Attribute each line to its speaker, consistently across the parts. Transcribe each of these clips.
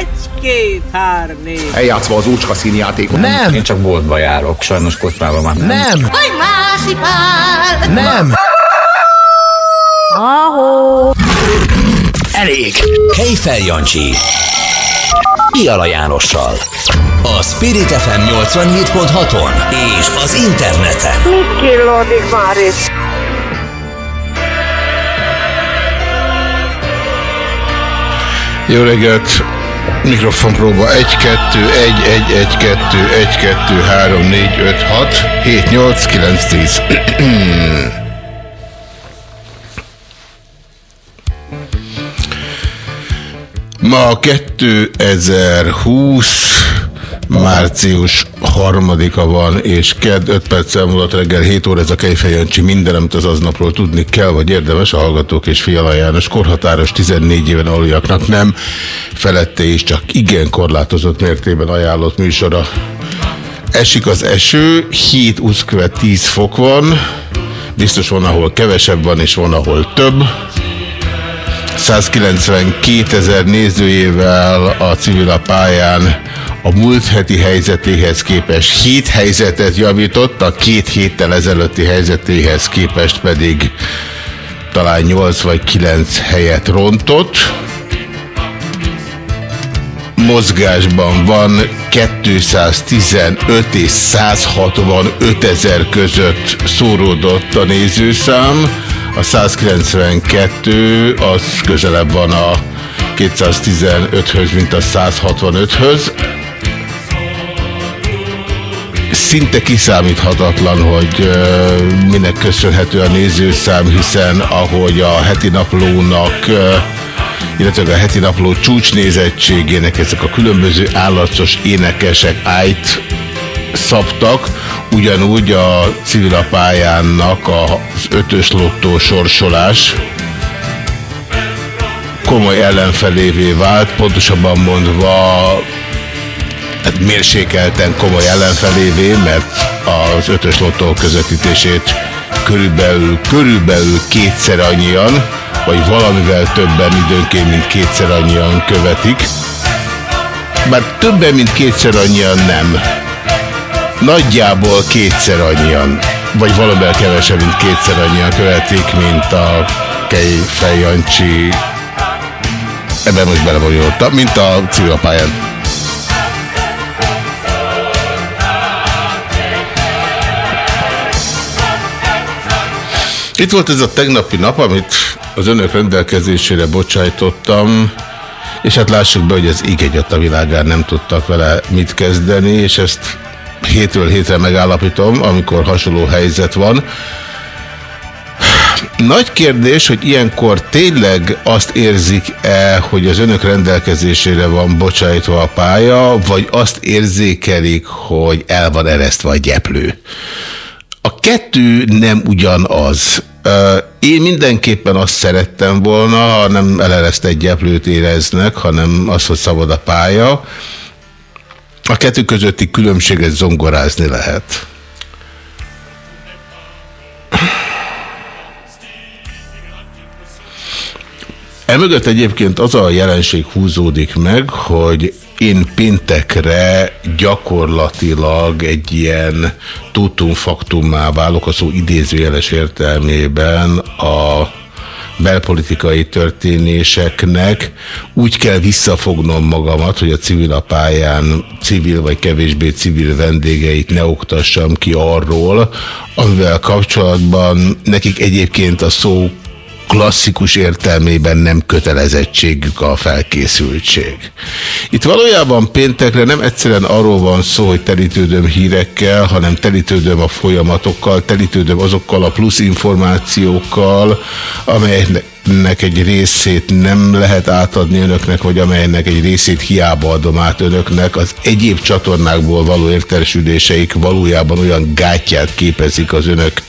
Speaker 1: Egy, két, négy.
Speaker 2: Eljátszva az úcska színjátékot.
Speaker 3: Nem!
Speaker 4: Én csak boltba járok, sajnos kocsmában már nem.
Speaker 3: Nem!
Speaker 5: Másik!
Speaker 3: Nem!
Speaker 5: Ahó!
Speaker 6: Elég! Kejfel Jancsi. Iala Jánossal. A Spirit FM 87.6-on és az interneten.
Speaker 1: Mit killódik már itt?
Speaker 7: Jó reggelt! Mikrofonpróba 1, 2, 1, 1, 1, 2, 1, 2, 3, 4, 5, 6, 7, 8, 9, 10. Ma 2020 március harmadika van, és kedd 5 perccel múlott reggel 7 óra ez a Kejfej Jancsi minden, amit az aznapról tudni kell, vagy érdemes a Hallgatók és Fiala János korhatáros 14 éven aluljaknak nem, felette is csak igen korlátozott mértében ajánlott műsora. Esik az eső, 7 úszkövet 10 fok van, biztos van, ahol kevesebb van, és van, ahol több. 192 ezer nézőjével a civil a pályán a múlt heti helyzetéhez képest 7 helyzetet javított, a két héttel ezelőtti helyzetéhez képest pedig talán 8 vagy 9 helyet rontott. Mozgásban van 215 és 165 ezer között szóródott a nézőszám. A 192 az közelebb van a 215-höz, mint a 165-höz. Szinte kiszámíthatatlan, hogy minek köszönhető a nézőszám, hiszen ahogy a heti naplónak illetve a heti napló csúcsnézettségének ezek a különböző állatos énekesek ájt szabtak, ugyanúgy a civil pályánnak az ötös lottó sorsolás komoly ellenfelévé vált, pontosabban mondva hát mérsékelten komoly ellenfelévé, mert az ötös lottó közvetítését körülbelül, körülbelül kétszer annyian, vagy valamivel többen időnként, mint kétszer annyian követik. Bár többen, mint kétszer annyian nem. Nagyjából kétszer annyian, vagy valamivel kevesebb, mint kétszer annyian követik, mint a Kej Fejjancsi ebben most belebonyolódtam, mint a civil Itt volt ez a tegnapi nap, amit az önök rendelkezésére bocsájtottam, és hát lássuk be, hogy az ég a világán nem tudtak vele mit kezdeni, és ezt hétről hétre megállapítom, amikor hasonló helyzet van. Nagy kérdés, hogy ilyenkor tényleg azt érzik-e, hogy az önök rendelkezésére van bocsájtva a pálya, vagy azt érzékelik, hogy el van eresztve a gyeplő. A kettő nem ugyanaz. Én mindenképpen azt szerettem volna, ha nem egy gyeplőt éreznek, hanem az, hogy szabad a pálya. A kettő közötti különbséget zongorázni lehet. Emögött egyébként az a jelenség húzódik meg, hogy én péntekre gyakorlatilag egy ilyen tutum-faktummá válok a szó idézőjeles értelmében a belpolitikai történéseknek. Úgy kell visszafognom magamat, hogy a civil a civil vagy kevésbé civil vendégeit ne oktassam ki arról, amivel kapcsolatban nekik egyébként a szó klasszikus értelmében nem kötelezettségük a felkészültség. Itt valójában péntekre nem egyszerűen arról van szó, hogy telítődöm hírekkel, hanem telítődöm a folyamatokkal, telítődöm azokkal a plusz információkkal, amelyeknek amelynek egy részét nem lehet átadni önöknek, vagy amelynek egy részét hiába adom át önöknek, az egyéb csatornákból való értesüléseik valójában olyan gátját képezik az önök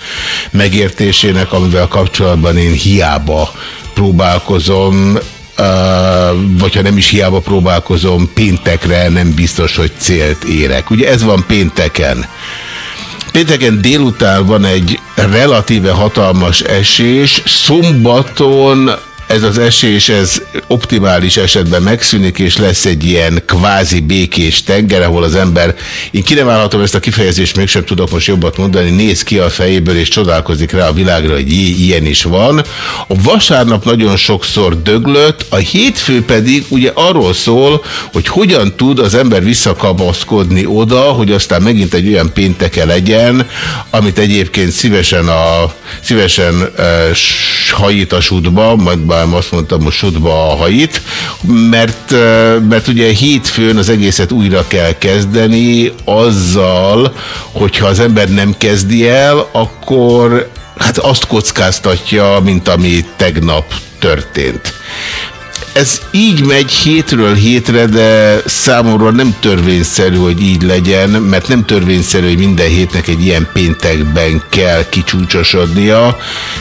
Speaker 7: megértésének, amivel kapcsolatban én hiába próbálkozom, vagy ha nem is hiába próbálkozom, péntekre nem biztos, hogy célt érek. Ugye ez van pénteken. Pénteken délután van egy relatíve hatalmas esés, szombaton ez az esés, ez optimális esetben megszűnik, és lesz egy ilyen kvázi békés tenger, ahol az ember, én ki nem állhatom ezt a kifejezést, mégsem tudok most jobbat mondani, néz ki a fejéből, és csodálkozik rá a világra, hogy ilyen is van. A vasárnap nagyon sokszor döglött, a hétfő pedig ugye arról szól, hogy hogyan tud az ember visszakapaszkodni oda, hogy aztán megint egy olyan pénteke legyen, amit egyébként szívesen a szívesen uh, hajít a sudba, majd már azt mondtam, hogy sudba a hajít, mert, mert ugye hétfőn az egészet újra kell kezdeni azzal, hogyha az ember nem kezdi el, akkor hát azt kockáztatja, mint ami tegnap történt. Ez így megy hétről hétre, de számomra nem törvényszerű, hogy így legyen, mert nem törvényszerű, hogy minden hétnek egy ilyen péntekben kell kicsúcsosodnia,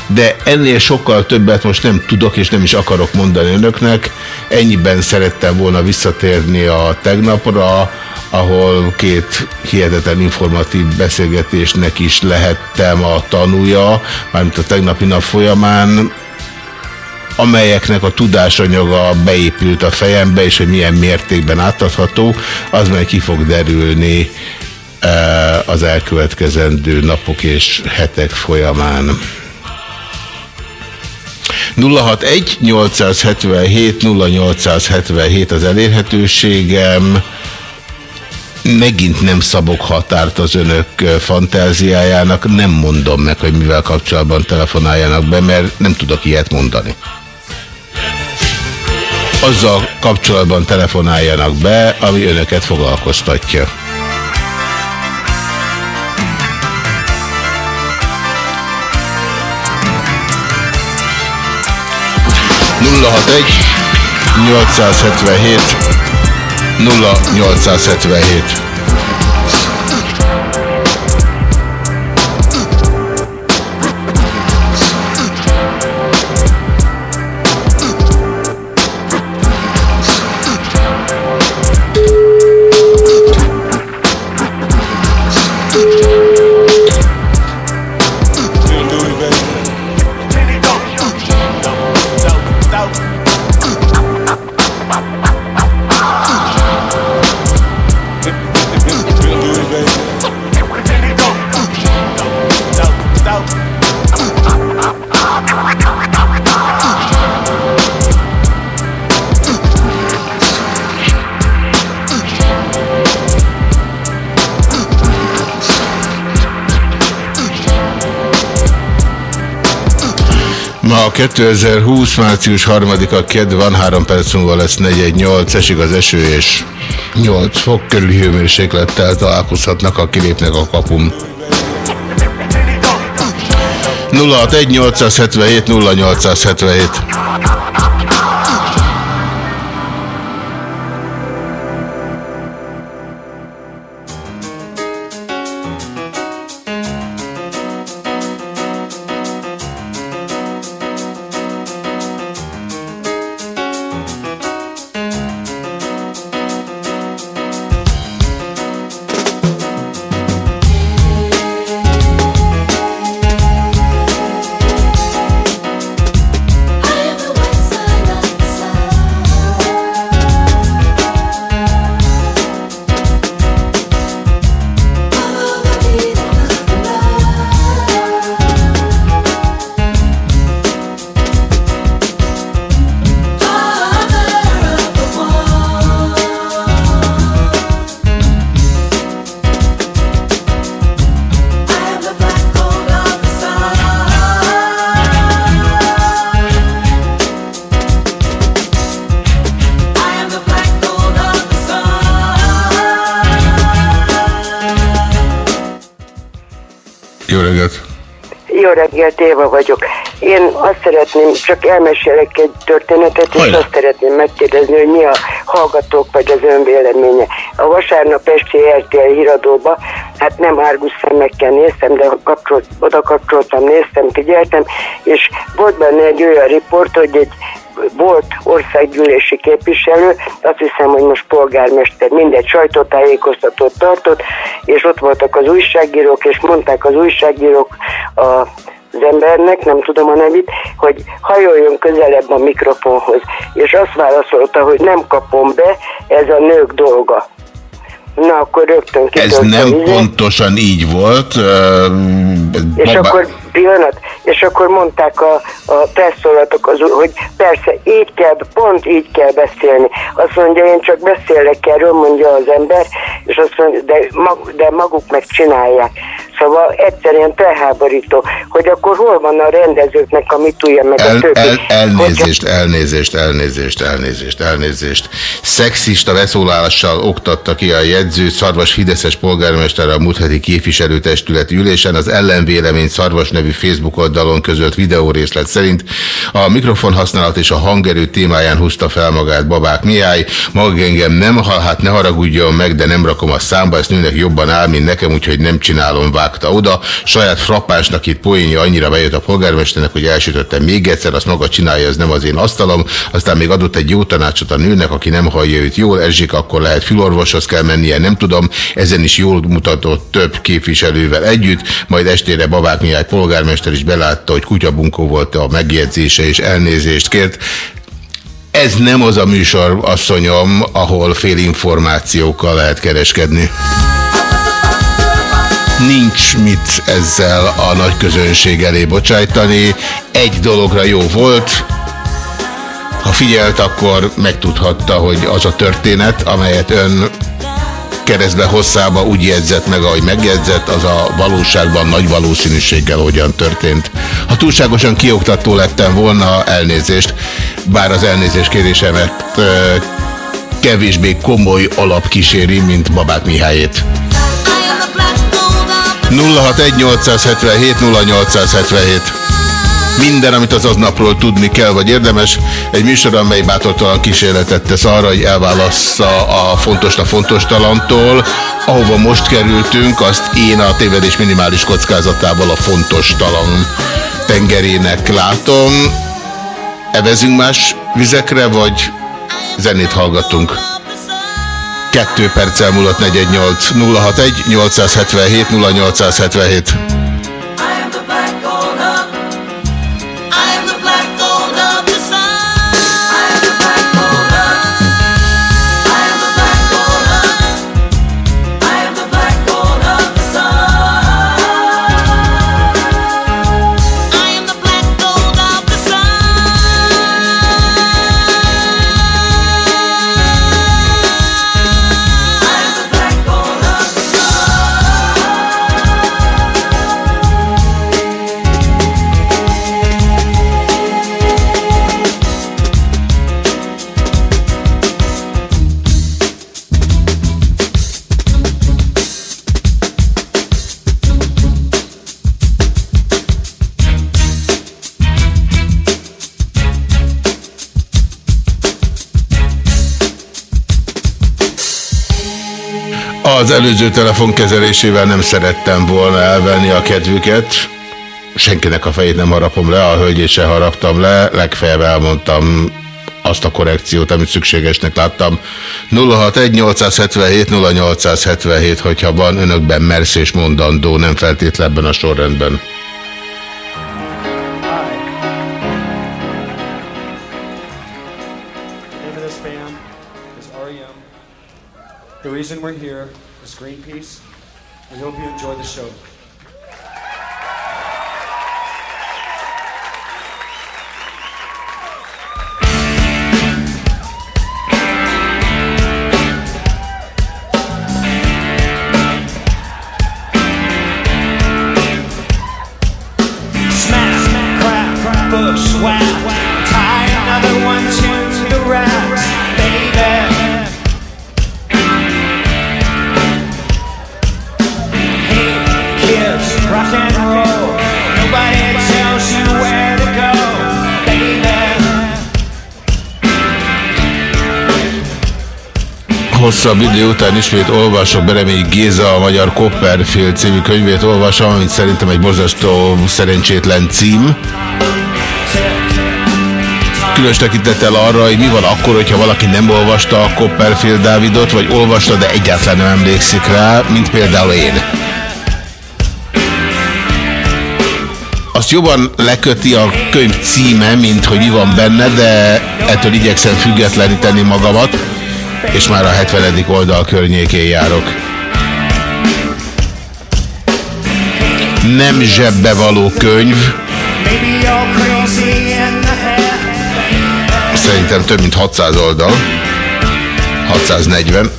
Speaker 7: de ennél sokkal többet most nem tudok és nem is akarok mondani önöknek. Ennyiben szerettem volna visszatérni a tegnapra, ahol két hihetetlen informatív beszélgetésnek is lehettem a tanúja, mármint a tegnapi nap folyamán, amelyeknek a tudásanyaga beépült a fejembe, és hogy milyen mértékben átadható, az majd ki fog derülni eh, az elkövetkezendő napok és hetek folyamán. 061 877 0877 az elérhetőségem, megint nem szabok határt az önök fantáziájának, nem mondom meg, hogy mivel kapcsolatban telefonáljanak be, mert nem tudok ilyet mondani. Azzal kapcsolatban telefonáljanak be, ami önöket foglalkoztatja. Nulla egy 877 0877 Ma 2020. március 3-a kedd van, 3 perc múlva lesz 418, esik az eső, és 8 fok körüli hőmérséklettel találkozhatnak, a kilépnek a kapum. 061 877 0877
Speaker 3: azt szeretném, csak elmesélek egy történetet, és
Speaker 7: Hajrá.
Speaker 3: azt szeretném megkérdezni, hogy mi a hallgatók vagy az ön véleménye. A vasárnap esti RTL híradóba, hát nem árgus szemekkel néztem, de kapcsolt, oda kapcsoltam, néztem, figyeltem, és volt benne egy olyan riport, hogy egy volt országgyűlési képviselő, azt hiszem, hogy most polgármester, mindegy sajtótájékoztatót tartott, és ott voltak az újságírók, és mondták az újságírók a az embernek, nem tudom a nevét, hogy hajoljon közelebb a mikrofonhoz. És azt válaszolta, hogy nem kapom be, ez a nők dolga. Na, akkor rögtön
Speaker 7: Ez nem pontosan így volt.
Speaker 3: És akkor pillanat, és akkor mondták a, a presszolatok, az, hogy persze így kell, pont így kell beszélni. Azt mondja, én csak beszélek erről, mondja az ember, és azt mondja, de, mag, de maguk megcsinálják. Szóval egyszerűen felháborító, hogy akkor hol van a rendezőknek a mitúja, meg
Speaker 7: el,
Speaker 3: a többi.
Speaker 7: El, elnézést, elnézést, elnézést, elnézést, elnézést. Szexista beszólással oktatta ki a jegyző Szarvas Fideszes polgármester a múlt heti képviselőtestületi ülésen az ellenvélemény Szarvas nevű Facebook oldalon közölt videórészlet szerint a mikrofonhasználat és a hangerő témáján húzta fel magát Babák Mihály. Maga engem nem hal, hát ne haragudjon meg, de nem rakom a számba, ezt nőnek jobban áll, mint nekem, úgyhogy nem csinálom, vágta oda. Saját frappásnak itt poénja annyira bejött a polgármesternek, hogy elsütöttem még egyszer, azt maga csinálja, ez nem az én asztalom. Aztán még adott egy jó tanácsot a nőnek, aki nem hallja őt jól, Erzsik, akkor lehet fülorvoshoz kell mennie, nem tudom. Ezen is jól mutatott több képviselővel együtt, majd estére Babák Mihály polgármester is belátta, hogy kutyabunkó volt a megjegyzése, és elnézést kért. Ez nem az a műsor, asszonyom, ahol fél információkkal lehet kereskedni. Nincs mit ezzel a nagy közönség elé bocsájtani. Egy dologra jó volt, ha figyelt, akkor megtudhatta, hogy az a történet, amelyet ön keresztbe hosszába úgy jegyzett meg, ahogy megjegyzett, az a valóságban nagy valószínűséggel hogyan történt. Ha túlságosan kioktató lettem volna, elnézést, bár az elnézés kérésemet kevésbé komoly alap kíséri, mint Babák Mihályét. 061 0877 minden, amit az aznapról tudni kell, vagy érdemes. Egy műsor, amely bátortalan kísérletet tesz arra, hogy elválassza a fontos a fontos talantól. Ahova most kerültünk, azt én a tévedés minimális kockázatával a fontos talan tengerének látom. Evezünk más vizekre, vagy zenét hallgatunk? 2 perc elmúlott 418 061 877 0877 Az előző telefon kezelésével nem szerettem volna elvenni a kedvüket. Senkinek a fejét nem harapom le, a hölgyét se haraptam le, legfeljebb elmondtam azt a korrekciót, amit szükségesnek láttam. 061-877-0877, hogyha van önökben mersz és mondandó, nem feltétlenben a sorrendben. Hosszabb idő után ismét olvasok Bereményi Géza, a Magyar Copperfield című könyvét olvasom, amit szerintem egy borzasztó szerencsétlen cím. Különös tekintettel arra, hogy mi van akkor, hogyha valaki nem olvasta a Copperfield Dávidot, vagy olvasta, de egyáltalán nem emlékszik rá, mint például én. azt jobban leköti a könyv címe, mint hogy mi van benne, de ettől igyekszem függetleníteni magamat, és már a 70. oldal környékén járok. Nem zsebbe való könyv. Szerintem több mint 600 oldal. 640.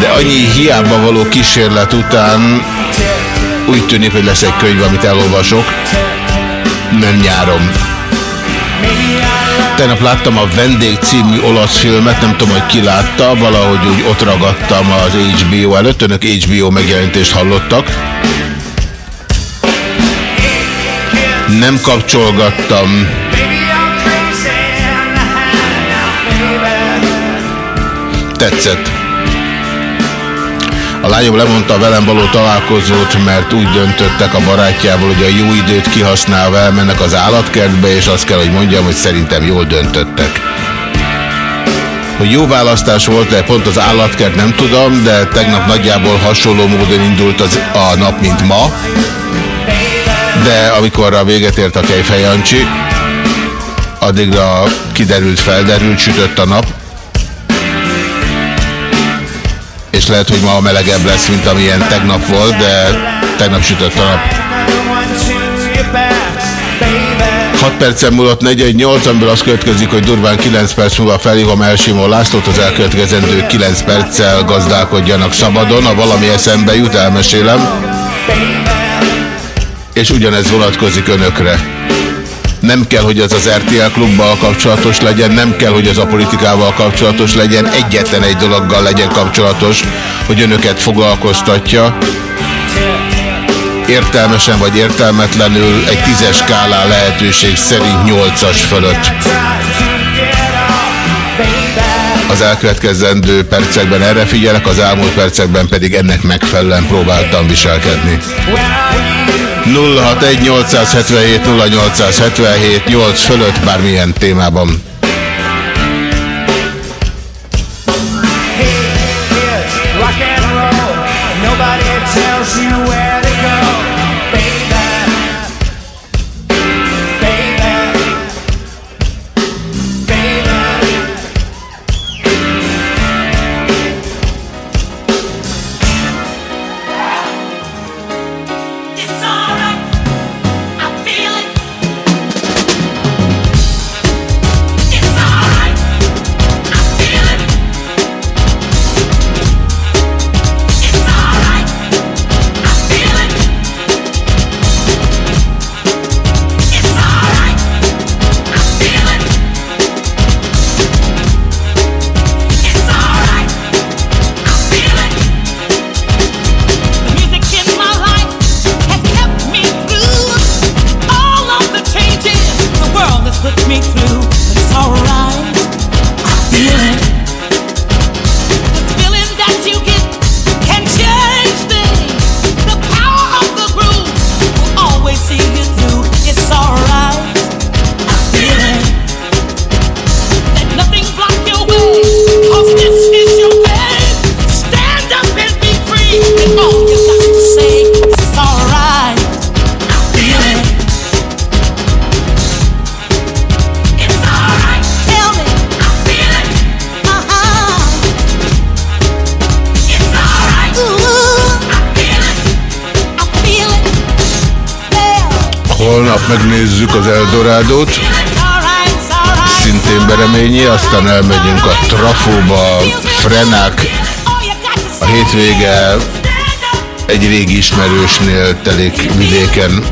Speaker 7: De annyi hiába való kísérlet után úgy tűnik, hogy lesz egy könyv, amit elolvasok. Nem nyárom. Tegnap láttam a Vendég című olasz filmet, nem tudom, hogy ki látta, valahogy úgy ott ragadtam az HBO előtt, önök HBO megjelentést hallottak. Nem kapcsolgattam. Tetszett. A lányom lemondta a velem való találkozót, mert úgy döntöttek a barátjával, hogy a jó időt kihasználva elmennek az állatkertbe, és azt kell, hogy mondjam, hogy szerintem jól döntöttek. Hogy jó választás volt-e pont az állatkert, nem tudom, de tegnap nagyjából hasonló módon indult az, a nap, mint ma. De amikor a véget ért a Kejfej addigra kiderült, felderült, sütött a nap, és lehet, hogy ma melegebb lesz, mint amilyen tegnap volt, de tegnap sütött a nap. 6 percen múlott 418, amiből az következik, hogy durván 9 perc múlva felhívom Elsimó Lászlót, az elkövetkezendő 9 perccel gazdálkodjanak szabadon. Ha valami eszembe jut, elmesélem. És ugyanez vonatkozik önökre. Nem kell, hogy az az RTL klubbal kapcsolatos legyen, nem kell, hogy az a politikával kapcsolatos legyen, egyetlen egy dologgal legyen kapcsolatos, hogy önöket foglalkoztatja. Értelmesen vagy értelmetlenül egy tízes skálán lehetőség szerint nyolcas fölött. Az elkövetkezendő percekben erre figyelek, az elmúlt percekben pedig ennek megfelelően próbáltam viselkedni. 061 877 0877 8 fölött bármilyen témában. Eldorádót, szintén Bereményi, aztán elmegyünk a Trafóba, Frenák, a hétvége egy régi ismerősnél telik vidéken.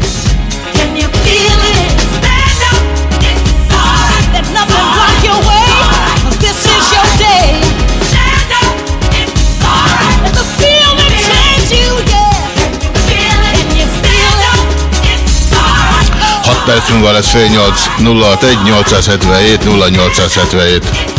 Speaker 7: Perc múlva lesz fél 8 061 877 0877.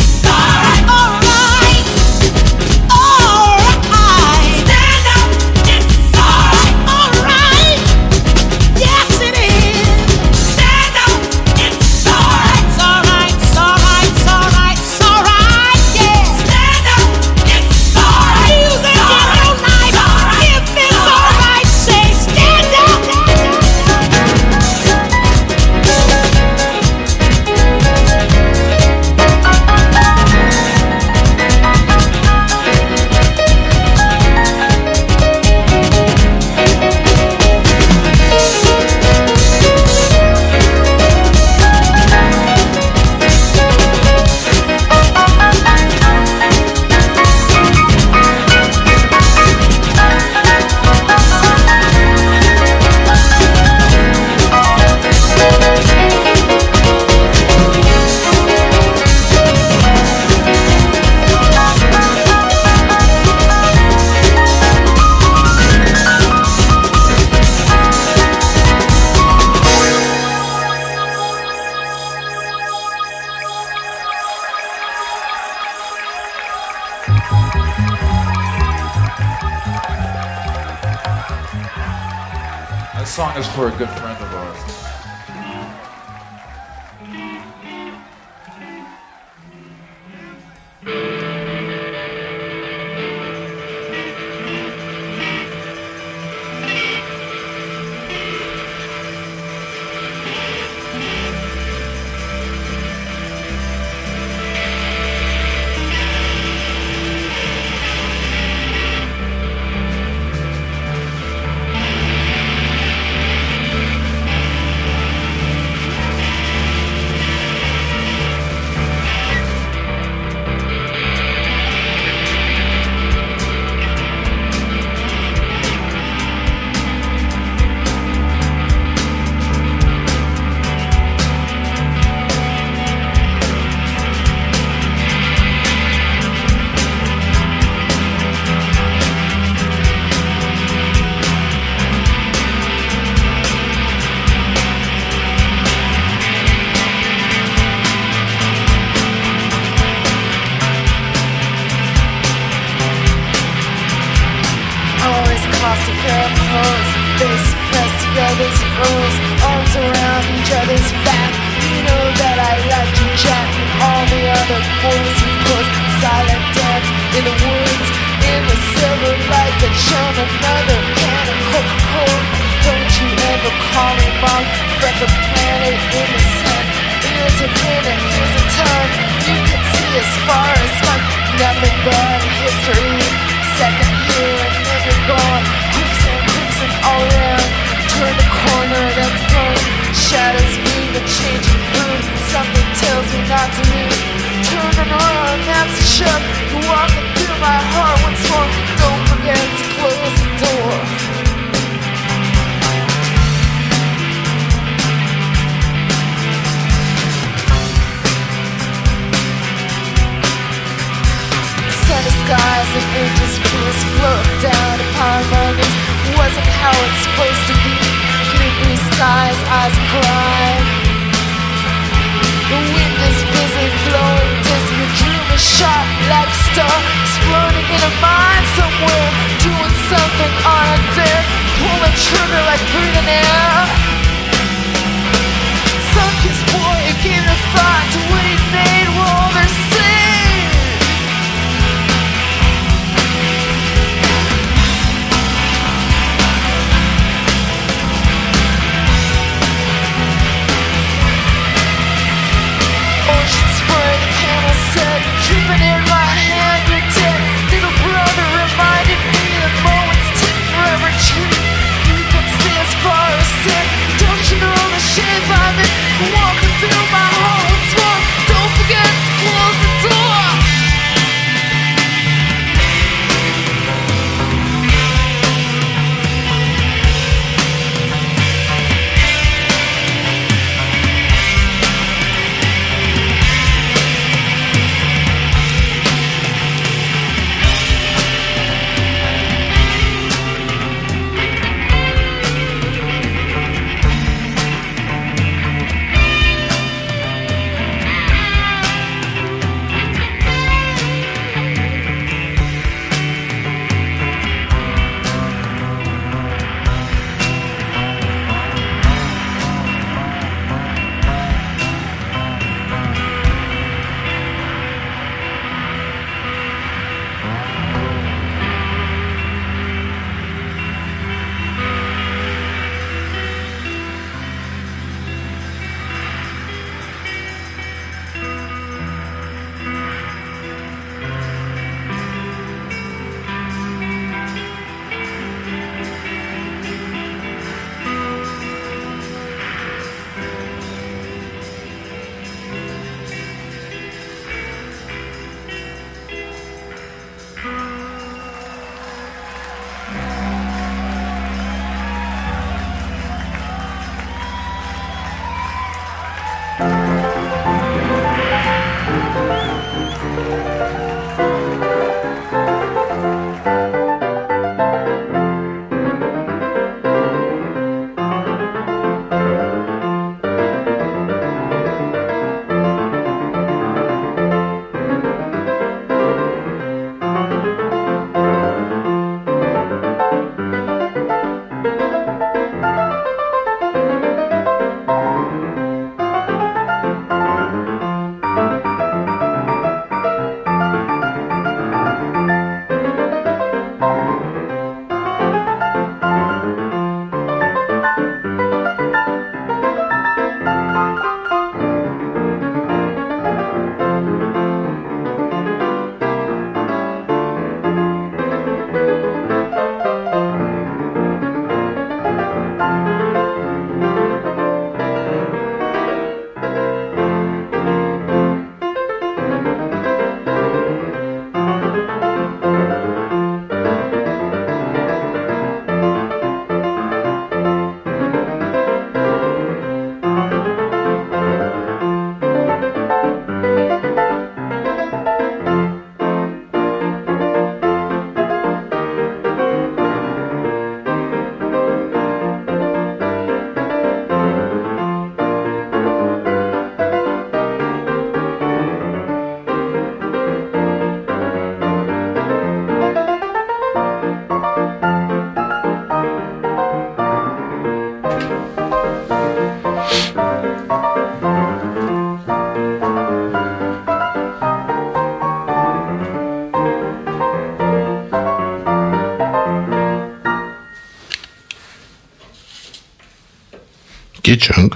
Speaker 7: Kicsöng.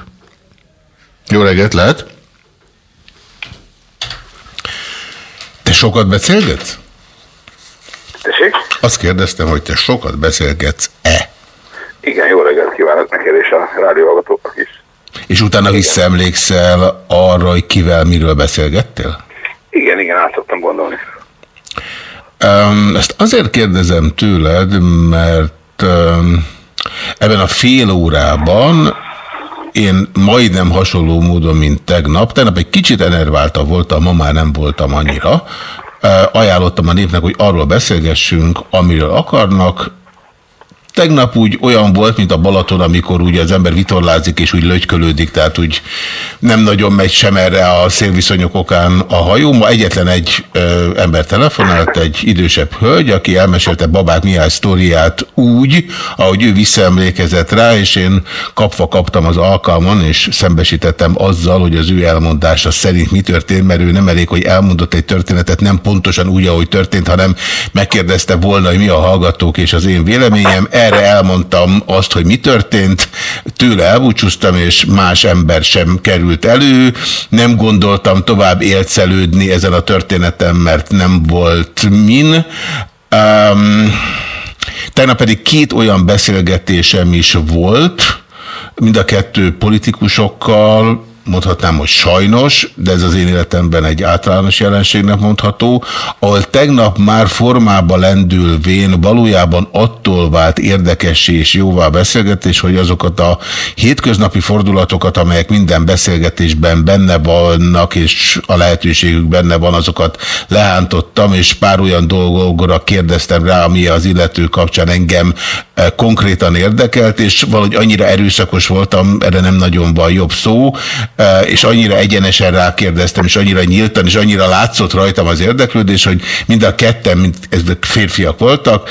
Speaker 7: Jó reggelt, lehet? Te sokat beszélgetsz?
Speaker 8: Tessék?
Speaker 7: Azt kérdeztem, hogy te sokat beszélgetsz-e?
Speaker 8: Igen, jó reggelt kívánok neked és a rádióhallgatóknak is.
Speaker 7: És utána visszaemlékszel arra, hogy kivel miről beszélgettél?
Speaker 8: Igen, igen, át szoktam gondolni.
Speaker 7: Um, ezt azért kérdezem tőled, mert um, ebben a fél órában én majdnem hasonló módon, mint tegnap, tegnap egy kicsit enerválta voltam, ma már nem voltam annyira, ajánlottam a népnek, hogy arról beszélgessünk, amiről akarnak, Tegnap úgy olyan volt, mint a Balaton, amikor ugye az ember vitorlázik és úgy lögykölődik, tehát úgy nem nagyon megy sem erre a szélviszonyok okán a hajó. Ma egyetlen egy ö, ember telefonált, egy idősebb hölgy, aki elmesélte Babák Mihály sztoriát úgy, ahogy ő visszaemlékezett rá, és én kapva kaptam az alkalmon, és szembesítettem azzal, hogy az ő elmondása szerint mi történt, mert ő nem elég, hogy elmondott egy történetet, nem pontosan úgy, ahogy történt, hanem megkérdezte volna, hogy mi a hallgatók és az én véleményem erre elmondtam azt, hogy mi történt, tőle elbúcsúztam, és más ember sem került elő. Nem gondoltam tovább élcelődni ezen a történetem, mert nem volt min. Um, tegnap pedig két olyan beszélgetésem is volt, mind a kettő politikusokkal, mondhatnám, hogy sajnos, de ez az én életemben egy általános jelenségnek mondható, ahol tegnap már formába lendülvén valójában attól vált érdekessé és jóvá beszélgetés, hogy azokat a hétköznapi fordulatokat, amelyek minden beszélgetésben benne vannak, és a lehetőségük benne van, azokat lehántottam, és pár olyan dolgokra kérdeztem rá, ami az illető kapcsán engem eh, konkrétan érdekelt, és valahogy annyira erőszakos voltam, erre nem nagyon van jobb szó, és annyira egyenesen rákérdeztem, és annyira nyíltan, és annyira látszott rajtam az érdeklődés, hogy mind a ketten, mint ezek férfiak voltak,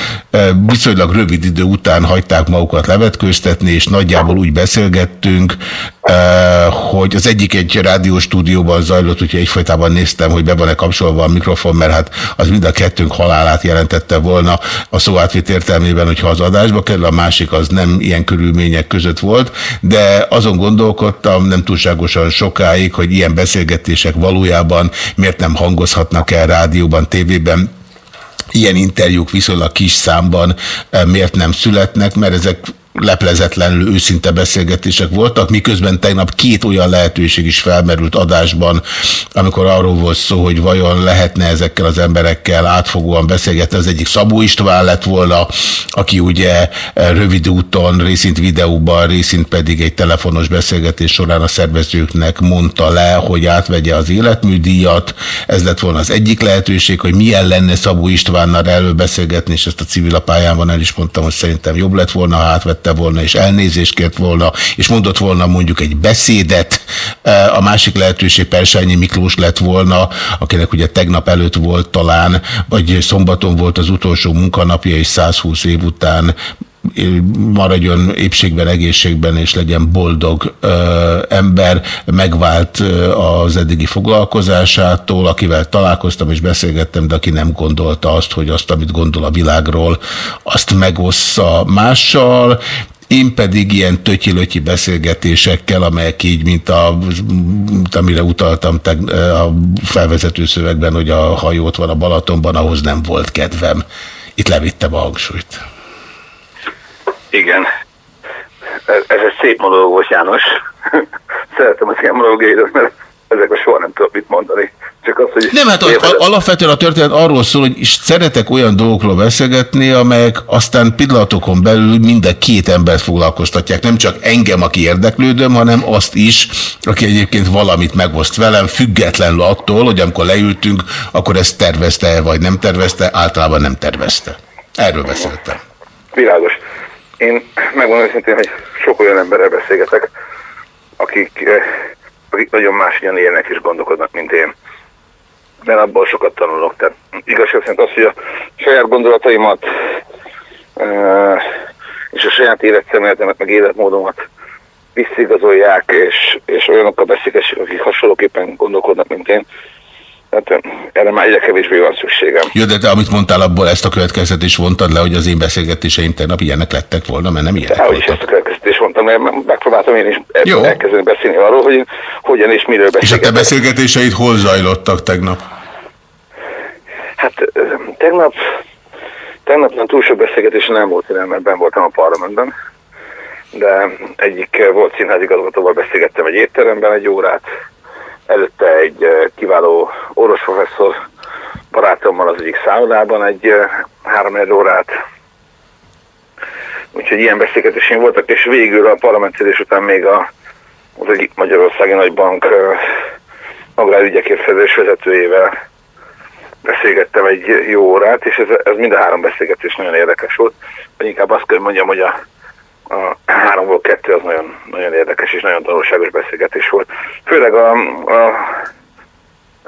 Speaker 7: viszonylag rövid idő után hagyták magukat levetkőztetni, és nagyjából úgy beszélgettünk, hogy az egyik egy rádióstúdióban zajlott, úgyhogy egyfajtában néztem, hogy be van-e kapcsolva a mikrofon, mert hát az mind a kettőnk halálát jelentette volna a szó átvét értelmében, hogyha az adásba kerül, a másik az nem ilyen körülmények között volt, de azon gondolkodtam, nem túlságosan sokáig, hogy ilyen beszélgetések valójában miért nem hangozhatnak el rádióban, tévében, ilyen interjúk viszonylag kis számban miért nem születnek, mert ezek leplezetlenül őszinte beszélgetések voltak, miközben tegnap két olyan lehetőség is felmerült adásban, amikor arról volt szó, hogy vajon lehetne ezekkel az emberekkel átfogóan beszélgetni. Az egyik Szabó István lett volna, aki ugye rövid úton, részint videóban, részint pedig egy telefonos beszélgetés során a szervezőknek mondta le, hogy átvegye az életműdíjat. Ez lett volna az egyik lehetőség, hogy milyen lenne Szabó Istvánnal elő beszélgetni, és ezt a civil pályán el is mondtam, hogy szerintem jobb lett volna, ha átvett vette volna, és elnézést kért volna, és mondott volna mondjuk egy beszédet. E, a másik lehetőség Persányi Miklós lett volna, akinek ugye tegnap előtt volt talán, vagy szombaton volt az utolsó munkanapja, és 120 év után maradjon épségben, egészségben, és legyen boldog ö, ember, megvált ö, az eddigi foglalkozásától, akivel találkoztam és beszélgettem, de aki nem gondolta azt, hogy azt, amit gondol a világról, azt megossza mással, én pedig ilyen tötyilötyi beszélgetésekkel, amelyek így, mint, a, mint amire utaltam a felvezető szövegben, hogy a hajót van a Balatonban, ahhoz nem volt kedvem. Itt levittem a hangsúlyt.
Speaker 8: Igen. Ez, egy szép monológ volt, János. Szeretem az ilyen monológiaidat, mert ezek a soha nem tudok mit mondani. Csak az, hogy...
Speaker 7: Nem, hát a, a, alapvetően a történet arról szól, hogy is szeretek olyan dolgokról beszélgetni, amelyek aztán pillanatokon belül minden két embert foglalkoztatják. Nem csak engem, aki érdeklődöm, hanem azt is, aki egyébként valamit megoszt velem, függetlenül attól, hogy amikor leültünk, akkor ezt tervezte vagy nem tervezte, általában nem tervezte. Erről beszéltem.
Speaker 8: Világos. Én megmondom őszintén, hogy sok olyan emberrel beszélgetek, akik, eh, akik nagyon máshogyan élnek és gondolkodnak, mint én. De abból sokat tanulok. Tehát igazság szerint az, hogy a saját gondolataimat eh, és a saját életszemléletemet, meg életmódomat visszigazolják, és, és olyanokkal beszélgessék, akik hasonlóképpen gondolkodnak, mint én. Tehát erre már egyre kevésbé van szükségem.
Speaker 7: Jó, de te amit mondtál, abból ezt a következtetést vontad le, hogy az én beszélgetéseim tegnap ilyenek lettek volna, mert nem ilyenek
Speaker 8: Ahogy is ezt a következtetést mondtam, mert megpróbáltam én is Jó. elkezdeni beszélni arról, hogy hogyan és miről beszélgetek.
Speaker 7: És a te beszélgetéseid hol zajlottak tegnap?
Speaker 8: Hát tegnap, tegnap nem túl sok beszélgetés nem volt, mert ben voltam a parlamentben, de egyik volt színházigazgatóval beszélgettem egy étteremben egy órát, előtte egy kiváló orvos professzor barátommal az egyik szállodában egy három órát. Úgyhogy ilyen beszélgetésén voltak, és végül a parlamentszerés után még a, az egyik Magyarországi Nagybank agrárügyekért felelős vezetőjével beszélgettem egy jó órát, és ez, ez mind a három beszélgetés nagyon érdekes volt. Vagy inkább azt kell mondjam, hogy a, a háromból kettő az nagyon, nagyon érdekes és nagyon tanulságos beszélgetés volt. Főleg a, a,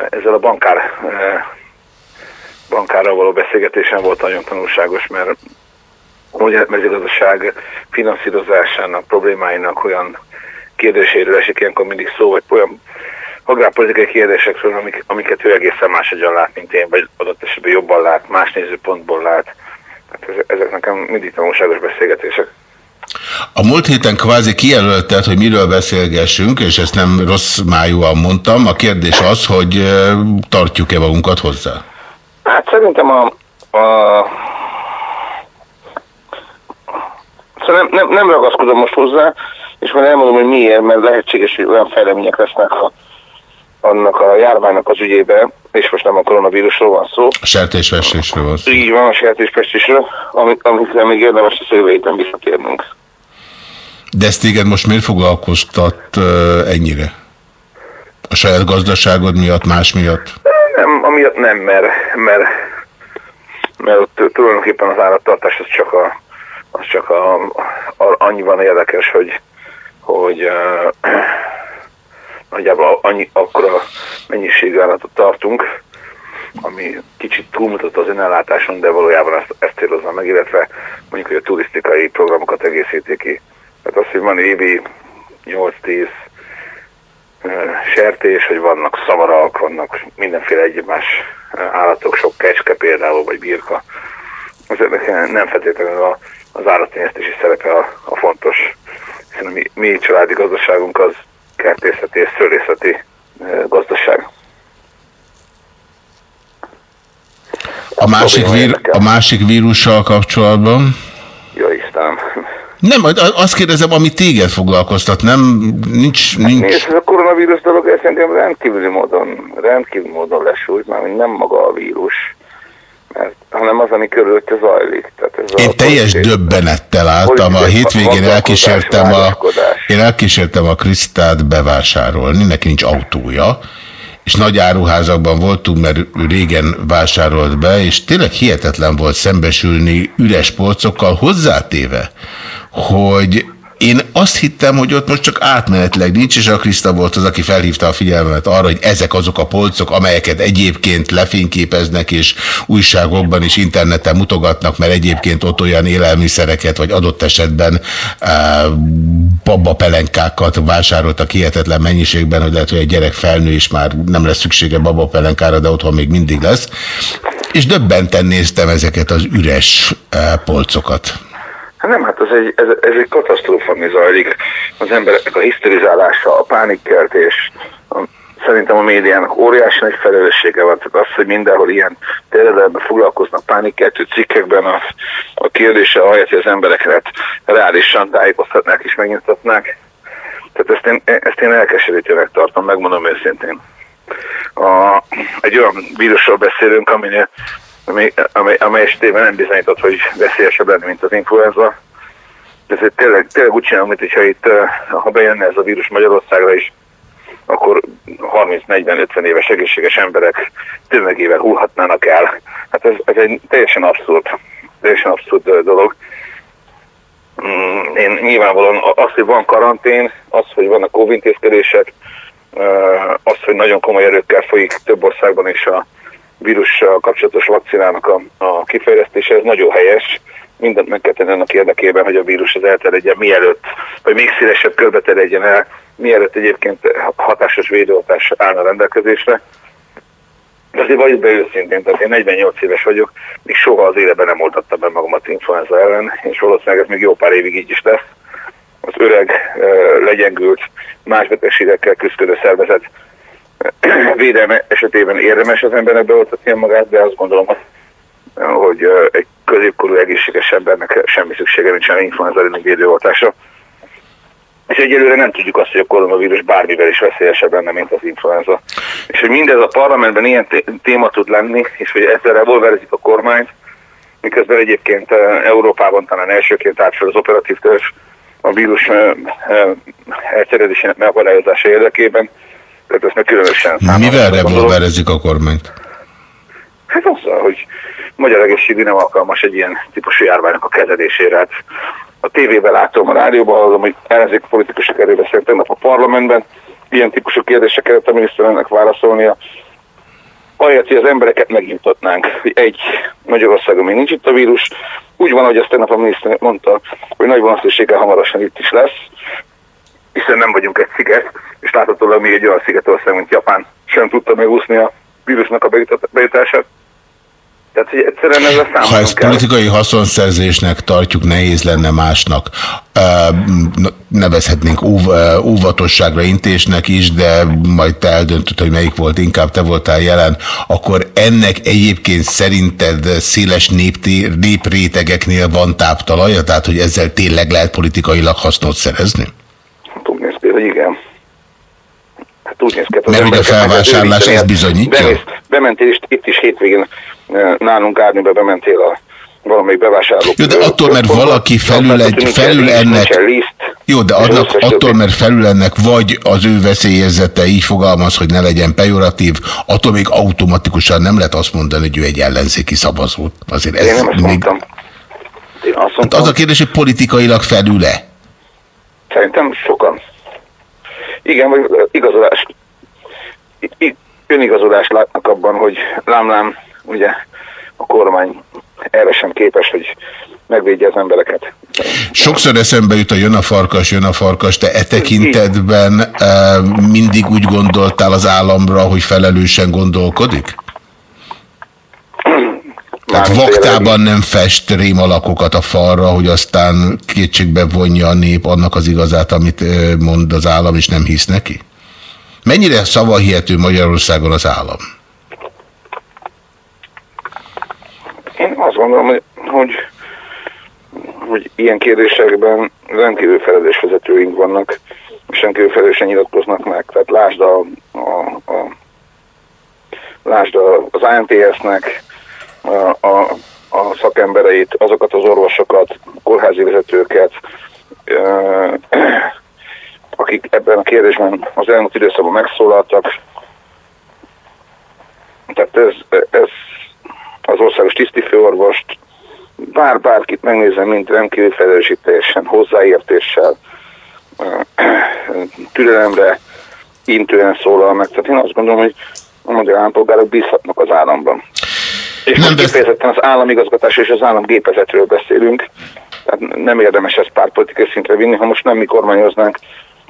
Speaker 8: ezzel a bankár, e, bankárral való beszélgetésen volt nagyon tanulságos, mert a mezőgazdaság finanszírozásának, problémáinak olyan kérdéséről esik ilyenkor mindig szó, vagy olyan agrárpolitikai kérdésekről, amik, amiket ő egészen másodjan lát, mint én, vagy adott esetben jobban lát, más nézőpontból lát. Hát ezek nekem mindig tanulságos beszélgetések.
Speaker 7: A múlt héten kvázi kijelölted, hogy miről beszélgessünk, és ezt nem rossz májúan mondtam. A kérdés az, hogy tartjuk-e magunkat hozzá?
Speaker 8: Hát szerintem a... a... Szóval nem, nem, nem ragaszkodom most hozzá, és majd elmondom, hogy miért, mert lehetséges, hogy olyan fejlemények lesznek a, annak a járványnak az ügyébe, és most nem a koronavírusról van szó.
Speaker 7: A sertésfestésről van szó.
Speaker 8: Így van, a sertésfestésről, amit, amikre még érdemes a héten visszatérnünk.
Speaker 7: De ezt téged most miért foglalkoztat ennyire? A saját gazdaságod miatt, más miatt?
Speaker 8: Nem, amiatt nem, mert, mert, mert tulajdonképpen az állattartás az csak, a, az csak a, a, annyiban érdekes, hogy, hogy uh, nagyjából annyi, akkora mennyiségű állatot tartunk, ami kicsit túlmutat az önellátáson, de valójában ezt, ezt célozza meg, illetve mondjuk, hogy a turisztikai programokat egészíti ki. Tehát az, hogy van évi 8-10 sertés, hogy vannak szamarak, vannak mindenféle egyéb más állatok, sok kecske például, vagy birka. Ezeknek nem feltétlenül az állattenyésztési szerepe a, a fontos, hiszen a mi, mi családi gazdaságunk az kertészeti és szőlészeti gazdaság.
Speaker 7: A másik, vír, a másik vírussal kapcsolatban?
Speaker 8: Jó Istenem.
Speaker 7: Nem, azt kérdezem, ami téged foglalkoztat, nem, nincs...
Speaker 8: nincs... Hát nézd, a koronavírus dolog, ez engem rendkívüli módon, rendkívüli módon lesújt, mert nem maga a vírus, mert, hanem az, ami körülötte zajlik. Tehát ez
Speaker 7: én teljes döbbenettel álltam, a hétvégén elkísértem a, én elkísértem a Krisztát bevásárolni, neki nincs autója, és nagy áruházakban voltunk, mert régen vásárolt be, és tényleg hihetetlen volt szembesülni üres polcokkal hozzátéve, hogy én azt hittem, hogy ott most csak átmenetleg nincs, és a Kriszta volt az, aki felhívta a figyelmet arra, hogy ezek azok a polcok, amelyeket egyébként lefényképeznek, és újságokban és interneten mutogatnak, mert egyébként ott olyan élelmiszereket, vagy adott esetben uh, babapelenkákat vásároltak hihetetlen mennyiségben, hogy lehet, hogy egy gyerek felnő is már nem lesz szüksége babapelenkára, de otthon még mindig lesz. És döbbenten néztem ezeket az üres uh, polcokat.
Speaker 8: Hát nem, hát ez egy, ez, ez egy katasztrófa, ami zajlik. Az embereknek a hiszterizálása, a pánikkeltés, a, szerintem a médiának óriási nagy felelőssége van. Tehát az, hogy mindenhol ilyen terjedelben foglalkoznak pánikkeltő cikkekben, a, a kérdése ahelyett, hogy az embereket reálisan tájékoztatnák és megnyugtatnák. Tehát ezt én, ezt én elkeserítőnek tartom, megmondom őszintén. A, egy olyan vírusról beszélünk, aminél ami, amely, amely esetében nem bizonyított, hogy veszélyesebb lenne, mint az influenza. Ez tényleg, tényleg úgy csinálom, mintha itt, ha bejönne ez a vírus Magyarországra is, akkor 30-40-50 éves egészséges emberek tömegével hullhatnának el. Hát ez, ez egy teljesen abszurd, teljesen abszurd dolog. Mm, én nyilvánvalóan az, hogy van karantén, az, hogy vannak kóvintézkedések, az, hogy nagyon komoly erőkkel folyik több országban is a vírussal kapcsolatos vakcinának a, a kifejlesztése, ez nagyon helyes. Mindent meg kell tenni annak érdekében, hogy a vírus az elterjedjen mielőtt, vagy még szélesebb körbe terjedjen el, mielőtt egyébként hatásos védőhatás állna rendelkezésre. azért valljuk be őszintén, tehát én 48 éves vagyok, még soha az életben nem oltattam be magamat influenza ellen, és valószínűleg ez még jó pár évig így is lesz. Az öreg, legyengült, más betegségekkel küzdő szervezet védelme esetében érdemes az embernek beoltatni magát, de azt gondolom, hogy egy középkorú egészséges embernek semmi szüksége nincsen influenza elleni védőoltásra. És egyelőre nem tudjuk azt, hogy a koronavírus bármivel is veszélyesebb lenne, mint az influenza. És hogy mindez a parlamentben ilyen téma tud lenni, és hogy ezzel revolverezik a kormányt, miközben egyébként Európában talán elsőként állt fel az operatív törzs a vírus elterjedésének megakadályozása érdekében, tehát ezt meg különösen
Speaker 7: Mivel revolverezik a kormányt?
Speaker 8: Hát azzal, hogy magyar egészségügy nem alkalmas egy ilyen típusú járványnak a kezelésére. Hát a tévében látom, a rádióban hallom, hogy ellenzék politikusok erről beszéltek tegnap a parlamentben, ilyen típusú kérdéseket a miniszterelnök válaszolnia. Ahelyett, hogy az embereket megnyugtatnánk, hogy egy, Magyarországon még nincs itt a vírus, úgy van, hogy azt tegnap a miniszter mondta, hogy nagy valószínűséggel hamarosan itt is lesz, hiszen nem vagyunk egy sziget, és láthatólag még egy olyan szigetország, mint Japán sem tudta megúszni a vírusnak a bejutását. Tehát, hogy egyszerűen ez a
Speaker 7: Ha ezt politikai haszonszerzésnek tartjuk, nehéz lenne másnak. Nevezhetnénk óv, óvatosságra intésnek is, de majd te eldöntöd, hogy melyik volt, inkább te voltál jelen. Akkor ennek egyébként szerinted széles népté, néprétegeknél van táptalaja? Tehát, hogy ezzel tényleg lehet politikailag hasznot szerezni?
Speaker 8: Hogy igen. Hát úgy néz ki,
Speaker 7: hát Mert ugye a felvásárlás ez bizonyítja? Bemész,
Speaker 8: bementél, és itt is hétvégén nálunk Árnyba bementél a valamelyik bevásárló.
Speaker 7: Jó, de attól, mert valaki felül, egy, felül ennek... Jó, de annak, attól, mert felül ennek vagy az ő veszélyérzete így fogalmaz, hogy ne legyen pejoratív, attól még automatikusan nem lehet azt mondani, hogy ő egy ellenzéki szavazót. Azért ez
Speaker 8: Én nem azt még... mondtam.
Speaker 7: Én azt mondtam. Hát az a kérdés, hogy politikailag felül-e?
Speaker 8: Szerintem sokan. Igen, vagy igazolás. Önigazolást látnak abban, hogy lámlám ugye a kormány erre sem képes, hogy megvédje az embereket.
Speaker 7: Sokszor eszembe jut a jön a farkas, jön a farkas, te e tekintetben e, mindig úgy gondoltál az államra, hogy felelősen gondolkodik? Tehát vaktában nem fest rémalakokat a falra, hogy aztán kétségbe vonja a nép annak az igazát, amit mond az állam, és nem hisz neki? Mennyire szavahihető Magyarországon az állam?
Speaker 8: Én azt gondolom, hogy, hogy, ilyen kérdésekben rendkívül felelősvezetőink vannak, és rendkívül felelősen nyilatkoznak meg. Tehát lásd, a, a, a, lásd a, az ANTS-nek a, a, szakembereit, azokat az orvosokat, kórházi vezetőket, akik ebben a kérdésben az elmúlt időszakban megszólaltak. Tehát ez, ez az országos tisztifőorvost, bár bárkit megnézem, mint rendkívül felelősségteljesen, hozzáértéssel, türelemre intően szólal meg. Tehát én azt gondolom, hogy a magyar állampolgárok bízhatnak az államban. És nem most kifejezetten az államigazgatás és az államgépezetről beszélünk, tehát nem érdemes ezt pártpolitikai szintre vinni, ha most nem mi kormányoznánk,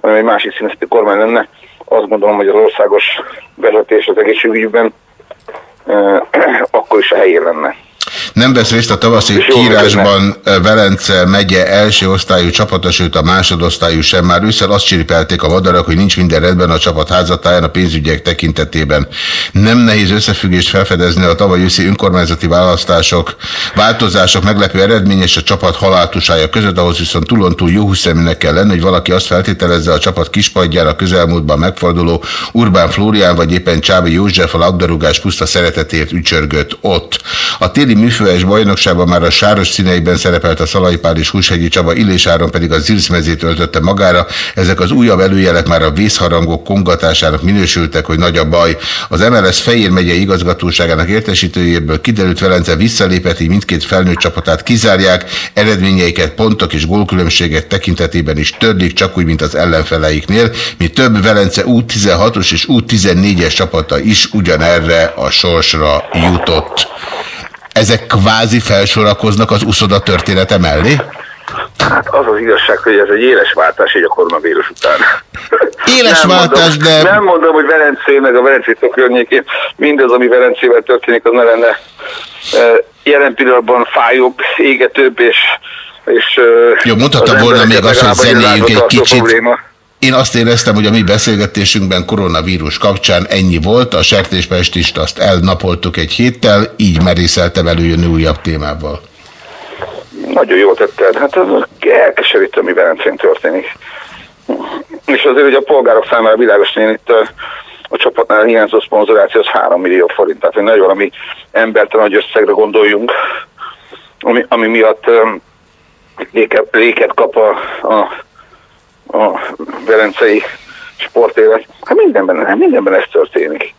Speaker 8: hanem egy másik színesztő kormány lenne, azt gondolom, hogy az országos vezetés az egészségügyben akkor is a helyén lenne.
Speaker 7: Nem vesz részt a tavaszi kiírásban Velence megye első osztályú csapata, sőt a másodosztályú sem. Már ősszel azt csiripelték a madarak, hogy nincs minden rendben a csapat házatáján a pénzügyek tekintetében. Nem nehéz összefüggést felfedezni a tavaly őszi önkormányzati választások, változások meglepő eredményes a csapat haláltusája között, ahhoz viszont túlontúl jó huszeműnek kell lenni, hogy valaki azt feltételezze a csapat kispadján a közelmúltban megforduló Urbán Flórián vagy éppen Csábi József a labdarúgás puszta szeretetért ücsörgött ott. A téli műfőes bajnokságban már a sáros színeiben szerepelt a Szalai Pál és Húshegyi Csaba, Illésáron pedig a Zilsz mezét öltötte magára. Ezek az újabb előjelek már a vészharangok kongatásának minősültek, hogy nagy a baj. Az MLS Fejér megyei igazgatóságának értesítőjéből kiderült Velence visszalépett, így mindkét felnőtt csapatát kizárják, eredményeiket pontok és gólkülönbségek tekintetében is törlik, csak úgy, mint az ellenfeleiknél, mi több Velence U16-os és U14-es csapata is ugyanerre a sorsra jutott ezek kvázi felsorakoznak az uszoda története mellé?
Speaker 8: Hát az az igazság, hogy ez egy éles váltás egy a koronavírus után.
Speaker 7: Éles
Speaker 8: nem
Speaker 7: váltás,
Speaker 8: mondom,
Speaker 7: de...
Speaker 8: Nem mondom, hogy Velencé meg a Velencétó környékén mindaz, ami Velencével történik, az ne lenne jelen pillanatban fájóbb, égetőbb, és... és
Speaker 7: Jó, mondhatta volna még azt, hogy zenéljünk egy kicsit.
Speaker 8: Probléma.
Speaker 7: Én azt éreztem, hogy a mi beszélgetésünkben koronavírus kapcsán ennyi volt, a sertéspestist azt elnapoltuk egy héttel, így merészeltem előjönni újabb témával.
Speaker 8: Nagyon jól tetted. Hát ez elkeserítő, ami Velencén történik. És azért, hogy a polgárok számára világos, én itt a, csapatnál hiányzó szponzoráció az 3 millió forint. Tehát, hogy nagyon valami embertelen nagy összegre gondoljunk, ami, ami miatt léket, léket kap a, a, a velencei sportélet. Hát mindenben, mindenben ez történik.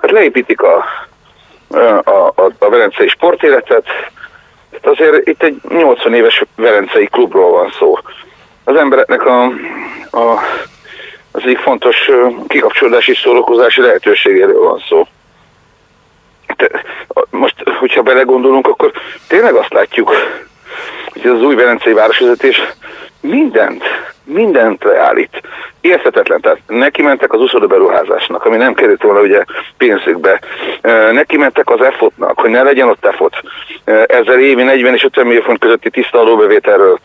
Speaker 8: Hát leépítik a, a, a, a velencei sportéletet, tehát azért itt egy 80 éves velencei klubról van szó. Az embereknek a, a, az egyik fontos kikapcsolódási szórakozási lehetőségéről van szó. De most, hogyha belegondolunk, akkor tényleg azt látjuk, hogy az új velencei városvezetés mindent, mindent leállít. Érthetetlen, tehát neki mentek az uszoda beruházásnak, ami nem került volna ugye pénzükbe. Neki mentek az EFOT-nak, hogy ne legyen ott EFOT. Ezzel évi 40 és 50 millió font közötti tiszta adóbevételről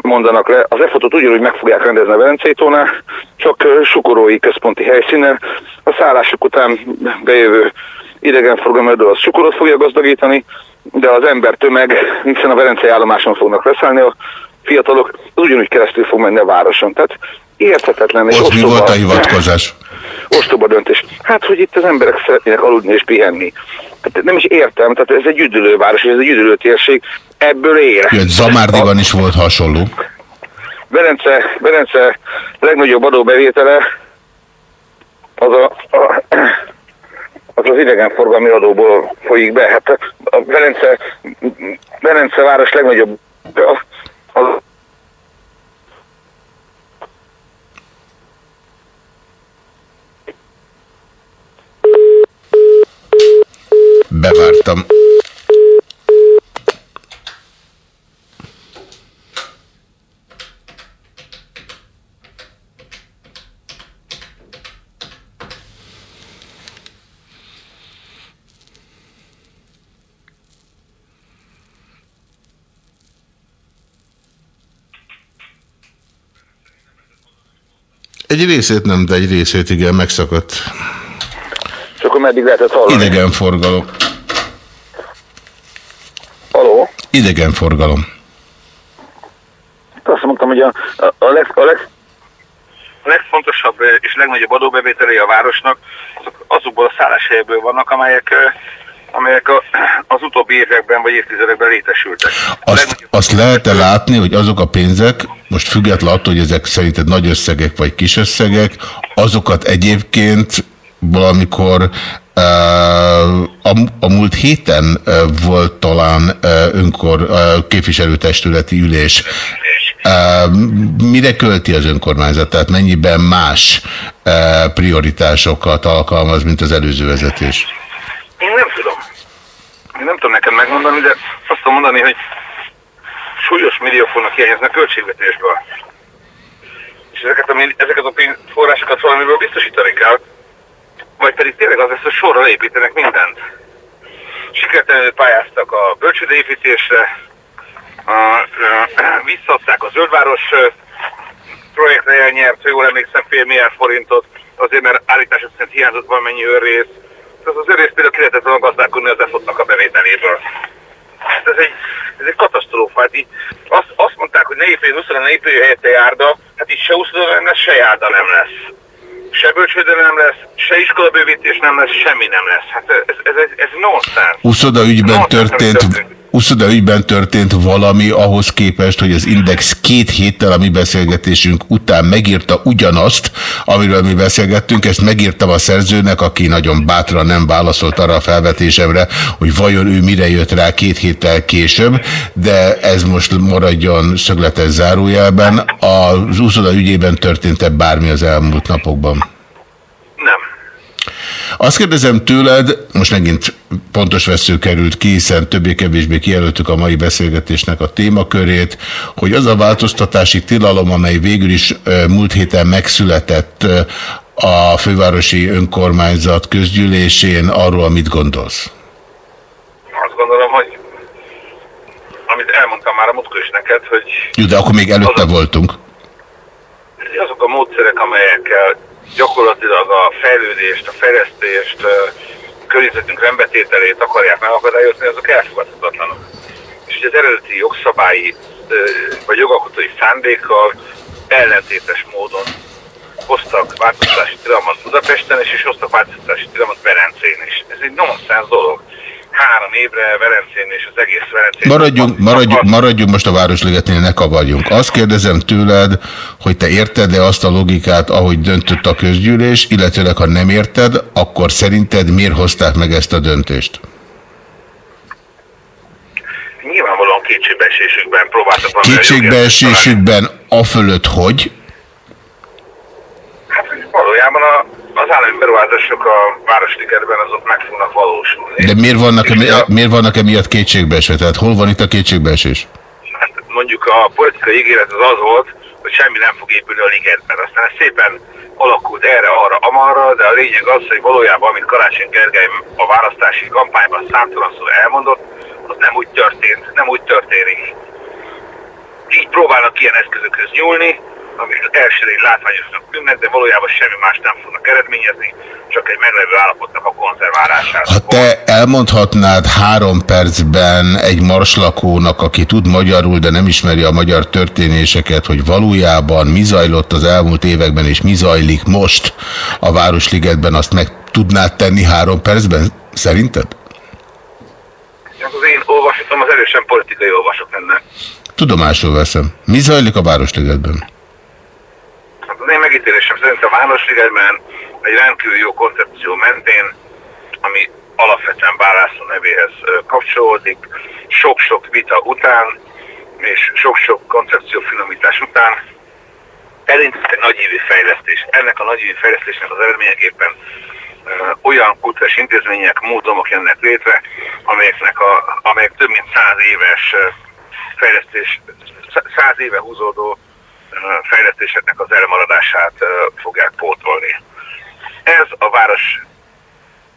Speaker 8: mondanak le. Az EFOT-ot ugyanúgy meg fogják rendezni a Velencétónál, csak sukorói központi helyszínen. A szállások után bejövő idegenforgalmi adó az sukorot fogja gazdagítani, de az ember tömeg, hiszen a Velencei állomáson fognak leszállni a fiatalok, ugyanúgy keresztül fog menni a városon. Tehát érthetetlen. És
Speaker 7: Ott
Speaker 8: ostoba,
Speaker 7: mi volt a hivatkozás?
Speaker 8: Ostoba döntés. Hát, hogy itt az emberek szeretnének aludni és pihenni. Hát nem is értem, tehát ez egy üdülőváros, ez egy üdülőtérség, ebből él.
Speaker 7: Jött Zamárdiban is volt hasonló.
Speaker 8: Berence, Berence legnagyobb adóbevétele az a, a az az idegenforgalmi adóból folyik be. Hát a Berence, Berence város legnagyobb az
Speaker 7: Bevártam. Egy részét nem, de egy részét igen, megszakadt.
Speaker 8: És akkor meddig lehetett hallani?
Speaker 7: Idegenforgalom.
Speaker 8: Aló?
Speaker 7: Idegenforgalom.
Speaker 8: Azt mondtam, hogy a, a, a, leg, a, leg, a legfontosabb és legnagyobb adóbevételei a városnak azok azokból a szálláshelyekből vannak, amelyek amelyek a, az utóbbi években vagy évtizedekben létesültek.
Speaker 7: Azt, azt lehet-e látni, hogy azok a pénzek, most független attól, hogy ezek szerinted nagy összegek vagy kis összegek, azokat egyébként valamikor uh, a, a múlt héten uh, volt talán uh, önkor képviselőtestületi ülés. Mire költi az önkormányzat? Tehát mennyiben más prioritásokat alkalmaz, mint az előző vezetés?
Speaker 8: Én nem tudom. Én nem tudom neked megmondani, de azt tudom mondani, hogy súlyos milliók fognak hiányozni a költségvetésből. És ezeket a, ezeket a forrásokat valamiből biztosítani kell, vagy pedig tényleg az lesz, hogy sorra építenek mindent. Sikertelenül pályáztak a bölcsődeépítésre, visszadták a Zöldváros projektre elnyert, ha jól emlékszem, fél milliárd forintot, azért mert állítások szerint hiányzott valamennyi őrrész. Ez az őrrész például ki lehetett volna gazdálkodni az EFOT-nak a bevételéből. Ez egy, ez egy katasztrófa. Hát így azt, azt mondták, hogy ne épüljön 20 ne épüljön helyette járda, hát így se 20 nem lesz, se járda nem lesz. Se bölcsőde nem lesz, se iskolabővítés nem lesz, semmi nem lesz. Hát ez, ez, ez, ez nonsens.
Speaker 7: Uszoda ügyben történt, Uszoda ügyben történt valami ahhoz képest, hogy az Index két héttel a mi beszélgetésünk után megírta ugyanazt, amiről mi beszélgettünk. Ezt megírtam a szerzőnek, aki nagyon bátran nem válaszolt arra a felvetésemre, hogy vajon ő mire jött rá két héttel később, de ez most maradjon szögletes zárójelben. Az Uszoda ügyében történt-e bármi az elmúlt napokban? Azt kérdezem tőled, most megint pontos vesző került ki, hiszen többé-kevésbé kijelöltük a mai beszélgetésnek a témakörét, hogy az a változtatási tilalom, amely végül is múlt héten megszületett a fővárosi önkormányzat közgyűlésén, arról mit gondolsz?
Speaker 9: Azt gondolom, hogy amit elmondtam már a múltkor is neked, hogy...
Speaker 7: Jó, de akkor még előtte azok, voltunk.
Speaker 9: Azok a módszerek, amelyekkel gyakorlatilag a fejlődést, a fejlesztést, környezetünk rendbetételét akarják megakadályozni, azok elfogadhatatlanok. És hogy az eredeti jogszabályi vagy jogalkotói szándékkal ellentétes módon hoztak változtatási tilalmat Budapesten, és is hoztak változtatási tilalmat Verencén is. Ez egy nonsens dolog három évre Velencén és az egész Velencén...
Speaker 7: Maradjunk, maradjunk, maradjunk most a Városligetnél, ne kavarjunk. Azt kérdezem tőled, hogy te érted-e azt a logikát, ahogy döntött a közgyűlés, illetőleg ha nem érted, akkor szerinted miért hozták meg ezt a döntést?
Speaker 9: Nyilvánvalóan kétségbeesésükben próbáltak
Speaker 7: Kétségbeesésükben fölött hogy?
Speaker 9: Hát valójában a az állami beruházások a Városligetben azok meg fognak valósulni.
Speaker 7: De miért vannak, emi, a... miért vannak emiatt kétségbeesve? Tehát hol van itt a kétségbeesés?
Speaker 9: Hát mondjuk a politikai ígéret az az volt, hogy semmi nem fog épülni a ligetben. Aztán szépen alakult erre, arra, amarra, de a lényeg az, hogy valójában, amit Karácsony Gergely a választási kampányban számtalanszor elmondott, az nem úgy történt, nem úgy történik. Így próbálnak ilyen eszközökhöz nyúlni, amik elsőre látványosnak tűnnek, de valójában semmi más nem fognak eredményezni, csak egy meglevő állapotnak a konzerválását.
Speaker 7: Ha te elmondhatnád három percben egy marslakónak, aki tud magyarul, de nem ismeri a magyar történéseket, hogy valójában mi zajlott az elmúlt években, és mi zajlik most a Városligetben, azt meg tudnád tenni három percben, szerinted?
Speaker 9: Az én olvasatom az erősen politikai olvasok lenne.
Speaker 7: Tudomásul veszem. Mi zajlik a Városligetben?
Speaker 9: Az én megítélésem szerint a Városligetben egy rendkívül jó koncepció mentén, ami alapvetően Bálászló nevéhez kapcsolódik, sok-sok vita után, és sok-sok koncepció finomítás után elindult egy nagyívű fejlesztés. Ennek a nagyívű fejlesztésnek az eredményeképpen olyan kultúrás intézmények, múzeumok jönnek létre, amelyeknek a, amelyek több mint száz éves fejlesztés, száz éve húzódó fejlesztéseknek az elmaradását fogják pótolni. Ez a város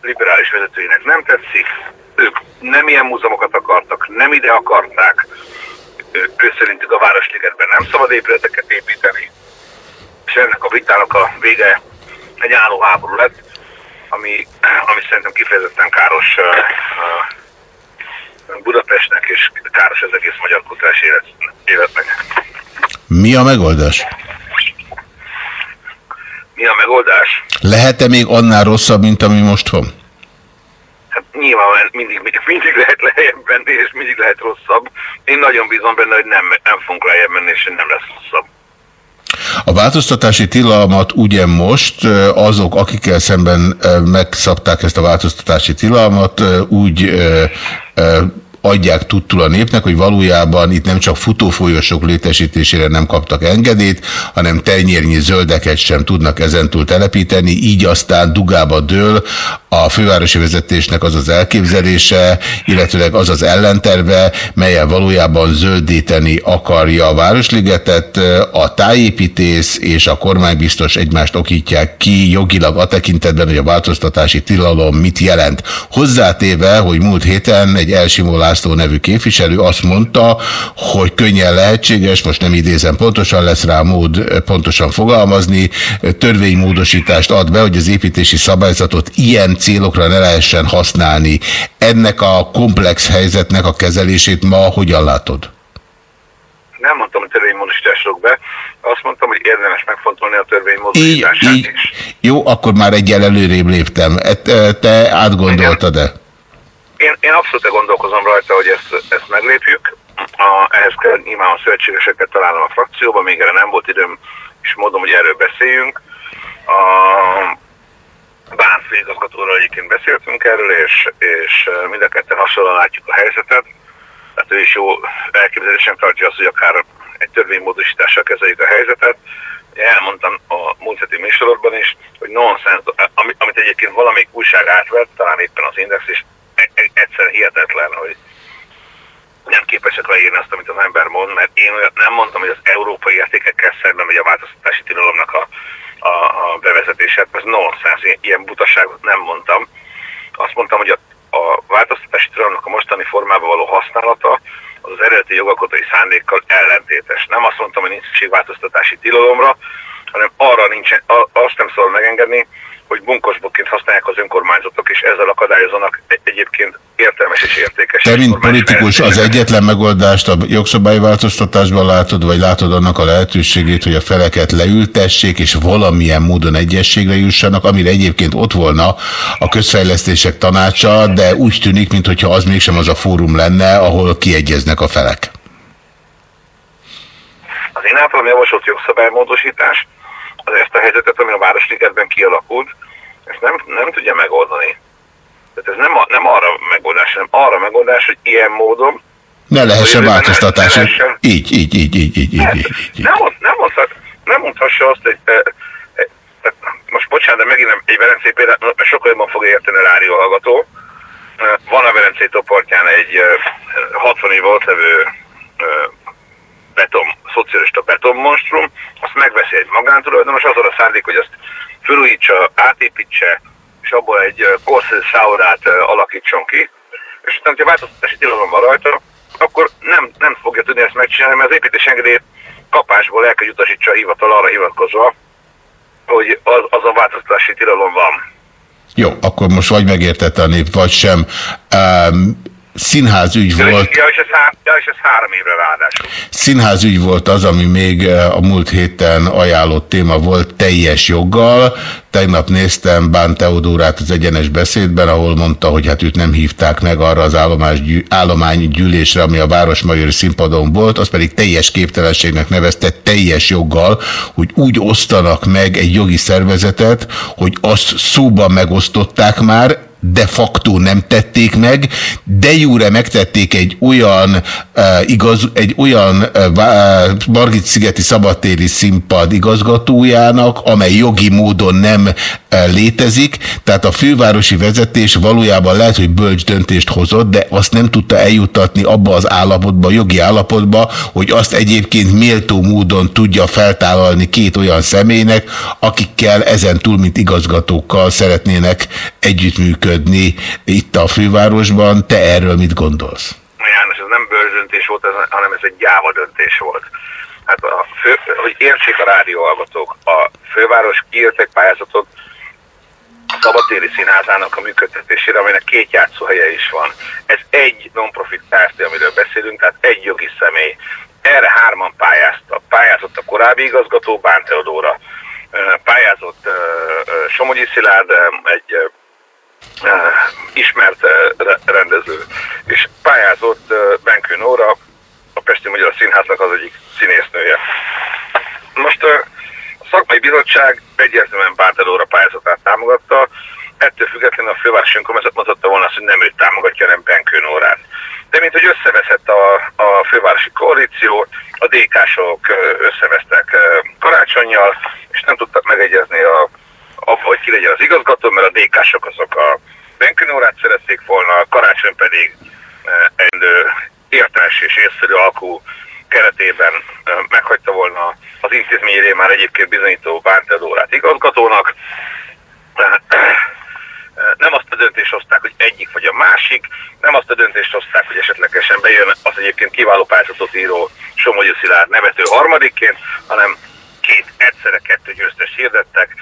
Speaker 9: liberális vezetőinek nem tetszik, ők nem ilyen múzeumokat akartak, nem ide akarták, ő szerintük a Városligetben nem szabad épületeket építeni, és ennek a vitának a vége egy álló háború lett, ami, ami szerintem kifejezetten káros Budapestnek, és káros az egész magyar kultúrás élet, életnek.
Speaker 7: Mi a megoldás?
Speaker 9: Mi a megoldás?
Speaker 7: Lehet-e még annál rosszabb, mint ami most van?
Speaker 9: Hát nyilván mindig, mindig lehet lejjebb menni, és mindig lehet rosszabb. Én nagyon bízom benne, hogy nem, nem fogunk lejjebb menni, és nem lesz rosszabb.
Speaker 7: A változtatási tilalmat ugye most azok, akikkel szemben megszabták ezt a változtatási tilalmat, úgy adják tudtul a népnek, hogy valójában itt nem csak futófolyosok létesítésére nem kaptak engedélyt, hanem tenyérnyi zöldeket sem tudnak ezentúl telepíteni, így aztán dugába dől a fővárosi vezetésnek az az elképzelése, illetőleg az az ellenterve, melyen valójában zöldíteni akarja a Városligetet, a tájépítész és a kormánybiztos egymást okítják ki jogilag a tekintetben, hogy a változtatási tilalom mit jelent. Hozzátéve, hogy múlt héten egy elsimulás László nevű képviselő azt mondta, hogy könnyen lehetséges, most nem idézem pontosan, lesz rá mód pontosan fogalmazni, törvénymódosítást ad be, hogy az építési szabályzatot ilyen célokra ne lehessen használni. Ennek a komplex helyzetnek a kezelését ma hogyan látod?
Speaker 9: Nem mondtam, hogy törvénymódosítások be, azt mondtam, hogy érdemes megfontolni a törvénymódosítását így, így. is.
Speaker 7: Jó, akkor már egyel előrébb léptem. Te átgondoltad-e?
Speaker 9: Én, én abszolút gondolkozom rajta, hogy ezt, ezt meglépjük. A, ehhez kell nyilván a szövetségeseket találnom a frakcióban, még erre nem volt időm és mondom, hogy erről beszéljünk. A Bán főigazgatóról egyébként beszéltünk erről, és, és mind a ketten hasonlóan látjuk a helyzetet. Tehát ő is jó elképzelésen tartja azt, hogy akár egy törvénymódosítással kezeljük a helyzetet. elmondtam a múlt heti műsorokban is, hogy nonsens, ami, amit egyébként valamelyik újság átvett, talán éppen az Index is, e- e- egyszer hihetetlen, hogy nem képesek leírni azt, amit az ember mond, mert én nem mondtam, hogy az európai értékekkel szemben megy a változtatási tilalomnak a, a, a bevezetése. Ez nonsens, ilyen butaságot nem mondtam. Azt mondtam, hogy a, a változtatási tilalomnak a mostani formában való használata az, az eredeti jogalkotói szándékkal ellentétes. Nem azt mondtam, hogy nincs szükség változtatási tilalomra, hanem arra nincsen, azt nem szabad megengedni, hogy bunkosbokként használják az önkormányzatok, és ezzel akadályozanak egy, egyébként értelmes és értékes.
Speaker 7: Te, mint politikus, az egyetlen megoldást a jogszabályi változtatásban látod, vagy látod annak a lehetőségét, hogy a feleket leültessék, és valamilyen módon egyességre jussanak, amire egyébként ott volna a közfejlesztések tanácsa, de úgy tűnik, mintha az mégsem az a fórum lenne, ahol kiegyeznek a felek.
Speaker 9: Az én általam javasolt jogszabálymódosítás ezt a helyzetet, ami a Városligetben kialakult, ezt nem, nem tudja megoldani. Tehát ez nem, a, nem arra megoldás, hanem arra megoldás, hogy ilyen módon
Speaker 7: ne lehessen változtatás. Ne lehessen. Így, így, így, így, így, így, így,
Speaker 9: így. Nem, nem, mondhat, nem mondhassa azt, hogy e, e, most bocsánat, de megint egy Velencé példát, mert sokkal jobban fog érteni a rádió hallgató. Van a Velencé toportján egy 60 év volt levő beton, szocialista betonmonstrum, azt megveszi egy magántulajdonos, azon a szándék, hogy azt felújítsa, átépítse, és abból egy korszerű szállodát alakítson ki, és utána, hogyha változtatási tilalom van rajta, akkor nem, nem fogja tudni ezt megcsinálni, mert az építés engedélyt kapásból el kell utasítsa a hivatal arra hivatkozva, hogy az, az a változtatási tilalom van.
Speaker 7: Jó, akkor most vagy megértette a nép, vagy sem. Um, színházügy ja, volt.
Speaker 9: Ja, és ez, há, ja, és ez három évre ráadásul.
Speaker 7: Színházügy volt az, ami még eh, a múlt héten ajánlott téma volt teljes joggal. Tegnap néztem Bán Teodórát az egyenes beszédben, ahol mondta, hogy hát őt nem hívták meg arra az állománygyűlésre, ami a Városmajori színpadon volt, az pedig teljes képtelenségnek nevezte teljes joggal, hogy úgy osztanak meg egy jogi szervezetet, hogy azt szóban megosztották már, de facto nem tették meg, de jure megtették egy olyan uh, igaz, egy olyan uh, Margit-szigeti szabadtéri színpad igazgatójának, amely jogi módon nem uh, létezik, tehát a fővárosi vezetés valójában lehet, hogy bölcs döntést hozott, de azt nem tudta eljutatni abba az állapotba, jogi állapotba, hogy azt egyébként méltó módon tudja feltállalni két olyan személynek, akikkel ezen túl, mint igazgatókkal szeretnének együttműködni működni itt a fővárosban. Te erről mit gondolsz?
Speaker 9: János, ez nem bőrzöntés volt, hanem ez egy gyáva döntés volt. Hát a fő, hogy értsék a rádióhallgatók, a főváros kiírt egy pályázatot a Szabadtéri Színházának a működtetésére, aminek két játszóhelye is van. Ez egy non-profit Kft., amiről beszélünk, tehát egy jogi személy. Erre hárman pályázta. Pályázott a korábbi igazgató, Bán Teodóra, pályázott Somogyi Szilárd, egy ismert rendező, és pályázott Benkő Nóra, a Pesti Magyar Színháznak az egyik színésznője. Most a szakmai bizottság egyértelműen Bártelóra pályázatát támogatta, ettől függetlenül a fővárosi önkormányzat mondhatta volna azt, hogy nem őt támogatja, hanem Benkő Nórát. De mint hogy összeveszett a, a fővárosi koalíció, a DK-sok összevesztek karácsonyjal, és nem tudtak megegyezni a abba, hogy ki legyen az igazgató, mert a DK-sok azok a Benkőnórát szerették volna, a karácsony pedig egy értelmes és észszerű alkú keretében eh, meghagyta volna az intézményére már egyébként bizonyító Bántedórát igazgatónak. Eh, nem azt a döntést hozták, hogy egyik vagy a másik, nem azt a döntést hozták, hogy esetlegesen bejön az egyébként kiváló pályázatot író Somogyi Szilárd nevető harmadikként, hanem két, egyszerre kettő győztes hirdettek,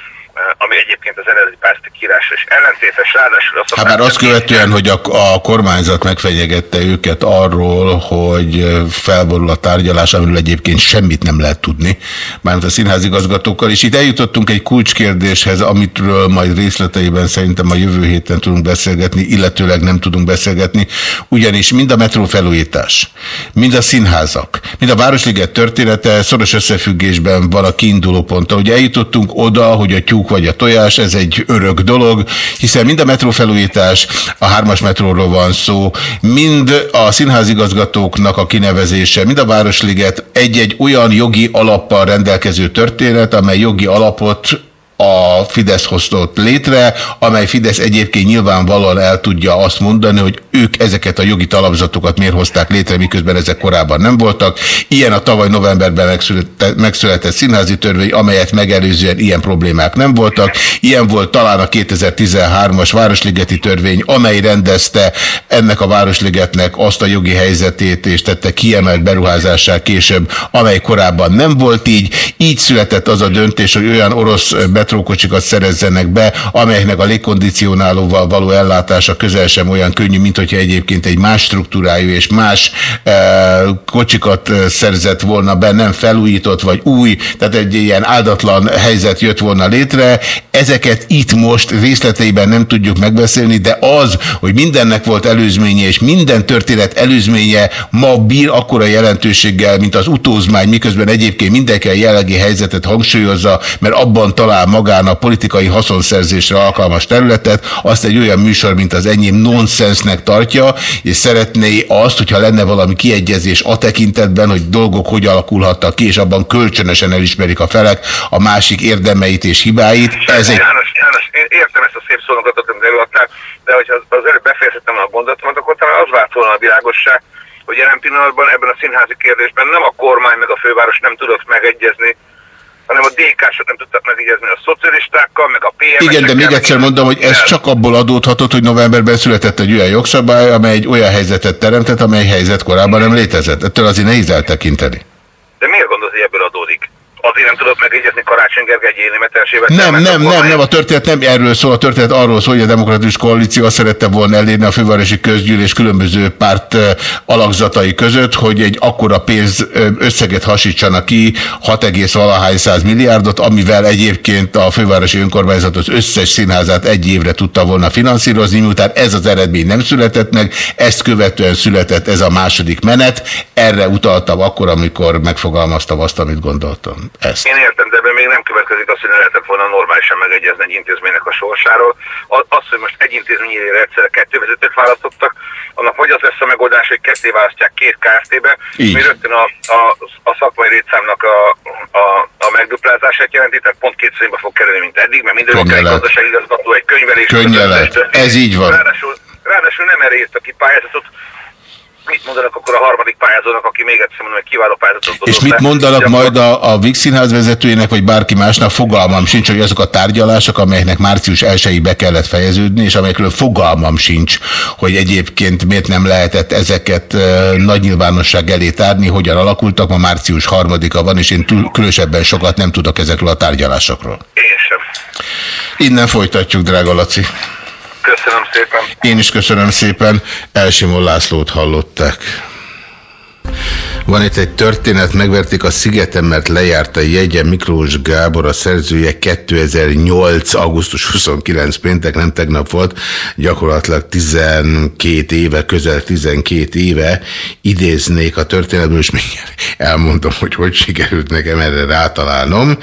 Speaker 9: ami egyébként az eredeti pászti kírásra is ellentétes, ráadásul
Speaker 7: azt Hát már azt követően, hogy a, a kormányzat megfenyegette őket arról, hogy felborul a tárgyalás, amiről egyébként semmit nem lehet tudni, mármint a színházigazgatókkal, és itt eljutottunk egy kulcskérdéshez, amitről majd részleteiben szerintem a jövő héten tudunk beszélgetni, illetőleg nem tudunk beszélgetni, ugyanis mind a metró felújítás, mind a színházak, mind a Városliget története szoros összefüggésben van a kiinduló ponttal. Ugye eljutottunk oda, hogy a tyúk tyúk vagy a tojás, ez egy örök dolog, hiszen mind a metrófelújítás, a hármas metróról van szó, mind a színházigazgatóknak a kinevezése, mind a Városliget egy-egy olyan jogi alappal rendelkező történet, amely jogi alapot a Fidesz hoztott létre, amely Fidesz egyébként nyilvánvalóan el tudja azt mondani, hogy ők ezeket a jogi talapzatokat miért hozták létre, miközben ezek korábban nem voltak. Ilyen a tavaly novemberben megszületett, megszületett színházi törvény, amelyet megelőzően ilyen problémák nem voltak. Ilyen volt talán a 2013-as Városligeti törvény, amely rendezte ennek a Városligetnek azt a jogi helyzetét, és tette kiemelt beruházássá később, amely korábban nem volt így. Így született az a döntés, hogy olyan orosz metrókocsikat szerezzenek be, amelyeknek a légkondicionálóval való ellátása közel sem olyan könnyű, mint hogyha egyébként egy más struktúrájú és más e, kocsikat szerzett volna be, nem felújított vagy új, tehát egy ilyen áldatlan helyzet jött volna létre. Ezeket itt most részleteiben nem tudjuk megbeszélni, de az, hogy mindennek volt előzménye, és minden történet előzménye ma bír akkora jelentőséggel, mint az utózmány, miközben egyébként mindenki a jellegi helyzetet hangsúlyozza, mert abban talál magának politikai haszonszerzésre alkalmas területet, azt egy olyan műsor, mint az enyém nonsensnek tartja, és szeretné azt, hogyha lenne valami kiegyezés a tekintetben, hogy dolgok hogy alakulhattak ki, és abban kölcsönösen elismerik a felek a másik érdemeit és hibáit.
Speaker 8: Ez egy... János, János, én értem ezt a szép szónokat, amit előadtál, de hogyha az előbb befejezhetem a gondotomat, akkor talán az vált volna a világosság, hogy jelen pillanatban ebben a színházi kérdésben nem a kormány meg a főváros nem tudott megegyezni, hanem a DK-sot nem tudtak megígézni a szocialistákkal, meg a pm
Speaker 7: Igen, de még egyszer mondom, hogy ez csak abból adódhatott, hogy novemberben született egy olyan jogszabály, amely egy olyan helyzetet teremtett, amely helyzet korábban nem létezett. Ettől azért nehéz eltekinteni.
Speaker 8: De miért gondolod, hogy ebből adódik? Azért nem tudott megegyezni Karácsony Gergely egy németelsével.
Speaker 7: Nem, nem, nem, nem, a történet nem erről szól, a történet arról szól, hogy a Demokratikus Koalíció azt szerette volna elérni a fővárosi közgyűlés különböző párt alakzatai között, hogy egy akkora pénz összeget hasítsanak ki, 6, valahány száz milliárdot, amivel egyébként a fővárosi önkormányzat az összes színházát egy évre tudta volna finanszírozni, miután ez az eredmény nem született meg, ezt követően született ez a második menet, erre utaltam akkor, amikor megfogalmaztam azt, amit gondoltam ezt.
Speaker 8: Én értem, de ebben még nem következik az, hogy ne lehetett volna normálisan megegyezni egy intézménynek a sorsáról. Az, hogy most egy intézményére egyszerre kettő vezetőt választottak, annak vagy az lesz a megoldás, hogy ketté választják két KFT-be, mi rögtön a, a, a szakmai létszámnak a, a, a megduplázását jelenti, tehát pont két színbe fog kerülni, mint eddig, mert minden egy gazdasági igazgató, egy könyvelés.
Speaker 7: Könnyelet, ez így van.
Speaker 8: Ráadásul, ráadásul nem erre írta ki pályázatot, mit mondanak akkor a harmadik pályázónak, aki még egyszer mondom, hogy kiváló pályázatot
Speaker 7: És mit mondanak majd a, a VIX színház vezetőjének, vagy bárki másnak, fogalmam sincs, hogy azok a tárgyalások, amelyeknek március 1 be kellett fejeződni, és amelyekről fogalmam sincs, hogy egyébként miért nem lehetett ezeket e, nagy nyilvánosság elé tárni, hogyan alakultak, ma március 3-a van, és én túl, különösebben sokat nem tudok ezekről a tárgyalásokról.
Speaker 8: Én sem.
Speaker 7: Innen folytatjuk, drága Laci.
Speaker 8: Köszönöm szépen.
Speaker 7: Én is köszönöm szépen. Elsimon Lászlót hallották. Van itt egy történet, megverték a szigeten, mert lejárt a jegye Miklós Gábor, a szerzője 2008. augusztus 29 péntek, nem tegnap volt, gyakorlatilag 12 éve, közel 12 éve idéznék a történetből, és még elmondom, hogy hogy sikerült nekem erre rátalálnom.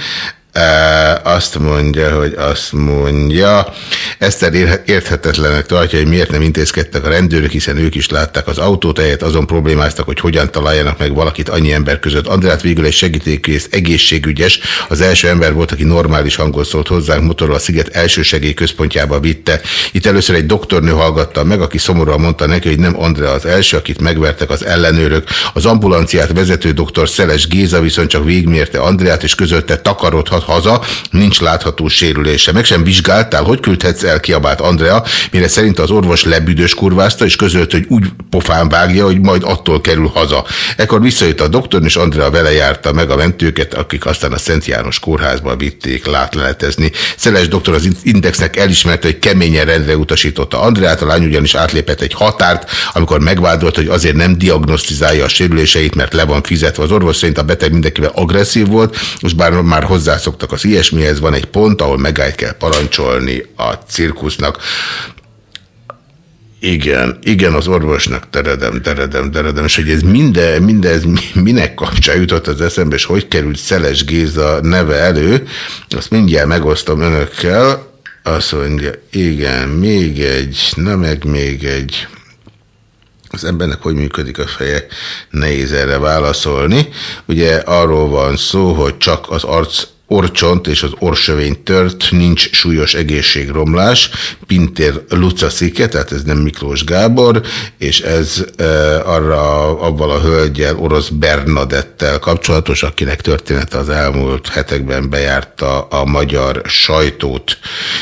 Speaker 7: Azt mondja, hogy azt mondja, Eszter érthetetlenek tartja, hogy miért nem intézkedtek a rendőrök, hiszen ők is látták az autót, helyett azon problémáztak, hogy hogyan találjanak meg valakit annyi ember között. Andrát végül egy segítékész, egészségügyes, az első ember volt, aki normális hangon szólt hozzánk, motorral a sziget első központjába vitte. Itt először egy doktornő hallgatta meg, aki szomorúan mondta neki, hogy nem Andrea az első, akit megvertek az ellenőrök. Az ambulanciát vezető doktor Szeles Géza viszont csak végmérte Andreát, és közölte takarodhat haza, nincs látható sérülése. Meg sem vizsgáltál, hogy küldhetsz el, kiabált Andrea, mire szerint az orvos lebüdös kurvázta, és közölt, hogy úgy pofán vágja, hogy majd attól kerül haza. Ekkor visszajött a doktor, és Andrea vele járta meg a mentőket, akik aztán a Szent János kórházba vitték látleletezni. Szeles doktor az Indexnek elismerte, hogy keményen rendre utasította Andreát, a lány ugyanis átlépett egy határt, amikor megvádolt, hogy azért nem diagnosztizálja a sérüléseit, mert le van fizetve. Az orvos szerint a beteg mindenkivel agresszív volt, és bár már hozzászok hozzászoktak az ilyesmihez, van egy pont, ahol megállt kell parancsolni a cirkusznak. Igen, igen, az orvosnak teredem, teredem, teredem, és hogy ez minden, mindez minek kapcsán jutott az eszembe, és hogy került Szeles Géza neve elő, azt mindjárt megosztom önökkel. Azt mondja, igen, még egy, na meg még egy. Az embernek hogy működik a feje, nehéz erre válaszolni. Ugye arról van szó, hogy csak az arc orcsont és az orsövény tört, nincs súlyos egészségromlás, Pintér Luca szike, tehát ez nem Miklós Gábor, és ez e, arra avval a hölgyel, orosz Bernadettel kapcsolatos, akinek története az elmúlt hetekben bejárta a magyar sajtót,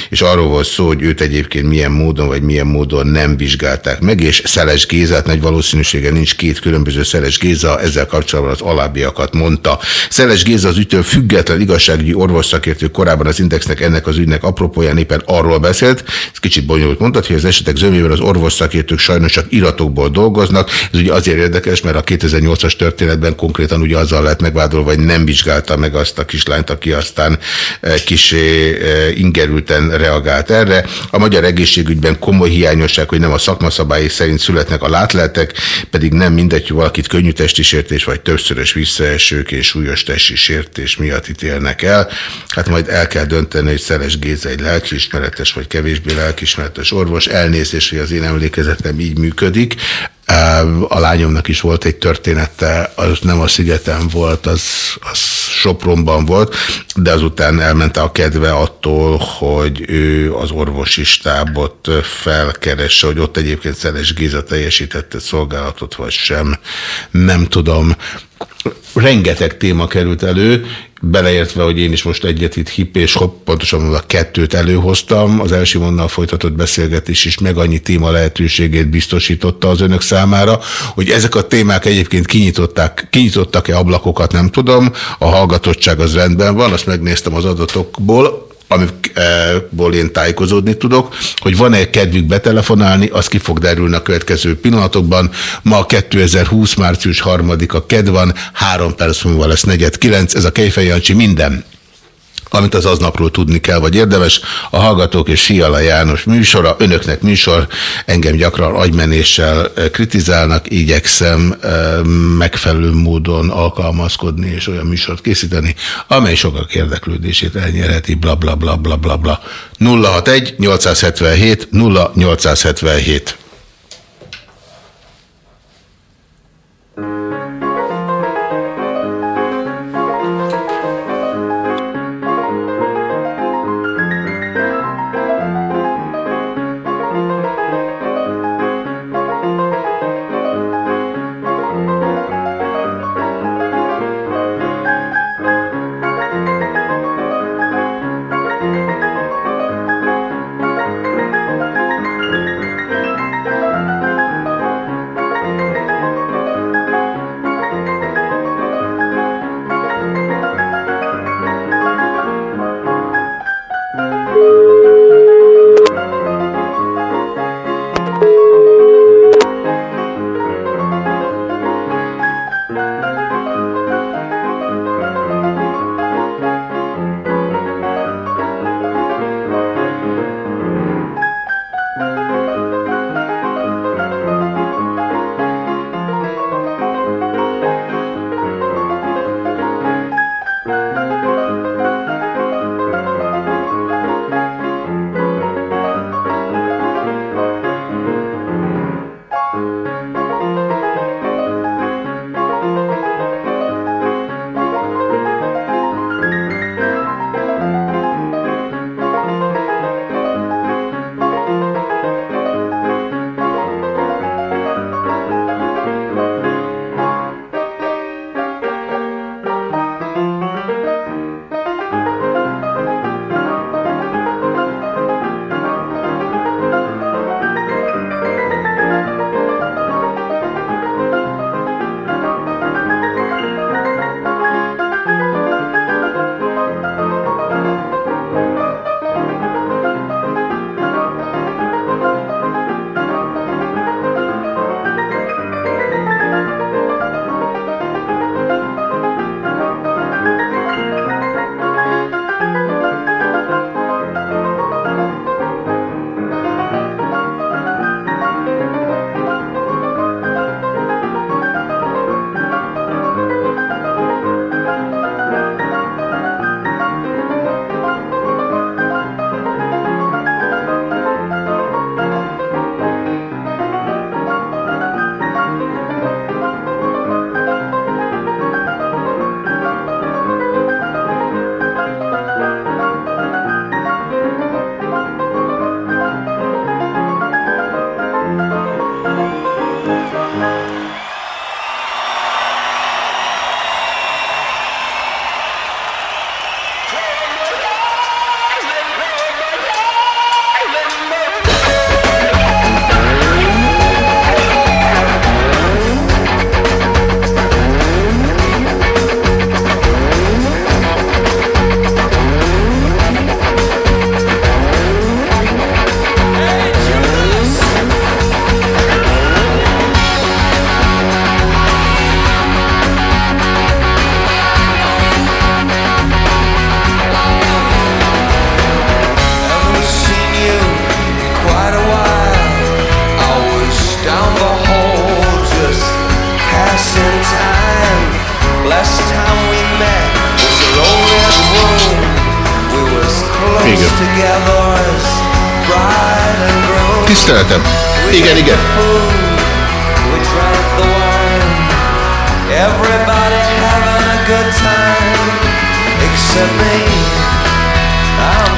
Speaker 7: és arról volt szó, hogy őt egyébként milyen módon vagy milyen módon nem vizsgálták meg, és Szeles Gézát nagy valószínűsége nincs két különböző Szeles Géza, ezzel kapcsolatban az alábbiakat mondta. Szeles Géza az ütő független igazság igazságügyi orvosszakértő korábban az Indexnek ennek az ügynek apropóján éppen arról beszélt, ez kicsit bonyolult mondat, hogy az esetek zömében az orvosszakértők sajnos csak iratokból dolgoznak. Ez ugye azért érdekes, mert a 2008-as történetben konkrétan ugye azzal lett megvádolva, hogy nem vizsgálta meg azt a kislányt, aki aztán kisé eh, ingerülten reagált erre. A magyar egészségügyben komoly hiányosság, hogy nem a szakmaszabályi szerint születnek a látleltek, pedig nem mindegy, hogy valakit könnyű testi sértés vagy többszörös visszaesők és súlyos testi sértés miatt ítélnek el el. Hát majd el kell dönteni, hogy Szeles Géza egy lelkiismeretes vagy kevésbé lelkiismeretes orvos. Elnézés, hogy az én emlékezetem így működik. A lányomnak is volt egy története, az nem a szigeten volt, az, az Sopronban volt, de azután elmente a kedve attól, hogy ő az orvosi stábot felkeresse, hogy ott egyébként Szeles Géza teljesítette szolgálatot, vagy sem. Nem tudom rengeteg téma került elő, beleértve, hogy én is most egyet itt hip és hopp, pontosan a kettőt előhoztam, az első mondnal folytatott beszélgetés is meg annyi téma lehetőségét biztosította az önök számára, hogy ezek a témák egyébként kinyitották, kinyitottak-e ablakokat, nem tudom, a hallgatottság az rendben van, azt megnéztem az adatokból, amikból én tájékozódni tudok, hogy van-e kedvük betelefonálni, az ki fog derülni a következő pillanatokban. Ma 2020. március 3-a ked van, három perc múlva lesz negyed kilenc, ez a Kejfej Jancsi minden amit az aznapról tudni kell, vagy érdemes. A Hallgatók és Fiala János műsora, önöknek műsor, engem gyakran agymenéssel eh, kritizálnak, igyekszem eh, megfelelő módon alkalmazkodni és olyan műsort készíteni, amely sokak érdeklődését elnyerheti, bla bla bla bla bla bla. 061 877 0877
Speaker 10: Haven't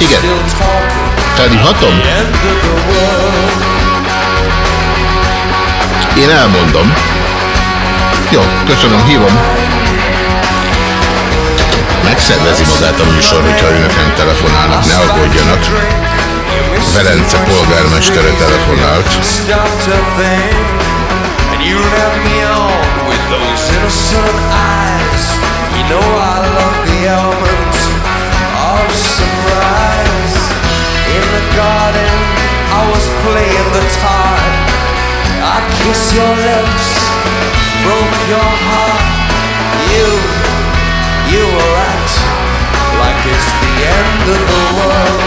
Speaker 7: Igen.
Speaker 10: world.
Speaker 7: Én elmondom. Jó, köszönöm, hívom. Megszervezi magát a műsor, hogyha önök nem telefonálnak, ne aggódjanak. Velence polgármestere telefonált.
Speaker 10: You know I love the element of surprise. In the garden, I was playing the tide. I kissed your lips, broke your heart. You, you were at like it's the end of the world.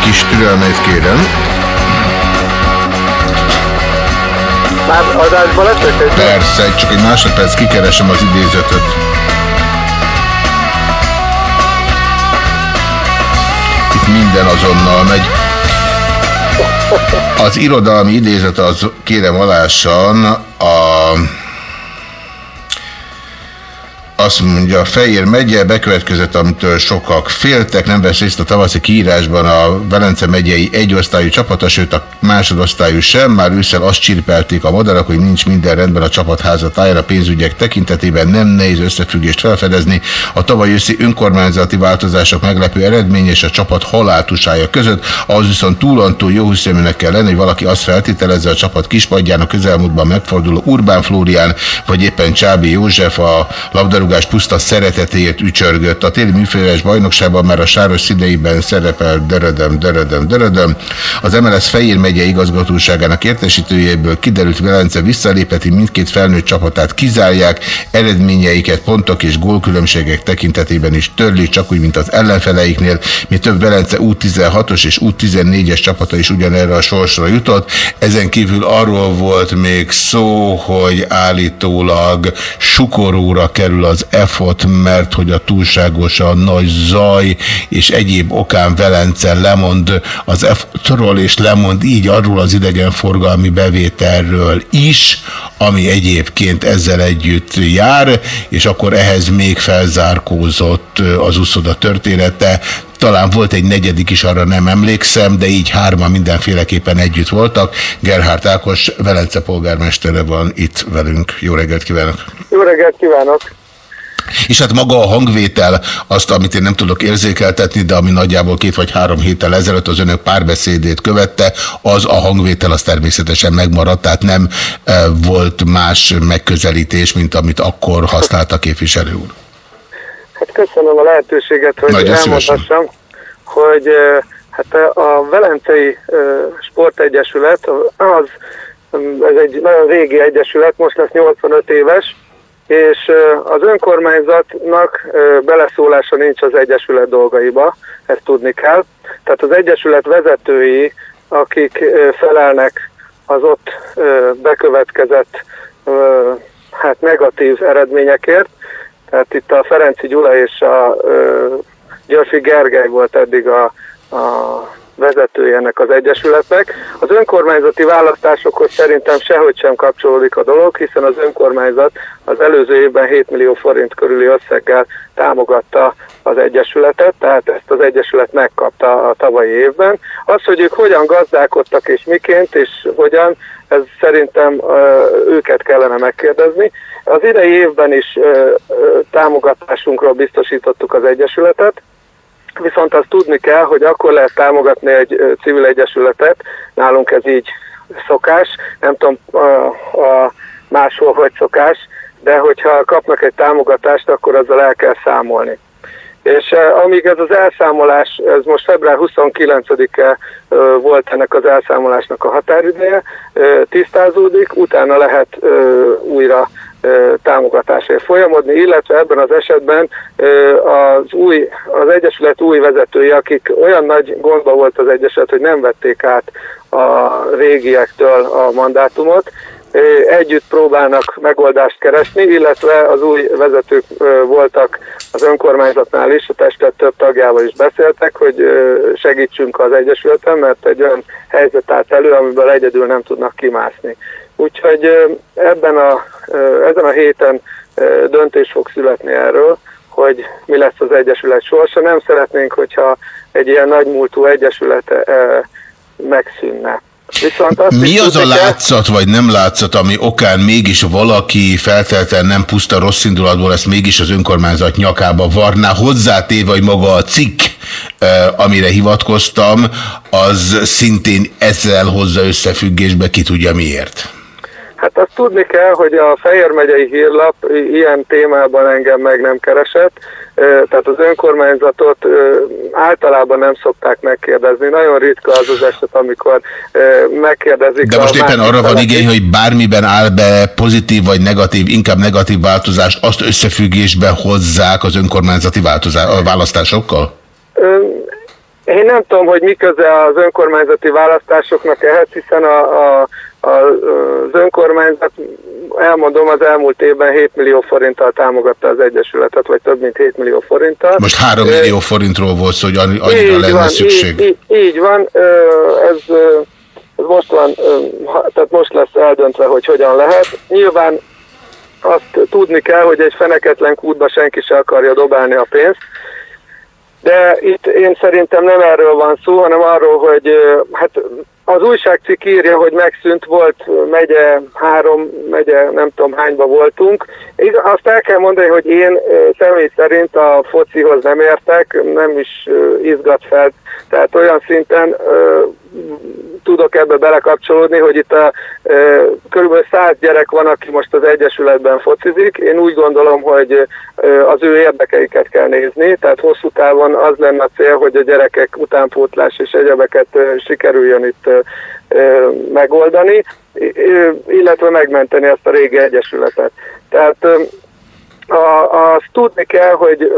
Speaker 7: Kis türelmét kérem.
Speaker 1: Már adásban lettek?
Speaker 7: Persze, csak egy másodperc kikeresem az idézetet. Itt minden azonnal megy. Az irodalmi idézet az kérem alásan a azt mondja, Fejér megye bekövetkezett, amitől sokak féltek, nem vesz részt a tavaszi kiírásban a Velence megyei egyosztályú csapata, sőt a másodosztályú sem. Már ősszel azt csirpelték a madarak, hogy nincs minden rendben a csapatháza táján a pénzügyek tekintetében nem nehéz összefüggést felfedezni. A tavaly őszi önkormányzati változások meglepő eredmény és a csapat haláltusája között, ahhoz viszont túlantúl jó hiszeműnek kell lenni, hogy valaki azt feltételezze a csapat kispadján a közelmúltban megforduló Urbán Flórián, vagy éppen Csábi József a labdarúgás puszta szeretetéért ücsörgött. A téli műfőres bajnokságban már a sáros színeiben szerepel dörödöm, dörödöm, dörödöm. Az MLS Fejér megye igazgatóságának értesítőjéből kiderült Velence visszalépeti mindkét felnőtt csapatát kizárják, eredményeiket pontok és gólkülönbségek tekintetében is törli, csak úgy, mint az ellenfeleiknél, mi több Velence U16-os és U14-es csapata is ugyanerre a sorsra jutott. Ezen kívül arról volt még szó, hogy állítólag sukoróra kerül az EFOT, mert hogy a túlságosan nagy zaj és egyéb okán Velence lemond az EFOT-ról, és lemond így arról az idegenforgalmi bevételről is, ami egyébként ezzel együtt jár, és akkor ehhez még felzárkózott az uszoda története. Talán volt egy negyedik is, arra nem emlékszem, de így hárman mindenféleképpen együtt voltak. Gerhard Ákos, Velence polgármestere van itt velünk. Jó reggelt kívánok!
Speaker 1: Jó reggelt kívánok!
Speaker 7: És hát maga a hangvétel, azt, amit én nem tudok érzékeltetni, de ami nagyjából két vagy három héttel ezelőtt az önök párbeszédét követte, az a hangvétel az természetesen megmaradt, tehát nem e, volt más megközelítés, mint amit akkor használt a képviselő úr.
Speaker 1: Hát köszönöm a lehetőséget, hogy
Speaker 7: Nagyon
Speaker 1: elmondhassam, hogy eh, hát a Velencei eh, Sportegyesület, az, ez egy nagyon régi egyesület, most lesz 85 éves, és az önkormányzatnak beleszólása nincs az egyesület dolgaiba, ezt tudni kell. Tehát az egyesület vezetői, akik felelnek az ott bekövetkezett hát negatív eredményekért, tehát itt a Ferenci Gyula és a Györfi Gergely volt eddig a, a vezetője ennek az egyesületnek. Az önkormányzati választásokhoz szerintem sehogy sem kapcsolódik a dolog, hiszen az önkormányzat az előző évben 7 millió forint körüli összeggel támogatta az egyesületet, tehát ezt az egyesület megkapta a tavalyi évben. Az, hogy ők hogyan gazdálkodtak és miként és hogyan, ez szerintem őket kellene megkérdezni. Az idei évben is támogatásunkról biztosítottuk az egyesületet, Viszont azt tudni kell, hogy akkor lehet támogatni egy civil egyesületet, nálunk ez így szokás, nem tudom a, a máshol hogy szokás, de hogyha kapnak egy támogatást, akkor azzal el kell számolni. És amíg ez az elszámolás, ez most február 29-e volt ennek az elszámolásnak a határideje, tisztázódik, utána lehet újra támogatásért folyamodni, illetve ebben az esetben az, új, az Egyesület új vezetői, akik olyan nagy gondba volt az Egyesület, hogy nem vették át a régiektől a mandátumot, együtt próbálnak megoldást keresni, illetve az új vezetők voltak az önkormányzatnál is, a testet több tagjával is beszéltek, hogy segítsünk az Egyesületen, mert egy olyan helyzet állt elő, amiből egyedül nem tudnak kimászni. Úgyhogy ebben a, ezen a héten döntés fog születni erről, hogy mi lesz az Egyesület sorsa. Nem szeretnénk, hogyha egy ilyen nagymúltú Egyesület megszűnne.
Speaker 7: Viszont azt Mi az a látszat, vagy nem látszat, ami okán mégis valaki feltelten nem puszta rossz indulatból ezt mégis az önkormányzat nyakába varná, hozzátéve, hogy maga a cikk, amire hivatkoztam, az szintén ezzel hozza összefüggésbe, ki tudja miért?
Speaker 1: Hát azt tudni kell, hogy a Fejér megyei hírlap ilyen témában engem meg nem keresett, tehát az önkormányzatot általában nem szokták megkérdezni. Nagyon ritka az az eset, amikor megkérdezik.
Speaker 7: De most éppen arra van igény, hogy bármiben áll be pozitív vagy negatív, inkább negatív változást, azt összefüggésbe hozzák az önkormányzati változás, választásokkal?
Speaker 1: Én nem tudom, hogy mi köze az önkormányzati választásoknak ehhez, hiszen a, a az önkormányzat, elmondom, az elmúlt évben 7 millió forinttal támogatta az Egyesületet, vagy több mint 7 millió forinttal.
Speaker 7: Most 3 millió forintról volt szó, hogy annyira lenne van, szükség.
Speaker 1: Így, így, így van, ez, ez most van, tehát most lesz eldöntve, hogy hogyan lehet. Nyilván azt tudni kell, hogy egy feneketlen kútba senki se akarja dobálni a pénzt, de itt én szerintem nem erről van szó, hanem arról, hogy hát az újságcikk írja, hogy megszűnt, volt megye három, megye nem tudom hányba voltunk. Azt el kell mondani, hogy én személy szerint a focihoz nem értek, nem is izgat fel. Tehát olyan szinten tudok ebbe belekapcsolódni, hogy itt a kb. 100 gyerek van, aki most az Egyesületben focizik. Én úgy gondolom, hogy az ő érdekeiket kell nézni, tehát hosszú távon az lenne a cél, hogy a gyerekek utánpótlás és egyebeket sikerüljön itt megoldani, illetve megmenteni ezt a régi egyesületet. Tehát a, azt tudni kell, hogy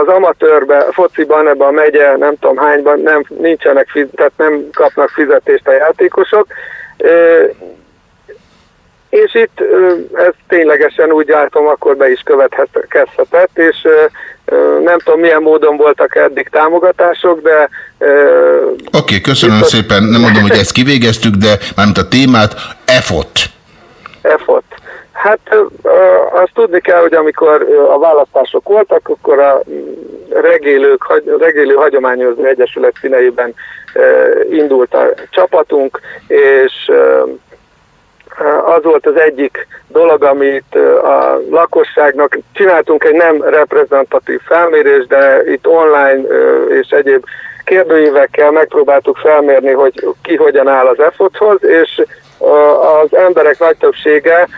Speaker 1: az amatőrbe, fociban, ebben a megye, nem tudom hányban, nem, nincsenek, tehát nem kapnak fizetést a játékosok, és itt ez ténylegesen úgy látom, akkor be is következhetett, és nem tudom milyen módon voltak eddig támogatások, de...
Speaker 7: Oké, okay, köszönöm szépen, nem mondom, hogy ezt kivégeztük, de mármint a témát, EFOT.
Speaker 1: EFOT. Hát azt tudni kell, hogy amikor a választások voltak, akkor a regélők, regélő hagyományozni egyesület színeiben indult a csapatunk, és az volt az egyik dolog, amit a lakosságnak csináltunk egy nem reprezentatív felmérés, de itt online és egyéb kérdőívekkel megpróbáltuk felmérni, hogy ki hogyan áll az EFOT-hoz, és az emberek nagy többsége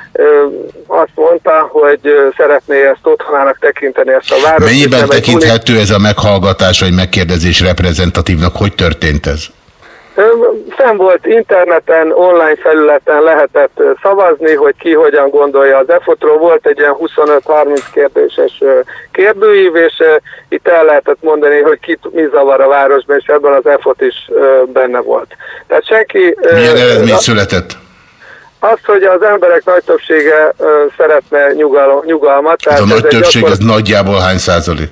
Speaker 1: azt mondta, hogy szeretné ezt otthonának tekinteni ezt a várost.
Speaker 7: Mennyiben tekinthető ez a meghallgatás vagy megkérdezés reprezentatívnak? Hogy történt ez?
Speaker 1: Fenn volt interneten, online felületen lehetett szavazni, hogy ki hogyan gondolja az EFOT-ról. Volt egy ilyen 25-30 kérdéses kérdőív, és itt el lehetett mondani, hogy ki mi zavar a városban, és ebben az EFOT is benne volt. Tehát senki...
Speaker 7: Milyen eredmény született?
Speaker 1: Azt, hogy az emberek nagy többsége szeretne nyugalom, nyugalmat.
Speaker 7: Tehát ez a nagy többség, gyakor... az nagyjából hány százalék?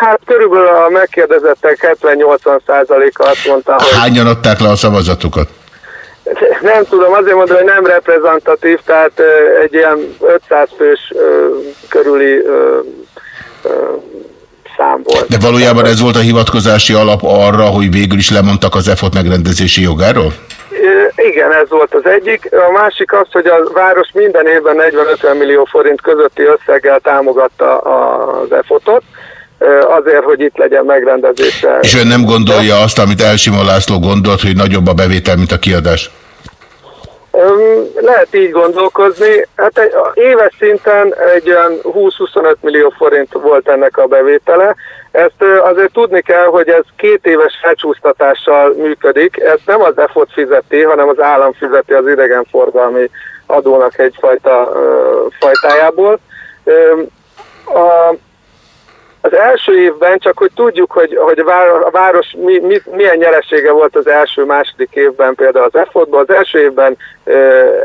Speaker 1: Hát körülbelül a megkérdezettek 70-80%-a azt mondta, hogy
Speaker 7: Hányan adták le a szavazatukat?
Speaker 1: nem tudom, azért mondom, hogy nem reprezentatív, tehát egy ilyen 500 fős körüli szám volt.
Speaker 7: De valójában ez volt a hivatkozási alap arra, hogy végül is lemondtak az EFOT megrendezési jogáról?
Speaker 1: Igen, ez volt az egyik. A másik az, hogy a város minden évben 40-50 millió forint közötti összeggel támogatta az EFOT-ot, azért, hogy itt legyen megrendezése.
Speaker 7: És ön nem gondolja azt, amit Elsimon László gondolt, hogy nagyobb a bevétel, mint a kiadás?
Speaker 1: Lehet így gondolkozni. Hát egy, éves szinten egy olyan 20-25 millió forint volt ennek a bevétele. Ezt azért tudni kell, hogy ez két éves felcsúsztatással működik. Ezt nem az EFOT fizeti, hanem az állam fizeti az idegenforgalmi adónak egyfajta fajtájából. A, az első évben, csak hogy tudjuk, hogy, hogy a vár- a város mi, mi, milyen nyeresége volt az első, második évben például az EFOT-ban. Az első évben ö,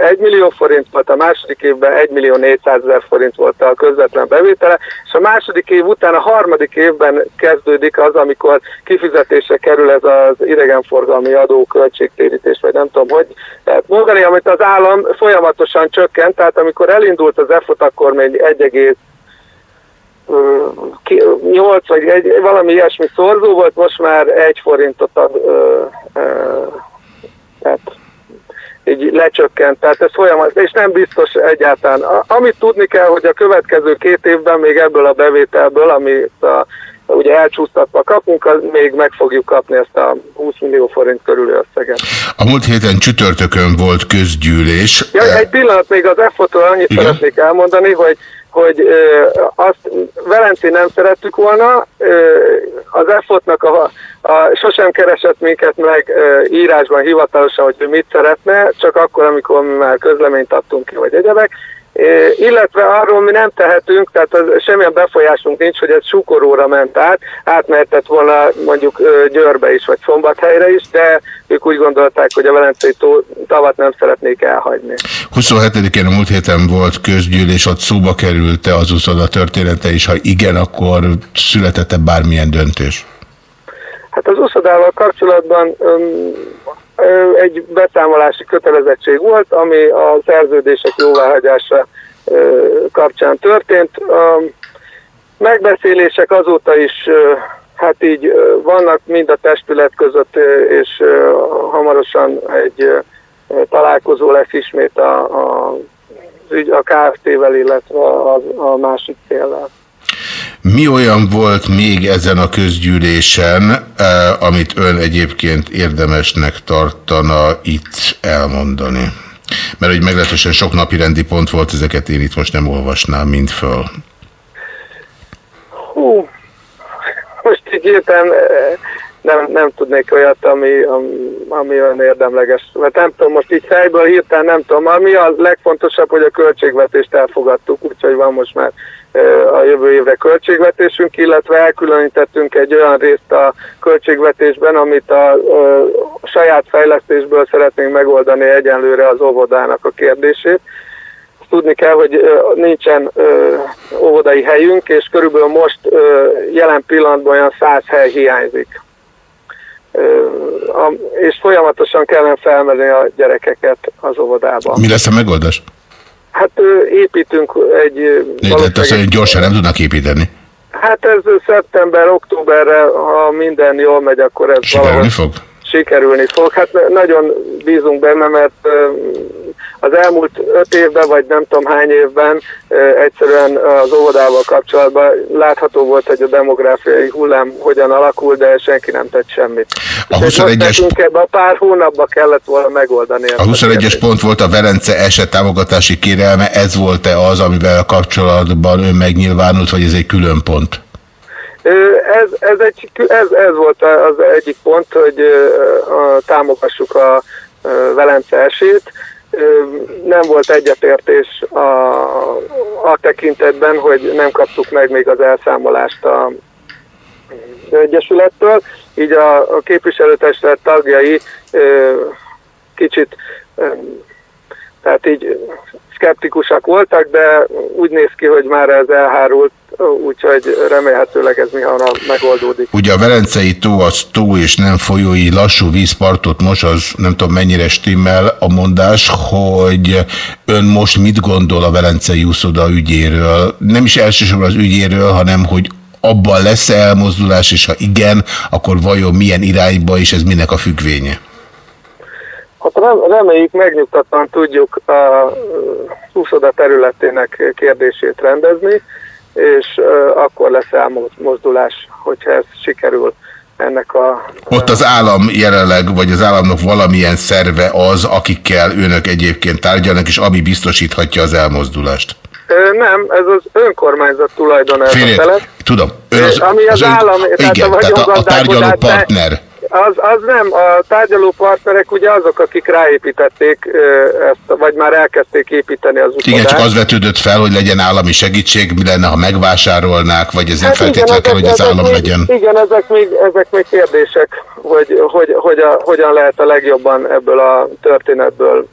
Speaker 1: 1 millió forint volt, a második évben 1 millió 400 ezer forint volt a közvetlen bevétele, és a második év után a harmadik évben kezdődik az, amikor kifizetésre kerül ez az idegenforgalmi adó költségtérítés, vagy nem tudom, hogy lehet mondani, amit az állam folyamatosan csökkent, tehát amikor elindult az EFOT, akkor még 1, ö, ki- 8 vagy egy, valami ilyesmi szorzó volt, most már egy forintot ad, ö, ö, tehát így lecsökkent, tehát ez folyamat, és nem biztos egyáltalán. A, amit tudni kell, hogy a következő két évben még ebből a bevételből, amit a, ugye elcsúsztatva kapunk, az még meg fogjuk kapni ezt a 20 millió forint körüli összeget.
Speaker 7: A múlt héten csütörtökön volt közgyűlés.
Speaker 1: Ja, egy pillanat még az EFOT-ról annyit
Speaker 7: Igen?
Speaker 1: szeretnék elmondani, hogy hogy azt Velencén nem szerettük volna, az EFOT-nak a, a, sosem keresett minket meg írásban hivatalosan, hogy ő mit szeretne, csak akkor, amikor mi már közleményt adtunk ki, vagy egyebek, illetve arról mi nem tehetünk, tehát az, semmilyen befolyásunk nincs, hogy ez Sukoróra ment át, átmehetett volna mondjuk Győrbe is, vagy Szombathelyre is, de ők úgy gondolták, hogy a Velencei tó, tavat nem szeretnék elhagyni.
Speaker 7: 27-én a múlt héten volt közgyűlés, ott szóba került-e az úszoda története, és ha igen, akkor született-e bármilyen döntés?
Speaker 1: Hát az uszodával kapcsolatban ö, egy beszámolási kötelezettség volt, ami a szerződések jóváhagyása kapcsán történt. A megbeszélések azóta is hát így vannak mind a testület között, és hamarosan egy találkozó lesz ismét a, a, az ügy- a KFT-vel, illetve a, a másik féllel.
Speaker 7: Mi olyan volt még ezen a közgyűlésen, eh, amit ön egyébként érdemesnek tartana itt elmondani? Mert hogy meglehetősen sok napi rendi pont volt, ezeket én itt most nem olvasnám mind föl.
Speaker 1: Hú, most így hirtelen eh, nem, nem tudnék olyat, ami, ami, ami olyan érdemleges. Mert nem tudom, most így fejből hirtelen nem tudom. Ami a legfontosabb, hogy a költségvetést elfogadtuk, úgyhogy van most már a jövő évre költségvetésünk, illetve elkülönítettünk egy olyan részt a költségvetésben, amit a, a saját fejlesztésből szeretnénk megoldani egyenlőre az óvodának a kérdését tudni kell, hogy nincsen óvodai helyünk, és körülbelül most jelen pillanatban olyan 100 hely hiányzik. És folyamatosan kellene felmenni a gyerekeket az óvodába.
Speaker 7: Mi lesz a megoldás?
Speaker 1: Hát építünk egy...
Speaker 7: Né, Tehát azt mondja, gyorsan nem tudnak építeni.
Speaker 1: Hát ez szeptember, októberre, ha minden jól megy, akkor ez
Speaker 7: Sikerülni fog?
Speaker 1: Sikerülni fog. Hát nagyon bízunk benne, mert az elmúlt öt évben, vagy nem tudom hány évben egyszerűen az óvodával kapcsolatban látható volt, hogy a demográfiai hullám hogyan alakul, de senki nem tett semmit.
Speaker 7: A
Speaker 1: És most
Speaker 7: 21-es
Speaker 1: nekünk ebbe a pár hónapba kellett volna megoldani.
Speaker 7: A 21-es
Speaker 1: kérdést.
Speaker 7: pont volt a Velence eset támogatási kérelme, ez volt-e az, amivel kapcsolatban ön megnyilvánult, vagy ez egy külön pont?
Speaker 1: Ez, ez, egy, ez, ez volt az egyik pont, hogy a, támogassuk a ö, Velence esét. Nem volt egyetértés a, a tekintetben, hogy nem kaptuk meg még az elszámolást a Egyesülettől, így a, a képviselőtestület tagjai kicsit tehát így szkeptikusak voltak, de úgy néz ki, hogy már ez elhárult, úgyhogy remélhetőleg ez mi hamarabb megoldódik.
Speaker 7: Ugye a Velencei tó az tó és nem folyói lassú vízpartot most az nem tudom mennyire stimmel a mondás, hogy ön most mit gondol a Velencei úszoda ügyéről? Nem is elsősorban az ügyéről, hanem hogy abban lesz -e elmozdulás, és ha igen, akkor vajon milyen irányba, és ez minek a függvénye?
Speaker 1: Hát rem- reméljük megnyugtatóan tudjuk a úszoda területének kérdését rendezni, és akkor lesz elmozdulás, hogyha ez sikerül ennek a...
Speaker 7: Ott az állam jelenleg, vagy az államnak valamilyen szerve az, akikkel önök egyébként tárgyalnak, és ami biztosíthatja az elmozdulást.
Speaker 1: Nem, ez az önkormányzat tulajdon ez
Speaker 7: Félét,
Speaker 1: a telep.
Speaker 7: tudom. Ön az,
Speaker 1: ami az,
Speaker 7: az ön,
Speaker 1: állam,
Speaker 7: igen,
Speaker 1: a
Speaker 7: tehát a, a tárgyaló partner.
Speaker 1: Az, az nem, a tárgyaló partnerek ugye azok, akik ráépítették ezt, vagy már elkezdték építeni az
Speaker 7: Igen,
Speaker 1: utodát.
Speaker 7: csak az vetődött fel, hogy legyen állami segítség, mi lenne, ha megvásárolnák, vagy ez nem
Speaker 1: Hát igen,
Speaker 7: feltétlenül kell, hogy az állam
Speaker 1: még,
Speaker 7: legyen.
Speaker 1: Igen, ezek még, ezek még kérdések, hogy, hogy, hogy a, hogyan lehet a legjobban ebből a történetből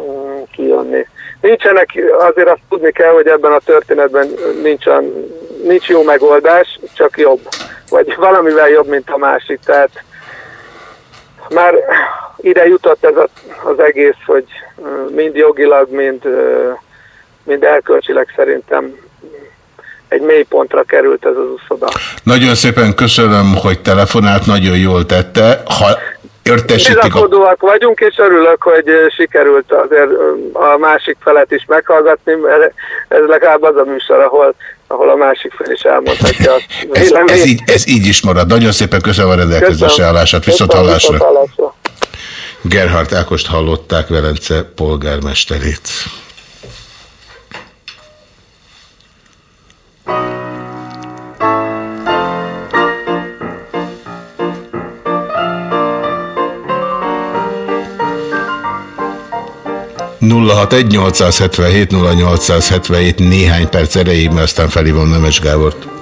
Speaker 1: mm, kijönni. Nincsenek, azért azt tudni kell, hogy ebben a történetben nincsen, nincs jó megoldás, csak jobb. Vagy valamivel jobb, mint a másik. Tehát már ide jutott ez a, az egész, hogy mind jogilag, mind, mind erkölcsileg szerintem egy mély pontra került ez az uszoda.
Speaker 7: Nagyon szépen köszönöm, hogy telefonált, nagyon jól tette. Ha értesítik a...
Speaker 1: Vagyunk, és örülök, hogy sikerült azért a másik felet is meghallgatni, mert ez legalább az a műsor, ahol, ahol a másik fel is elmondhatja a
Speaker 7: Ez, ez, így, ez így is marad. Nagyon szépen köszönöm a rendelkezésre állását. Viszont
Speaker 1: Köszönöm,
Speaker 7: hallásra.
Speaker 1: viszont hallásra.
Speaker 7: Gerhard Ákost hallották, Velence polgármesterét. Nulla hat egy 877 0877 néhány perc erejéig, mert aztán felhívom Nemes Gábort.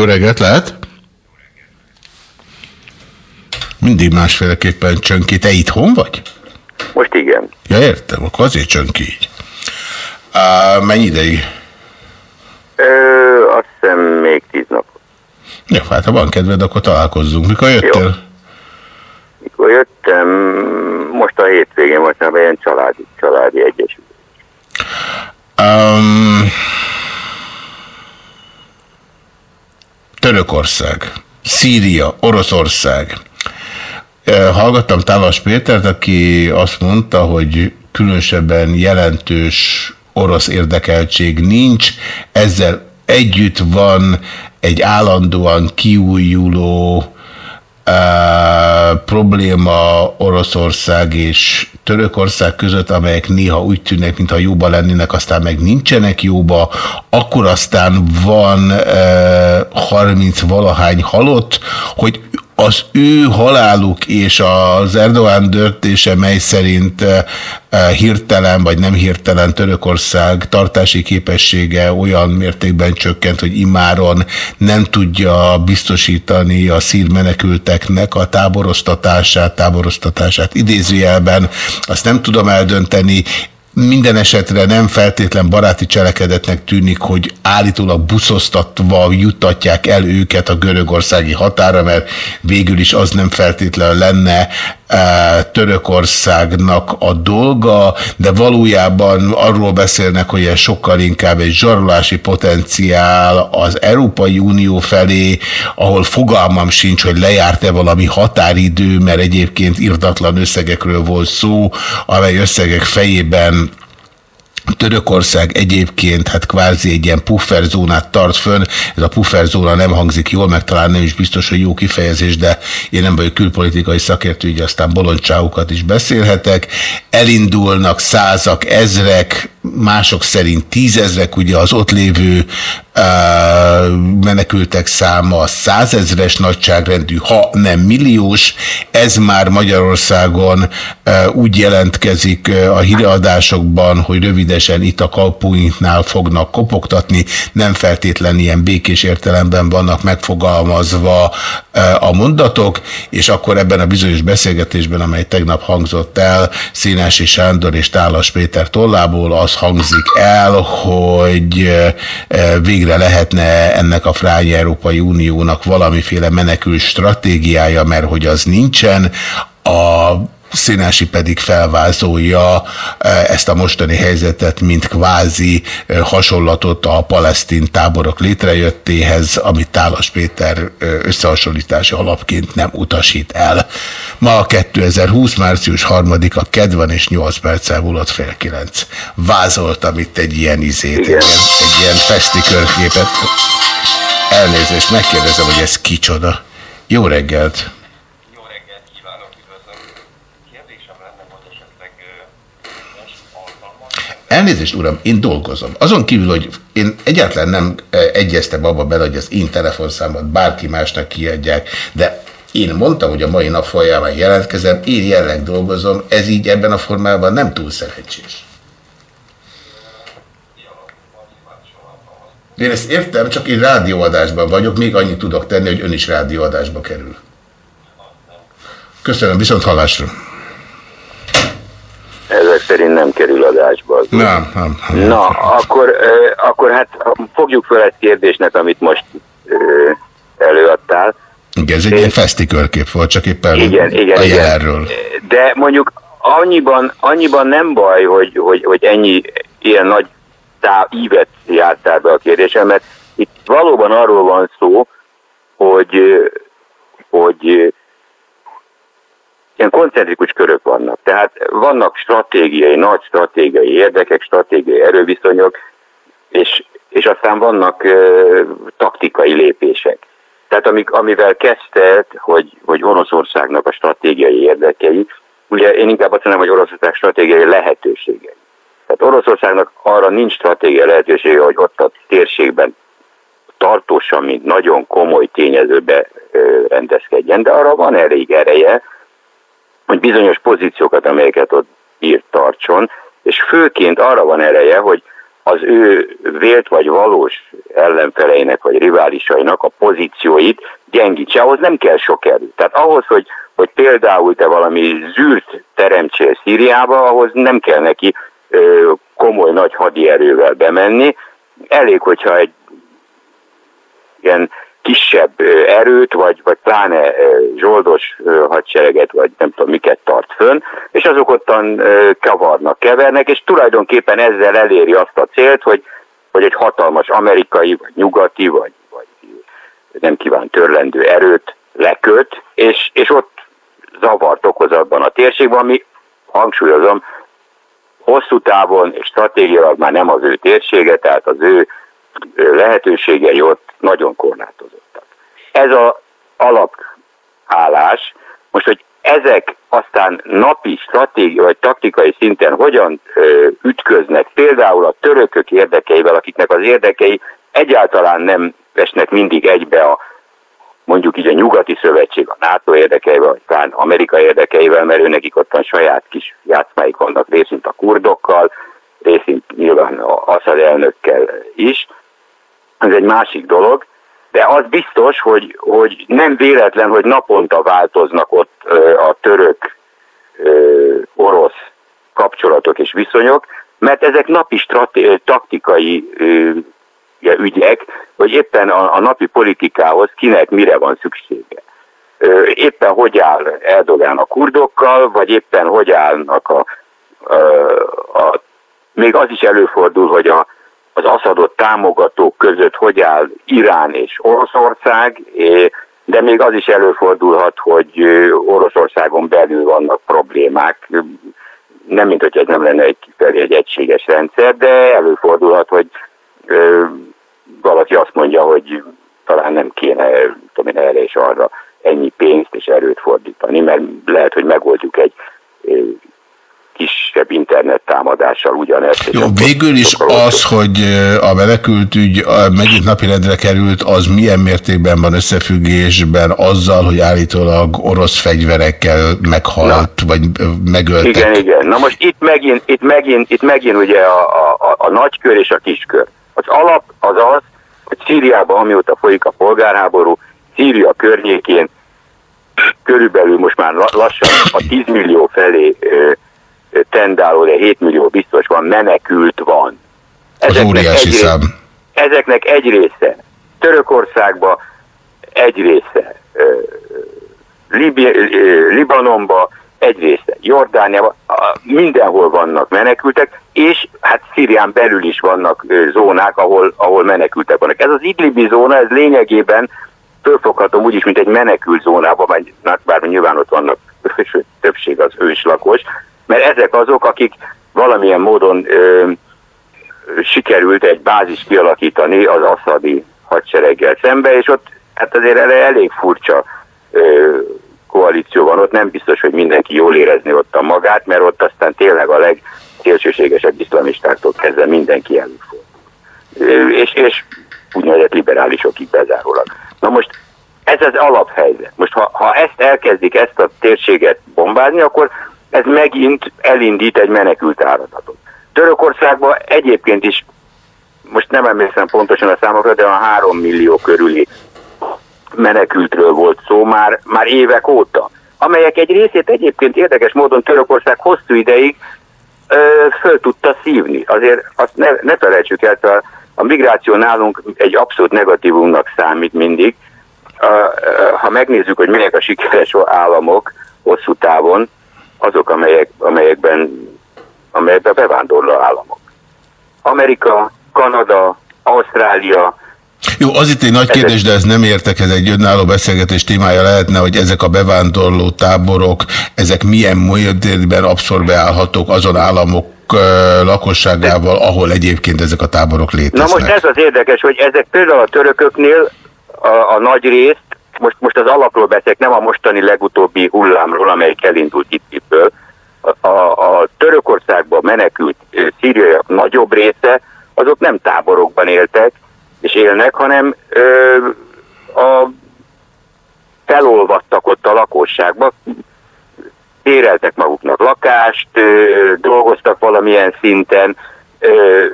Speaker 7: Jó reggelt, lehet? Mindig másféleképpen csönki. Te itthon vagy?
Speaker 11: Most igen.
Speaker 7: Ja, értem, akkor azért csönki így. Uh, mennyi ideig?
Speaker 11: Ö, azt hiszem még tíz nap.
Speaker 7: Jó, hát ha van kedved, akkor találkozzunk. Mikor jöttél? Jó.
Speaker 11: Mikor jöttem, most a hétvégén, most már ilyen családi, családi egyesület.
Speaker 7: Um, Törökország, Szíria, Oroszország. Hallgattam Tálas Pétert, aki azt mondta, hogy különösebben jelentős orosz érdekeltség nincs, ezzel együtt van egy állandóan kiújuló probléma Oroszország és Törökország között, amelyek néha úgy tűnnek, mintha jóba lennének, aztán meg nincsenek jóba, akkor aztán van uh, 30 valahány halott, hogy az ő haláluk és az Erdogan döntése, mely szerint eh, eh, hirtelen vagy nem hirtelen Törökország tartási képessége olyan mértékben csökkent, hogy imáron nem tudja biztosítani a szír menekülteknek a táboroztatását, táboroztatását. Idézőjelben, azt nem tudom eldönteni, minden esetre nem feltétlen baráti cselekedetnek tűnik, hogy állítólag buszoztatva juttatják el őket a görögországi határa, mert végül is az nem feltétlen lenne Törökországnak a dolga, de valójában arról beszélnek, hogy ez sokkal inkább egy zsarolási potenciál az Európai Unió felé, ahol fogalmam sincs, hogy lejárt-e valami határidő, mert egyébként irdatlan összegekről volt szó, amely összegek fejében Törökország egyébként hát kvázi egy ilyen pufferzónát tart fönn, ez a pufferzóna nem hangzik jól, meg talán nem is biztos, hogy jó kifejezés, de én nem vagyok külpolitikai szakértő, így aztán bolondságokat is beszélhetek. Elindulnak százak, ezrek, mások szerint tízezrek, ugye az ott lévő menekültek száma százezres nagyságrendű, ha nem milliós. Ez már Magyarországon úgy jelentkezik a híreadásokban, hogy rövidesen itt a kapuinknál fognak kopogtatni, nem feltétlen ilyen békés értelemben vannak megfogalmazva a mondatok, és akkor ebben a bizonyos beszélgetésben, amely tegnap hangzott el, Színási Sándor és Tálas Péter tollából az hangzik el, hogy végre lehetne ennek a frány Európai Uniónak valamiféle menekül stratégiája, mert hogy az nincsen. A Színási pedig felvázolja eh, ezt a mostani helyzetet, mint kvázi eh, hasonlatot a palesztin táborok létrejöttéhez, amit Tálas Péter eh, összehasonlítási alapként nem utasít el. Ma 2020. március 3-a kedvan és 8 perccel múlott fél kilenc. Vázoltam itt egy ilyen izét, egy ilyen, egy ilyen festikörképet. Elnézést, megkérdezem, hogy ez kicsoda. Jó reggelt! Elnézést, uram, én dolgozom. Azon kívül, hogy én egyáltalán nem egyeztem abba bele, hogy az én telefonszámot bárki másnak kiadják, de én mondtam, hogy a mai nap folyamán jelentkezem, én jelenleg dolgozom, ez így ebben a formában nem túl szerencsés. Én ezt értem, csak én rádióadásban vagyok, még annyit tudok tenni, hogy ön is rádióadásba kerül. Köszönöm, viszont hallásra
Speaker 11: ezek szerint nem kerül adásba.
Speaker 7: Nem, nem, nem.
Speaker 11: Na, akkor, uh, akkor hát fogjuk fel egy kérdésnek, amit most előadtál.
Speaker 7: Igen, ez egy ilyen fesztikörkép volt, csak éppen igen, igen, a jelenről.
Speaker 11: De mondjuk annyiban, annyiban nem baj, hogy, hogy, hogy ennyi ilyen nagy tá, ívet jártál be a kérdésem, mert itt valóban arról van szó, hogy, hogy ilyen koncentrikus körök vannak. Tehát vannak stratégiai, nagy stratégiai érdekek, stratégiai erőviszonyok, és, és aztán vannak uh, taktikai lépések. Tehát amik, amivel kezdted, hogy, hogy Oroszországnak a stratégiai érdekei, ugye én inkább azt mondom, hogy Oroszország stratégiai lehetőségei. Tehát Oroszországnak arra nincs stratégiai lehetősége, hogy ott a térségben tartósan, mint nagyon komoly tényezőbe rendezkedjen, de arra van elég ereje, hogy bizonyos pozíciókat, amelyeket ott írt tartson, és főként arra van ereje, hogy az ő vélt vagy valós ellenfeleinek vagy riválisainak a pozícióit gyengítse, ahhoz nem kell sok erő. Tehát ahhoz, hogy, hogy például te valami zűrt teremtsél Szíriába, ahhoz nem kell neki ö, komoly nagy hadierővel bemenni, elég, hogyha egy ilyen kisebb erőt, vagy, vagy pláne zsoldos hadsereget, vagy nem tudom miket tart fönn, és azok ottan kavarnak, kevernek, és tulajdonképpen ezzel eléri azt a célt, hogy, hogy egy hatalmas amerikai, vagy nyugati, vagy, vagy nem kíván törlendő erőt leköt, és, és ott zavart okoz abban a térségben, ami hangsúlyozom, hosszú távon és stratégiailag már nem az ő térsége, tehát az ő lehetőségei ott nagyon korlátozottak. Ez az alapállás, most, hogy ezek aztán napi stratégia vagy taktikai szinten hogyan ö, ütköznek például a törökök érdekeivel, akiknek az érdekei egyáltalán nem esnek mindig egybe a mondjuk így a nyugati szövetség, a NATO érdekeivel, vagy talán Amerika érdekeivel, mert ő nekik ott van saját kis játszmáik vannak, részint a kurdokkal, részint nyilván a Assad elnökkel is. Ez egy másik dolog, de az biztos, hogy, hogy nem véletlen, hogy naponta változnak ott a török ö, orosz kapcsolatok és viszonyok, mert ezek napi straté- taktikai ügyek, hogy éppen a, a napi politikához kinek mire van szüksége. Éppen hogy áll Erdogan a kurdokkal, vagy éppen hogy állnak a, a, a még az is előfordul, hogy a, az Assadot támogatók között hogy áll Irán és Oroszország, de még az is előfordulhat, hogy Oroszországon belül vannak problémák, nem mint hogy ez nem lenne egy egy egységes rendszer, de előfordulhat, hogy valaki azt mondja, hogy talán nem kéne tudom én, erre és arra ennyi pénzt és erőt fordítani, mert lehet, hogy megoldjuk egy kisebb internet támadással ugyanezt.
Speaker 7: Jó, végül is az, hogy a menekültügy megint napirendre került, az milyen mértékben van összefüggésben azzal, hogy állítólag orosz fegyverekkel meghalt, Na. vagy megöltek?
Speaker 11: Igen, igen. Na most itt megint, itt megint, itt megint ugye a, a, a nagykör és a kiskör. Az alap az az, hogy Szíriában, amióta folyik a polgárháború, Szíria környékén körülbelül most már lassan a 10 millió felé tendáló, de 7 millió biztos van, menekült van.
Speaker 7: Ezeknek az egy, szám.
Speaker 11: Ezeknek egy része Törökországba, egy része Libi, Libanonba, egy része Jordániába, mindenhol vannak menekültek, és hát Szírián belül is vannak zónák, ahol, ahol menekültek vannak. Ez az Idlibi zóna, ez lényegében fölfoghatom úgyis, mint egy menekült zónában, bár nyilván ott vannak, sőt, többség az őslakos, mert ezek azok, akik valamilyen módon ö, sikerült egy bázis kialakítani az asszadi hadsereggel szembe, és ott hát azért elég furcsa ö, koalíció van, ott nem biztos, hogy mindenki jól érezni ott a magát, mert ott aztán tényleg a legszélsőségesebb iszlamistáktól kezdve mindenki előfordul. És, és úgynevezett liberálisokig bezárólag. Na most ez az alaphelyzet. Most ha, ha ezt elkezdik, ezt a térséget bombázni, akkor ez megint elindít egy menekült áradatot. Törökországban egyébként is, most nem emlékszem pontosan a számokra, de a három millió körüli menekültről volt szó már, már évek óta, amelyek egy részét egyébként érdekes módon Törökország hosszú ideig ö, föl tudta szívni. Azért azt ne, ne felejtsük el, a, a migráció nálunk egy abszolút negatívumnak számít mindig. A, a, ha megnézzük, hogy melyek a sikeres államok hosszú távon, azok, amelyek, amelyekben, amelyekben bevándorló államok. Amerika, Kanada, Ausztrália,
Speaker 7: jó, az itt egy nagy kérdés, de ez nem értek, ez egy önálló beszélgetés témája lehetne, hogy ezek a bevándorló táborok, ezek milyen módszerben abszorbálhatók azon államok lakosságával, ahol egyébként ezek a táborok léteznek.
Speaker 11: Na most ez az érdekes, hogy ezek például a törököknél a, a nagy részt most, most az alapról beszélek, nem a mostani legutóbbi hullámról, amelyik elindult itt A, a, a Törökországban menekült szíriaiak nagyobb része, azok nem táborokban éltek és élnek, hanem ö, a felolvadtak ott a lakosságba, béreltek maguknak lakást, ö, dolgoztak valamilyen szinten, ö,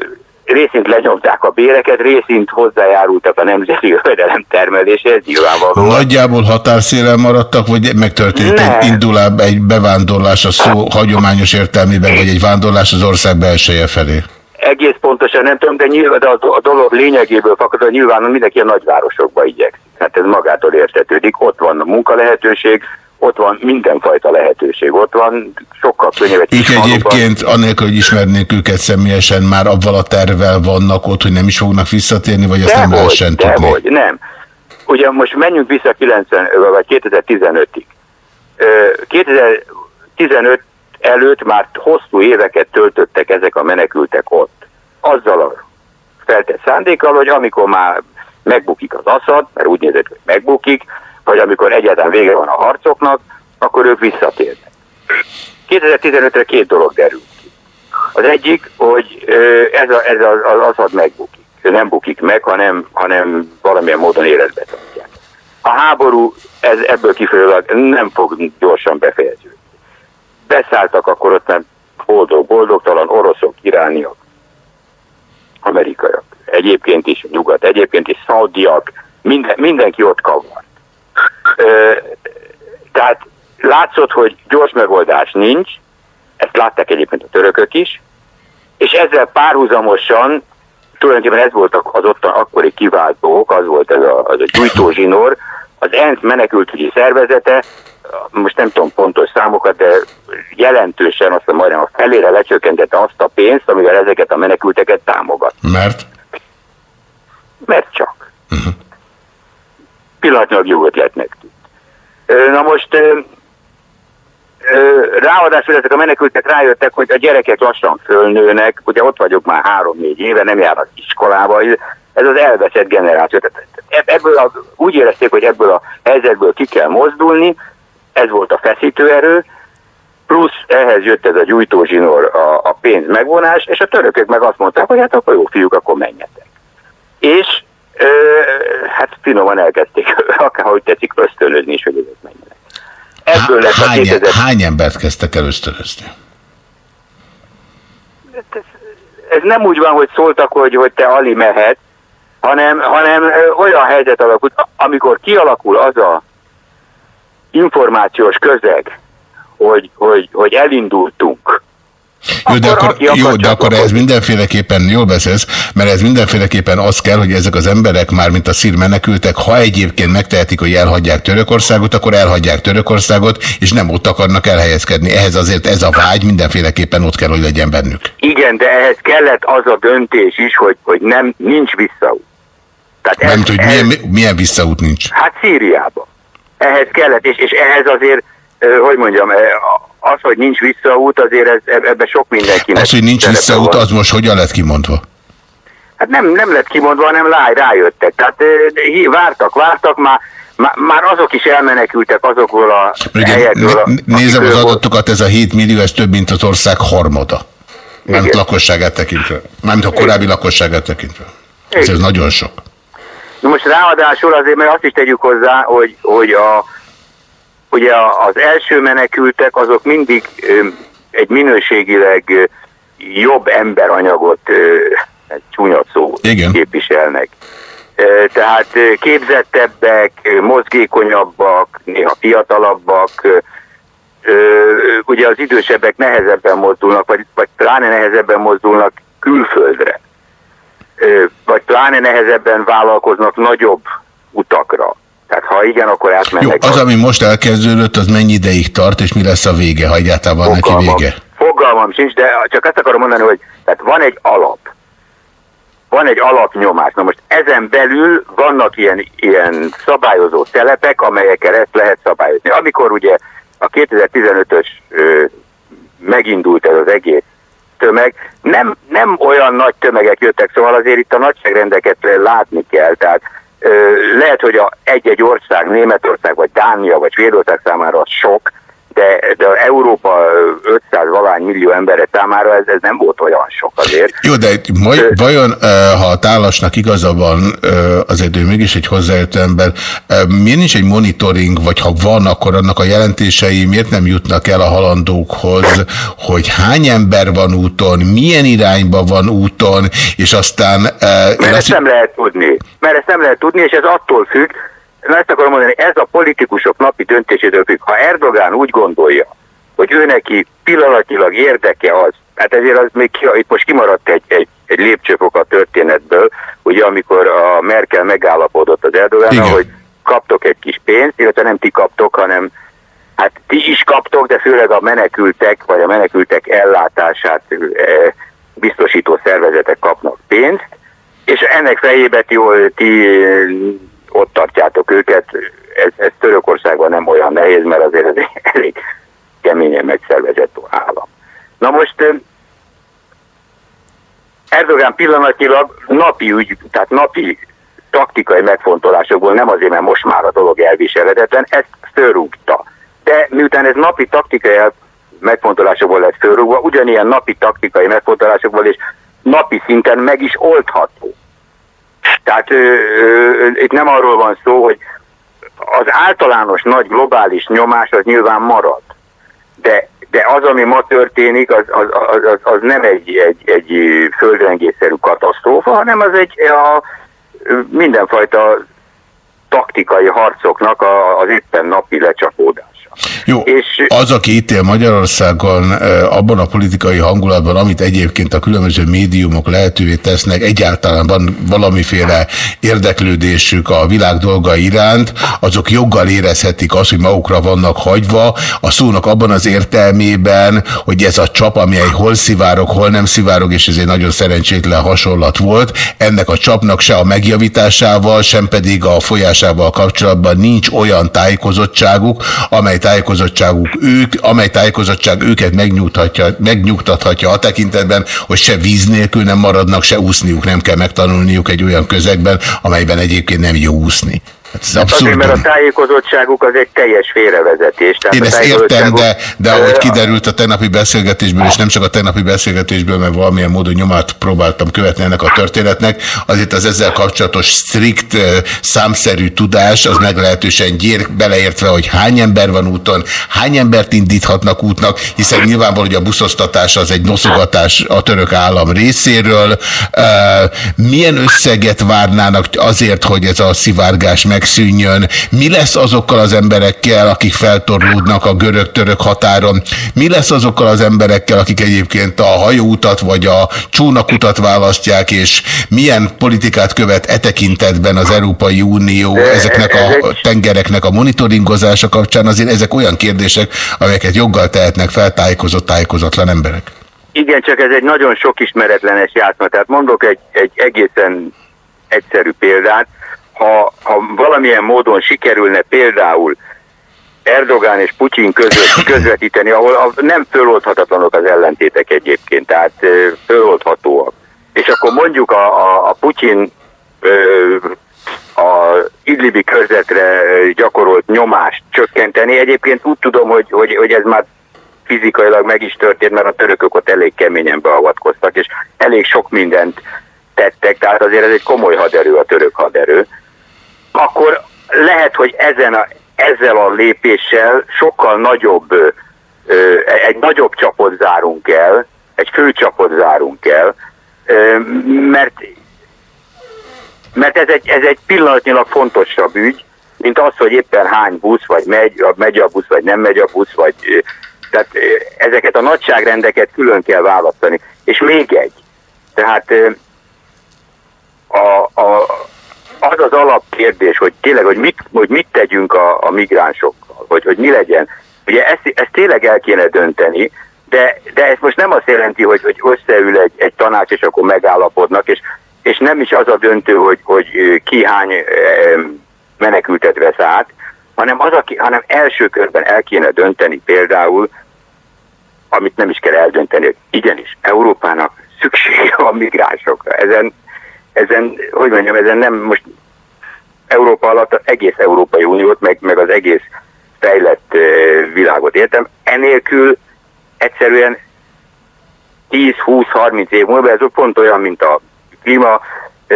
Speaker 11: részint lenyomták a béreket, részint hozzájárultak a nemzeti jövedelem termeléséhez, nyilvánvalóan.
Speaker 7: Nagyjából határszélen maradtak, vagy megtörtént ne. egy indulább, egy bevándorlás a szó hagyományos értelmében, vagy egy vándorlás az ország belseje felé?
Speaker 11: egész pontosan nem tudom, de, nyilván, de a, dolog lényegéből fakad, nyilván mindenki a nagyvárosokba igyekszik. Hát ez magától értetődik, ott van a munkalehetőség, ott van mindenfajta lehetőség, ott van sokkal könnyebb.
Speaker 7: Ők egyébként, annélkül, hogy ismernék őket személyesen, már abban a tervvel vannak ott, hogy nem is fognak visszatérni, vagy ezt
Speaker 11: de
Speaker 7: nem
Speaker 11: hogy,
Speaker 7: lehessen
Speaker 11: de
Speaker 7: tudni?
Speaker 11: hogy, nem. Ugye most menjünk vissza 90, vagy 2015-ig. Ö, 2015 előtt már hosszú éveket töltöttek ezek a menekültek ott. Azzal a feltett szándékkal, hogy amikor már megbukik az Assad, mert úgy nézett, hogy megbukik, vagy amikor egyáltalán vége van a harcoknak, akkor ők visszatérnek. 2015-re két dolog derül ki. Az egyik, hogy ez, a, ez az, az Assad megbukik. Nem bukik meg, hanem, hanem valamilyen módon életbe tartják. A háború ez, ebből kifolyólag nem fog gyorsan befejeződni. Beszálltak akkor ott nem boldog, boldogtalan oroszok, irániak, amerikaiak, egyébként is nyugat, egyébként is szaudiak, minden, mindenki ott kavar. Tehát látszott, hogy gyors megoldás nincs, ezt látták egyébként a törökök is, és ezzel párhuzamosan, tulajdonképpen ez volt az ottan akkori kiváltók, az volt ez a, az a gyújtózsinór, az ENSZ menekültügyi szervezete, most nem tudom pontos számokat, de jelentősen, azt hiszem majdnem a felére lecsökkentette azt a pénzt, amivel ezeket a menekülteket támogat.
Speaker 7: Mert?
Speaker 11: Mert csak. Uh-huh. Pillanatnyilag jó ötletnek tűnt. Na most ráadásul ezek a menekültek rájöttek, hogy a gyerekek lassan fölnőnek, ugye ott vagyok már három-négy éve, nem járnak iskolába, ez az elveszett generáció. Ebből a, úgy érezték, hogy ebből a helyzetből ki kell mozdulni, ez volt a feszítőerő, plusz ehhez jött ez a gyújtózsinór, a, a pénz megvonás, és a törökök meg azt mondták, hogy hát akkor jó fiúk, akkor menjetek. És ö, hát finoman elkezdték, akárhogy tetszik, ösztönözni is, hogy ezek menjenek. Ebből lett a
Speaker 7: Hány,
Speaker 11: 2000...
Speaker 7: hány embert kezdtek el ösztönözni?
Speaker 11: ez nem úgy van, hogy szóltak, hogy, hogy te Ali mehet, hanem, hanem olyan helyzet alakult, amikor kialakul az a információs közeg, hogy, hogy, hogy elindultunk.
Speaker 7: Jó, de akkor,
Speaker 11: akar
Speaker 7: jó, de akkor ez mindenféleképpen jól beszélsz, mert ez mindenféleképpen az kell, hogy ezek az emberek már, mint a szír menekültek, ha egyébként megtehetik, hogy elhagyják Törökországot, akkor elhagyják Törökországot, és nem ott akarnak elhelyezkedni. Ehhez azért ez a vágy mindenféleképpen ott kell, hogy legyen bennük.
Speaker 11: Igen, de ehhez kellett az a döntés is, hogy, hogy nem, nincs visszaút. Tehát ez,
Speaker 7: Nem hogy
Speaker 11: ez,
Speaker 7: milyen, milyen visszaút nincs.
Speaker 11: Hát Szíriába. Ehhez kellett, és, és ehhez azért, hogy mondjam, az, hogy nincs visszaút, azért ez, eb- ebbe sok mindenkinek.
Speaker 7: Az, hogy nincs visszaút,
Speaker 11: van.
Speaker 7: az most hogyan lett kimondva?
Speaker 11: Hát nem, nem lett kimondva, hanem lá, rájöttek. Tehát vártak, vártak, már, már, azok is elmenekültek azokról a
Speaker 7: Ugye,
Speaker 11: helyekről. a-
Speaker 7: nézem az adatokat, ez a 7 millió, ez több, mint az ország harmada. Mármint lakosságát tekintve. Mármint a korábbi lakosságát tekintve. Ez, ez nagyon sok.
Speaker 11: Na most ráadásul azért, mert azt is tegyük hozzá, hogy, hogy a, ugye az első menekültek azok mindig egy minőségileg jobb emberanyagot, egy csúnya szó
Speaker 7: Igen.
Speaker 11: képviselnek. Tehát képzettebbek, mozgékonyabbak, néha fiatalabbak, ugye az idősebbek nehezebben mozdulnak, vagy, vagy pláne nehezebben mozdulnak külföldre vagy pláne nehezebben vállalkoznak nagyobb utakra. Tehát ha igen, akkor
Speaker 7: Jó,
Speaker 11: átmennek.
Speaker 7: az, ami most elkezdődött, az mennyi ideig tart, és mi lesz a vége, ha egyáltalán neki vége?
Speaker 11: Fogalmam sincs, de csak azt akarom mondani, hogy tehát van egy alap. Van egy alapnyomás. Na most ezen belül vannak ilyen, ilyen szabályozó telepek, amelyekkel ezt lehet szabályozni. Amikor ugye a 2015-ös ö, megindult ez az egész tömeg, nem, nem olyan nagy tömegek jöttek, szóval azért itt a nagyságrendeket látni kell. Tehát lehet, hogy egy-egy ország, Németország, vagy Dánia, vagy Svédország számára az sok, de, de Európa ö, 500 valány millió embere számára ez, ez nem volt olyan sok azért.
Speaker 7: Jó, de majd, vajon, ha a tálasnak igaza van, azért ő mégis egy hozzájött ember, miért nincs egy monitoring, vagy ha van, akkor annak a jelentései miért nem jutnak el a halandókhoz, hogy hány ember van úton, milyen irányba van úton, és aztán...
Speaker 11: Mert ezt nem lehet tudni. Mert ezt nem lehet tudni, és ez attól függ, ezt akarom mondani, ez a politikusok napi döntésétől függ. Ha Erdogán úgy gondolja, hogy ő neki pillanatnyilag érdeke az, hát ezért az még itt most kimaradt egy, egy egy lépcsőfok a történetből, ugye amikor a Merkel megállapodott az Erdogánnal, hogy kaptok egy kis pénzt, illetve nem ti kaptok, hanem hát ti is kaptok, de főleg a menekültek, vagy a menekültek ellátását eh, biztosító szervezetek kapnak pénzt, és ennek fejébe ti, ti ott tartjátok őket, ez, ez Törökországban nem olyan nehéz, mert azért ez elég keményen megszervezett állam. Na most Erdogan pillanatilag napi ügy, tehát napi taktikai megfontolásokból, nem azért, mert most már a dolog elviselhetetlen, ezt fölrúgta. De miután ez napi taktikai megfontolásokból lett fölrúgva, ugyanilyen napi taktikai megfontolásokból és napi szinten meg is oldható. Tehát ö, ö, itt nem arról van szó, hogy az általános nagy globális nyomás az nyilván marad. De, de az, ami ma történik, az, az, az, az nem egy, egy, egy földrengésszerű katasztrófa, hanem az egy a, mindenfajta taktikai harcoknak a, az éppen napi lecsapódás.
Speaker 7: Jó, és, az, aki itt él Magyarországon abban a politikai hangulatban, amit egyébként a különböző médiumok lehetővé tesznek, egyáltalán van valamiféle érdeklődésük a világ dolga iránt, azok joggal érezhetik azt, hogy magukra vannak hagyva, a szónak abban az értelmében, hogy ez a csap, amely hol szivárok, hol nem szivárok, és ez egy nagyon szerencsétlen hasonlat volt, ennek a csapnak se a megjavításával, sem pedig a folyásával kapcsolatban nincs olyan tájékozottságuk, amely tájékozottságuk ők, amely tájékozottság őket megnyugtathatja a tekintetben, hogy se víz nélkül nem maradnak, se úszniuk nem kell megtanulniuk egy olyan közegben, amelyben egyébként nem jó úszni.
Speaker 11: Hát ez hát azért, mert a tájékozottságuk az egy teljes félrevezetés.
Speaker 7: Tehát Én ezt értem, de, de ahogy kiderült a tegnapi beszélgetésből, és nem csak a tegnapi beszélgetésből, mert valamilyen módon nyomát próbáltam követni ennek a történetnek, azért az ezzel kapcsolatos strikt számszerű tudás, az meglehetősen gyér, beleértve, hogy hány ember van úton, hány embert indíthatnak útnak, hiszen nyilvánvaló, hogy a buszosztatás az egy noszogatás a török állam részéről. Milyen összeget várnának azért, hogy ez a szivárgás meg megszűnjön. Mi lesz azokkal az emberekkel, akik feltorlódnak a görög-török határon? Mi lesz azokkal az emberekkel, akik egyébként a hajóutat vagy a csónakutat választják, és milyen politikát követ e tekintetben az Európai Unió ezeknek a tengereknek a monitoringozása kapcsán? Azért ezek olyan kérdések, amelyeket joggal tehetnek fel tájékozott, tájékozatlan emberek.
Speaker 11: Igen, csak ez egy nagyon sok ismeretlenes játszma. Tehát mondok egy, egy egészen egyszerű példát ha, ha valamilyen módon sikerülne például Erdogán és Putyin között közvetíteni, ahol nem föloldhatatlanok az ellentétek egyébként, tehát föloldhatóak. És akkor mondjuk a, a, a Putyin a idlibi körzetre gyakorolt nyomást csökkenteni. Egyébként úgy tudom, hogy, hogy, hogy ez már fizikailag meg is történt, mert a törökök ott elég keményen beavatkoztak, és elég sok mindent tettek, tehát azért ez egy komoly haderő, a török haderő akkor lehet, hogy ezen a, ezzel a lépéssel sokkal nagyobb, egy nagyobb csapot zárunk el, egy főcsapot zárunk el, mert, mert ez, egy, ez egy pillanatnyilag fontosabb ügy, mint az, hogy éppen hány busz, vagy megy, megy a busz, vagy nem megy a busz, vagy tehát ezeket a nagyságrendeket külön kell választani. És még egy, tehát a, a, az az alapkérdés, hogy tényleg, hogy mit, hogy mit tegyünk a, a migránsokkal, hogy, hogy mi legyen. Ugye ezt, ezt tényleg el kéne dönteni, de, de ez most nem azt jelenti, hogy, hogy összeül egy, egy tanács, és akkor megállapodnak, és, és nem is az a döntő, hogy, hogy ki hány menekültet vesz át, hanem, az, aki, hanem első körben el kéne dönteni például, amit nem is kell eldönteni, hogy igenis, Európának szüksége van migránsokra. Ezen ezen, hogy mondjam, ezen nem most Európa alatt egész Európai Uniót, meg, meg az egész fejlett világot értem. Enélkül egyszerűen 10-20-30 év múlva, ez pont olyan, mint a klíma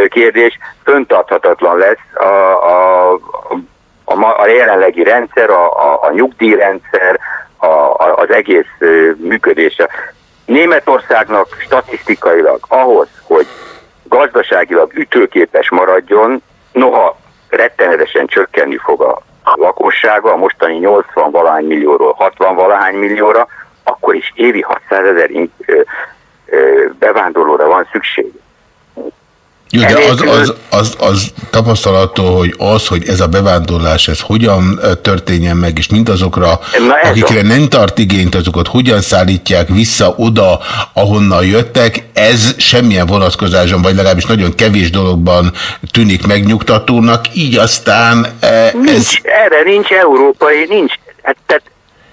Speaker 11: kérdés, föntarthatatlan lesz a, a, a, a jelenlegi rendszer, a, a, a nyugdíjrendszer, a, a, az egész működése. Németországnak statisztikailag ahhoz, hogy gazdaságilag ütőképes maradjon, noha rettenetesen csökkenni fog a lakossága, a mostani 80 valahány millióról 60 valahány millióra, akkor is évi 600 ezer bevándorlóra van szükség.
Speaker 7: Jó, de az, az, az, az tapasztalattól, hogy az, hogy ez a bevándorlás, ez hogyan történjen meg, és mindazokra, akikre nem tart igényt, azokat hogyan szállítják vissza oda, ahonnan jöttek, ez semmilyen vonatkozásban, vagy legalábbis nagyon kevés dologban tűnik megnyugtatónak, így aztán ez...
Speaker 11: Nincs, erre nincs európai, nincs, hát, tehát,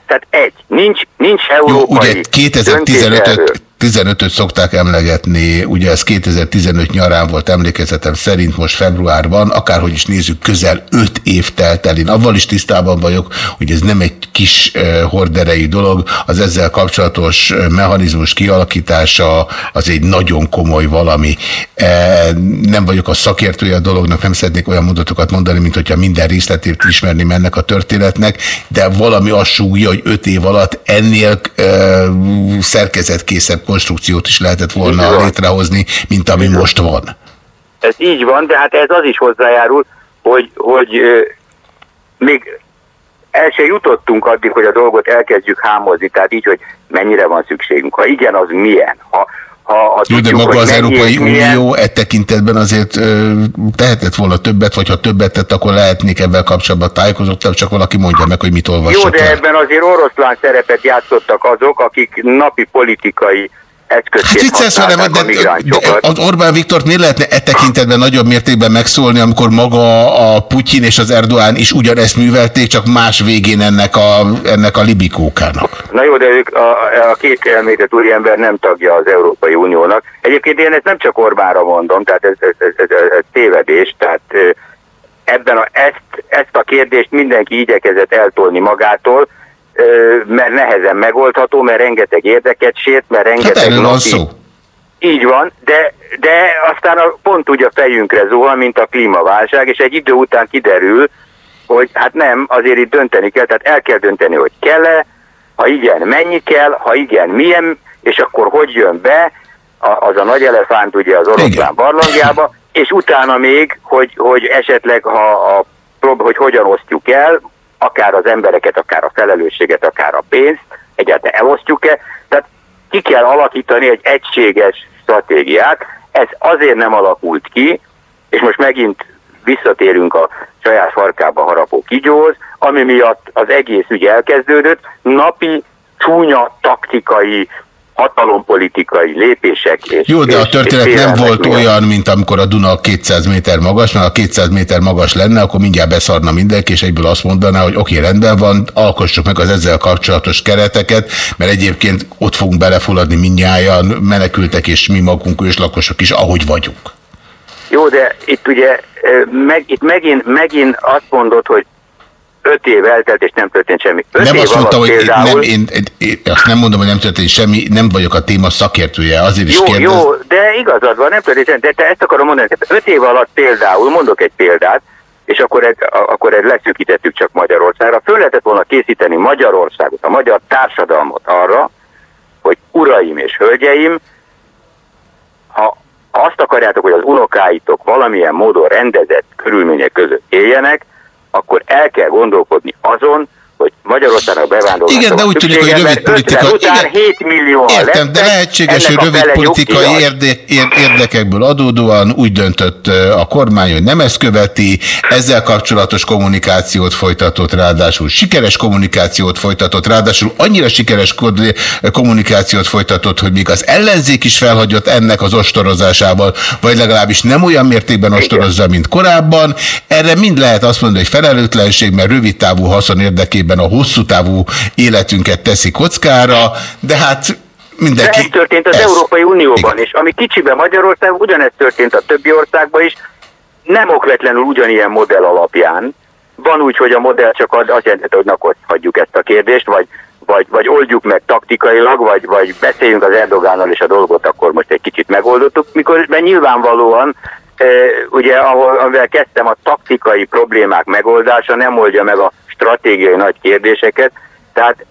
Speaker 11: tehát egy, nincs, nincs
Speaker 7: Jó,
Speaker 11: európai
Speaker 7: ugye
Speaker 11: döntés erről.
Speaker 7: 2015-öt 15-öt szokták emlegetni, ugye ez 2015 nyarán volt emlékezetem szerint, most februárban, akárhogy is nézzük, közel 5 év telt el. Én avval is tisztában vagyok, hogy ez nem egy kis uh, horderejű dolog, az ezzel kapcsolatos eh, mechanizmus kialakítása az egy nagyon komoly valami. E, nem vagyok a szakértője a dolognak, nem szeretnék olyan mondatokat mondani, mint hogyha minden részletét ismerni mennek a történetnek, de valami azt súgja, hogy 5 év alatt ennél szerkezetkészebb konstrukciót is lehetett volna létrehozni, mint ami most van.
Speaker 11: Ez így van, de hát ez az is hozzájárul, hogy, hogy még el se jutottunk addig, hogy a dolgot elkezdjük hámozni, tehát így, hogy mennyire van szükségünk. Ha igen, az milyen? Ha, ha, ha
Speaker 7: Jó, de maga az Európai Unió e tekintetben azért ö, tehetett volna többet, vagy ha többet tett, akkor lehetnék ebben kapcsolatban tájékozottabb, csak valaki mondja meg, hogy mit
Speaker 11: Jó,
Speaker 7: olvassak
Speaker 11: de
Speaker 7: le.
Speaker 11: ebben azért oroszlán szerepet játszottak azok, akik napi politikai eszközként
Speaker 7: vicces velem,
Speaker 11: használták
Speaker 7: de,
Speaker 11: a migránsokat.
Speaker 7: az Orbán Viktort miért lehetne e tekintetben nagyobb mértékben megszólni, amikor maga a Putyin és az Erdoğan is ugyanezt művelték, csak más végén ennek a, ennek a libikókának.
Speaker 11: Na jó, de ők, a, a két elmétett úriember nem tagja az Európai Uniónak. Egyébként én ezt nem csak Orbánra mondom, tehát ez, ez, ez, ez, ez tévedés, tehát ebben a, ezt, ezt a kérdést mindenki igyekezett eltolni magától, mert nehezen megoldható, mert rengeteg érdeket sért, mert
Speaker 7: Hát
Speaker 11: rengeteg
Speaker 7: erről van szó.
Speaker 11: Így van, de, de aztán a, pont úgy a fejünkre zuhan, mint a klímaválság, és egy idő után kiderül, hogy hát nem, azért itt dönteni kell, tehát el kell dönteni, hogy kell-e, ha igen, mennyi kell, ha igen, milyen, és akkor hogy jön be a, az a nagy elefánt ugye az oroszlán barlangjába, és utána még, hogy, hogy esetleg ha a, hogy hogyan osztjuk el, akár az embereket, akár a felelősséget, akár a pénzt, egyáltalán elosztjuk-e, tehát ki kell alakítani egy egységes stratégiát, ez azért nem alakult ki, és most megint visszatérünk a saját farkába harapó kigyóhoz, ami miatt az egész ügy elkezdődött, napi csúnya taktikai, hatalompolitikai lépések. És,
Speaker 7: Jó, de a történet nem volt
Speaker 11: miatt.
Speaker 7: olyan, mint amikor a Duna 200 méter magas, mert ha 200 méter magas lenne, akkor mindjárt beszarna mindenki, és egyből azt mondaná, hogy oké, rendben van, alkossuk meg az ezzel kapcsolatos kereteket, mert egyébként ott fogunk belefulladni mindnyájan, menekültek és mi magunk őslakosok is, ahogy vagyunk.
Speaker 11: Jó, de itt ugye meg, itt megint, megint azt mondod, hogy öt év eltelt, és nem történt semmi. Öt
Speaker 7: nem azt mondtam, hogy
Speaker 11: például,
Speaker 7: nem, én, én, én, azt nem mondom, hogy nem történt semmi, nem vagyok a téma szakértője, azért is
Speaker 11: Jó,
Speaker 7: kérdez.
Speaker 11: jó, de igazad van, nem történt semmi, de te ezt akarom mondani, tehát öt év alatt például, mondok egy példát, és akkor, egy, akkor egy leszűkítettük csak Magyarországra. Föl lehetett volna készíteni Magyarországot, a magyar társadalmat arra, hogy uraim és hölgyeim, ha azt akarjátok, hogy az unokáitok valamilyen módon rendezett körülmények között éljenek, akkor el kell gondolkodni azon, hogy Magyarországnak bevándorlásra
Speaker 7: Igen, de úgy tűnik, hogy rövid
Speaker 11: mert 50
Speaker 7: politika-
Speaker 11: után
Speaker 7: igen.
Speaker 11: 7 millió
Speaker 7: Értem, de lehetséges, hogy rövid politikai érdek, ér- érdekekből adódóan úgy döntött a kormány, hogy nem ezt követi, ezzel kapcsolatos kommunikációt folytatott, ráadásul sikeres kommunikációt folytatott, ráadásul annyira sikeres kommunikációt folytatott, hogy még az ellenzék is felhagyott ennek az ostorozásával, vagy legalábbis nem olyan mértékben ostorozza, mint korábban. Erre mind lehet azt mondani, hogy felelőtlenség, mert rövid távú haszon érdekében a hosszú távú életünket teszi kockára, de hát mindenki...
Speaker 11: De ez történt az
Speaker 7: ez.
Speaker 11: Európai Unióban is. Ami kicsiben Magyarország, ugyanezt történt a többi országban is, nem okvetlenül ugyanilyen modell alapján. Van úgy, hogy a modell csak az, azt jelenti, hogy akkor hagyjuk ezt a kérdést, vagy, vagy, vagy oldjuk meg taktikailag, vagy, vagy beszéljünk az Erdogánnal és a dolgot akkor most egy kicsit megoldottuk, miközben nyilvánvalóan e, ugye, ahol, amivel kezdtem, a taktikai problémák megoldása nem oldja meg a stratégiai nagy kérdéseket, tehát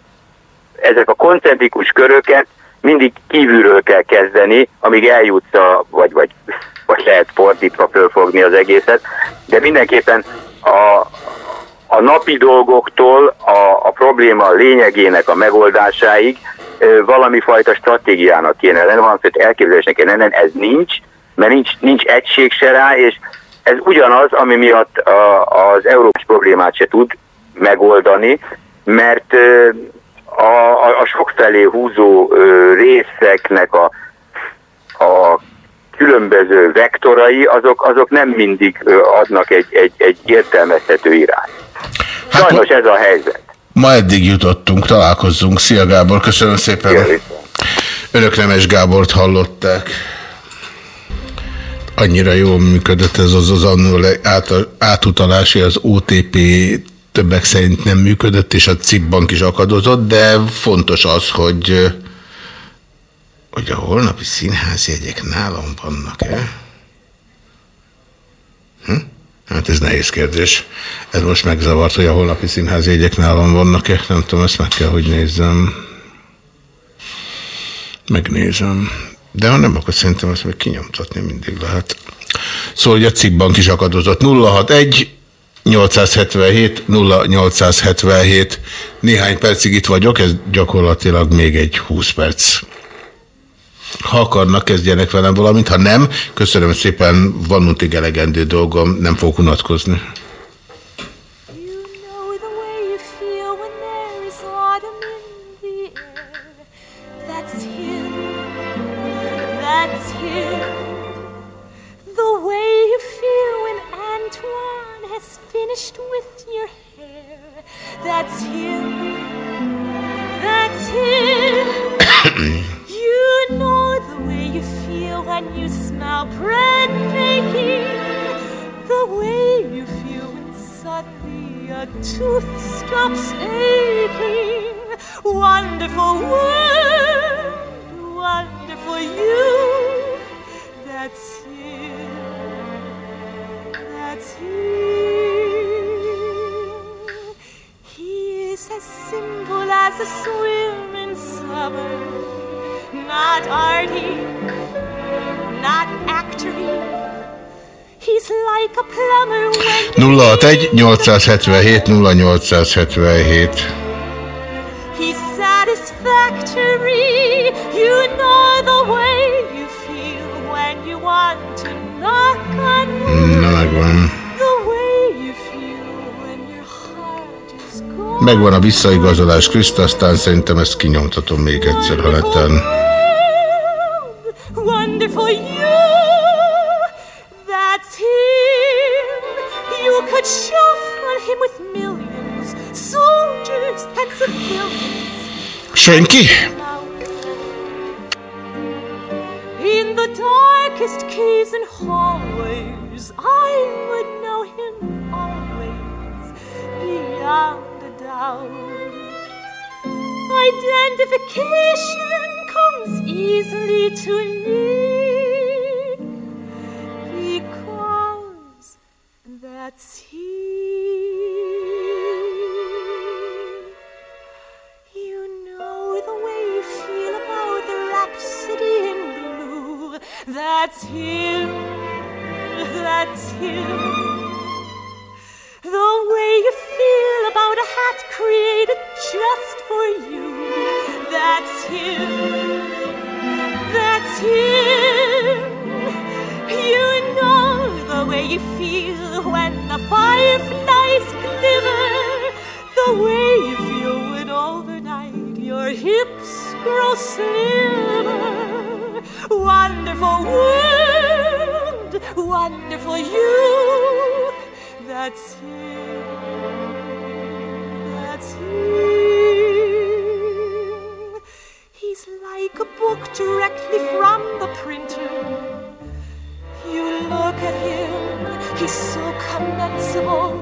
Speaker 11: ezek a koncentrikus köröket mindig kívülről kell kezdeni, amíg eljutsz a, vagy, vagy, vagy lehet fordítva fölfogni az egészet, de mindenképpen a, a napi dolgoktól a, a probléma lényegének a megoldásáig valami fajta stratégiának kéne lenni, valamifajta elképzelésnek kéne lenni, ez nincs, mert nincs, nincs egység se rá, és ez ugyanaz, ami miatt a, az Európa problémát se tud megoldani, mert a, a, a sokfelé húzó részeknek a, a különböző vektorai, azok, azok nem mindig adnak egy, egy, egy értelmezhető irányt. Sajnos ez a helyzet.
Speaker 7: Ma eddig jutottunk, találkozzunk. Szia Gábor, köszönöm szépen. Önök Nemes Gábort hallották. Annyira jól működött ez az az annó át, átutalási, az OTP többek szerint nem működött, és a CIP bank is akadozott, de fontos az, hogy hogy a holnapi színházi jegyek nálam vannak-e? Hm? Hát ez nehéz kérdés. Ez most megzavart, hogy a holnapi színházi jegyek nálam vannak-e? Nem tudom, ezt meg kell, hogy nézzem. Megnézem. De ha nem, akkor szerintem ezt még kinyomtatni mindig lehet. Szóval, hogy a cikkbank is akadozott. 061 877 0877 néhány percig itt vagyok, ez gyakorlatilag még egy 20 perc. Ha akarnak, kezdjenek velem valamit, ha nem, köszönöm szépen, van untig elegendő dolgom, nem fogok unatkozni.
Speaker 12: Tooth stops aching. Wonderful world, wonderful you. That's him. That's him. He is as simple as a swim in summer. Not arty, not actory.
Speaker 7: 061 877 0877.
Speaker 12: he's satisfactory. You know the way you feel when you want to knock on
Speaker 7: Na megvan. Megvan a visszaigazolás Kriszt, aztán szerintem ezt kinyomtatom még egyszer, ha neten.
Speaker 12: Wonderful you, and civilians. In the darkest caves and hallways, I would know him always, beyond a doubt. Identification comes easily to me, because that's That's him. That's him. The way you feel about a hat created just for you. That's him. That's him. You know the way you feel when the fireflies glimmer. The way you feel when overnight your hips grow slimmer. Wonderful world, wonderful you. That's him. That's him. He's like a book directly from the printer. You look at him, he's so commensable.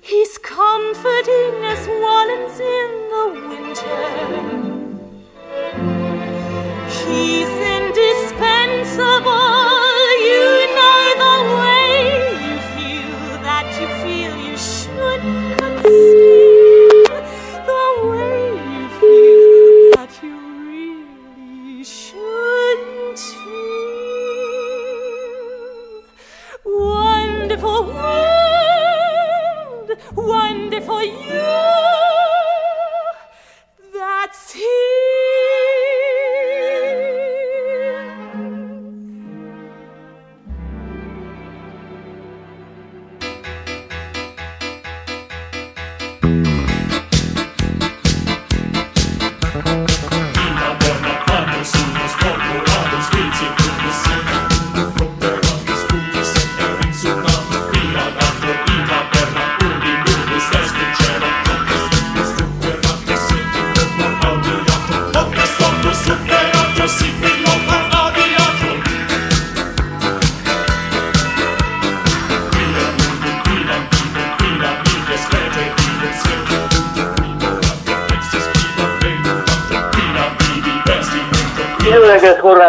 Speaker 12: He's comforting as Wallens in the winter.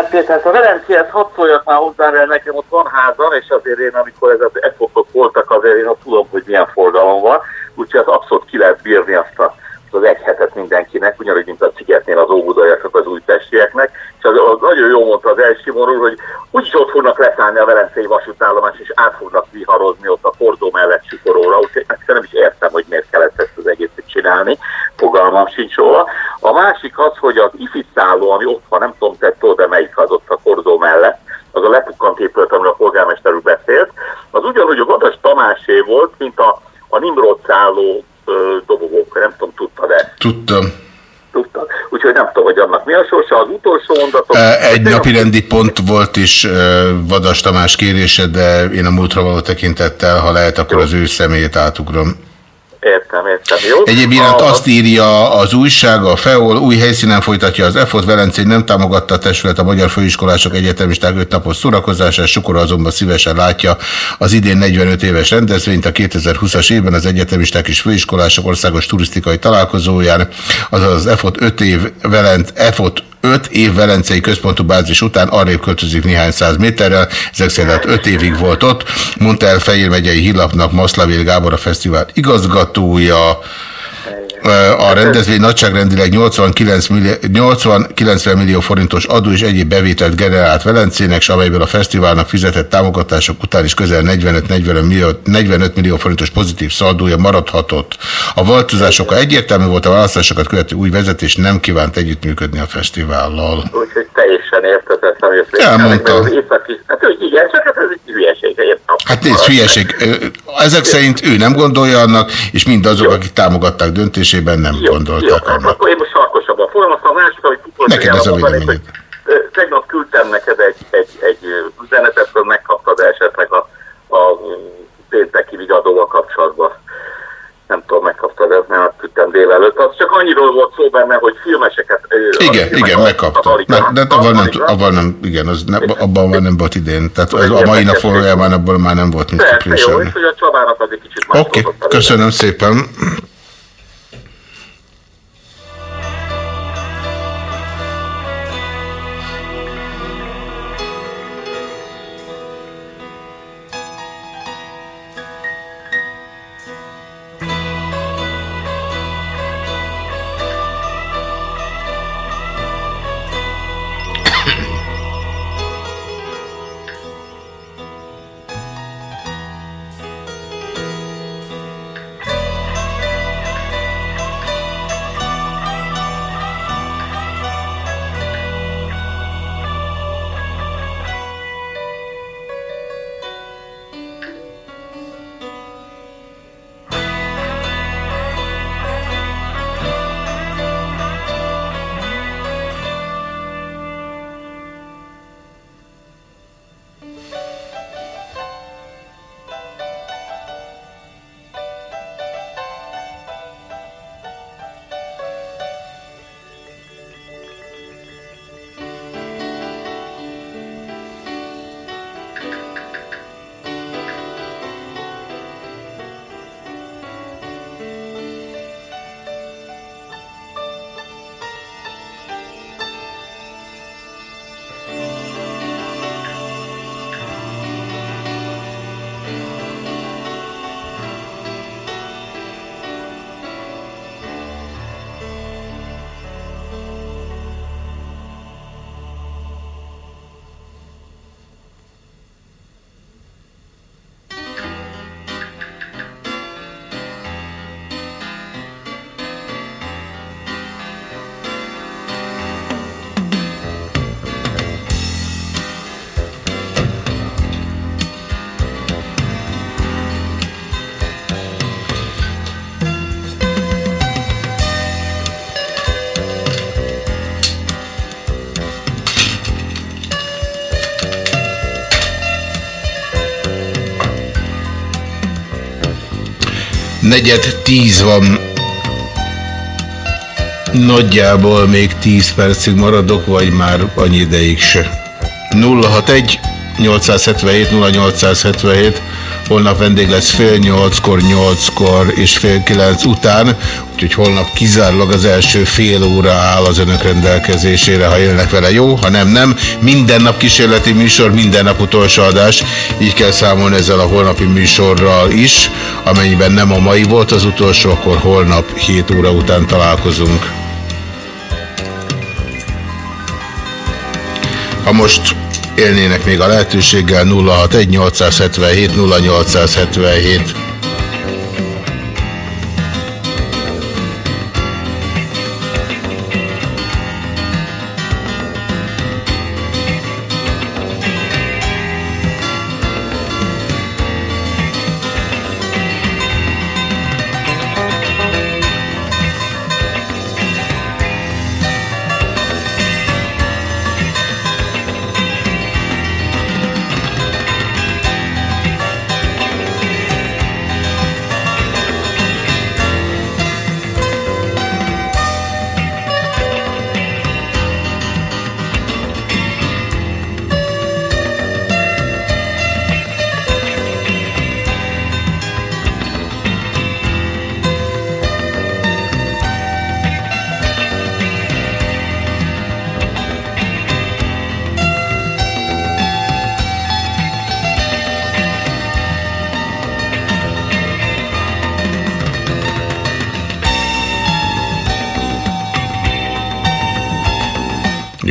Speaker 13: Péter. A Velencéhez hadd szóljak már hozzá, mert nekem ott van házam, és azért én, amikor ez az efotok voltak, azért én ott tudom, hogy milyen forgalom van, úgyhogy az abszolút ki lehet bírni azt a az egy hetet mindenkinek, ugyanúgy, mint a Szigetnél az óbudaiaknak, az újpestieknek, és az, az nagyon jó mondta az első úr, hogy úgyis ott fognak leszállni a Velencei vasútállomás, és át fognak viharozni ott a Fordó mellett Sikoróra, úgyhogy nem is értem, hogy miért kellett ezt az egészet csinálni, fogalmam sincs róla. A másik az, hogy az IFI szálló, ami ott van, nem tudom, te tudod, de melyik az ott a Fordó mellett, az a lepukkant épület, amiről a polgármester úr beszélt, az ugyanúgy a Gadas Tamásé volt, mint a, a Nimrod szálló dobogók, nem tudom, tudtad-e?
Speaker 7: Tudtam.
Speaker 13: Tudtam. Úgyhogy nem tudom, hogy annak mi a sorsa. Az utolsó mondatok...
Speaker 7: Egy napi rendi pont volt is Vadas Tamás kérése, de én a múltra való tekintettel, ha lehet, akkor az ő személyét átugrom.
Speaker 13: Értem. Jó?
Speaker 7: Egyéb iránt azt írja az újság, a FEOL új helyszínen folytatja az EFOT, Velencén nem támogatta a testület a Magyar Főiskolások Egyetemisták 5 napos szórakozását, Sukora azonban szívesen látja az idén 45 éves rendezvényt a 2020-as évben az Egyetemisták és Főiskolások Országos Turisztikai Találkozóján, azaz az EFOT 5 év Velent, EFOT 5 év Velencei központú bázis után arrébb költözik néhány száz méterrel, ezek szerint 5 évig volt ott, mondta el Fejér megyei hírlapnak Maszlavél Gábor a fesztivál igazgatója, a rendezvény nagyságrendileg 89 millió, 80 90 millió forintos adó és egyéb bevételt generált Velencének, és amelyből a fesztiválnak fizetett támogatások után is közel 45-45 millió, 45 millió forintos pozitív szaldója maradhatott. A változások egyértelmű volt, a választásokat követő új vezetés nem kívánt együttműködni a fesztivállal.
Speaker 13: Úgyhogy teljesen értetetlen, hogy
Speaker 7: ezt Elmondta.
Speaker 13: Hát, hogy igen, csak hát ez egy hülyeség.
Speaker 7: Hát nézd, hülyeség. Ezek szerint ő nem gondolja annak, és mindazok, akik támogatták döntés döntésében nem jó, gondolták
Speaker 13: jó, annak. Akkor én most sarkosabban fogom, aztán a másik, amit
Speaker 7: Neked ez a véleményed.
Speaker 13: Tegnap küldtem neked egy, egy, egy üzenetet, hogy megkaptad esetleg a, a pénteki vigadóval kapcsolatban. Nem tudom, megkaptad, ez nem küldtem délelőtt. Az csak annyiról volt szó benne, hogy filmeseket...
Speaker 7: Igen, igen, megkaptam. De avval nem, avval nem, igen, az ne, abban már nem volt idén. Tehát az, a mai nap folyamán abból már nem volt mit
Speaker 13: Persze, jó, és hogy a Csabának az egy kicsit
Speaker 7: Oké, okay, köszönöm szépen. Negyed tíz van. Nagyjából még 10 percig maradok, vagy már annyi ideig se. 061 877 0877 Holnap vendég lesz fél nyolckor, nyolckor és fél kilenc után, úgyhogy holnap kizárólag az első fél óra áll az önök rendelkezésére, ha élnek vele jó, ha nem, nem. Minden nap kísérleti műsor, minden nap utolsó adás, így kell számolni ezzel a holnapi műsorral is, amennyiben nem a mai volt az utolsó, akkor holnap 7 óra után találkozunk. Ha most élnének még a lehetőséggel 061 877 0877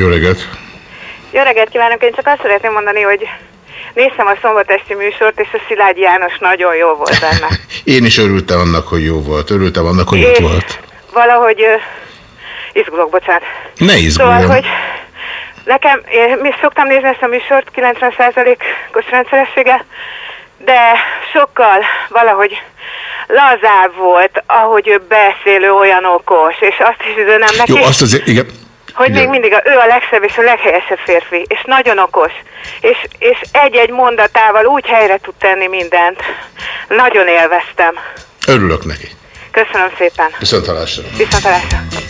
Speaker 7: Jó reggelt!
Speaker 14: Jó reggelt kívánok! Én csak azt szeretném mondani, hogy néztem a szombatesti műsort, és a Szilágyi János nagyon jó volt benne.
Speaker 7: Én is örültem annak, hogy jó volt. Örültem annak, hogy ott
Speaker 14: És
Speaker 7: volt.
Speaker 14: Valahogy izgulok, bocsánat.
Speaker 7: Ne izguljon.
Speaker 14: Szóval, hogy nekem, én mi szoktam nézni ezt a műsort 90%-os rendszeressége, de sokkal valahogy lazább volt, ahogy ő beszélő olyan okos, és azt is üzenem neki,
Speaker 7: Jó, azt azért, igen.
Speaker 14: Hogy még mindig a, ő a legszebb és a leghelyesebb férfi, és nagyon okos, és, és egy-egy mondatával úgy helyre tud tenni mindent. Nagyon élveztem.
Speaker 7: Örülök neki.
Speaker 14: Köszönöm szépen.
Speaker 7: Viszont hallásra.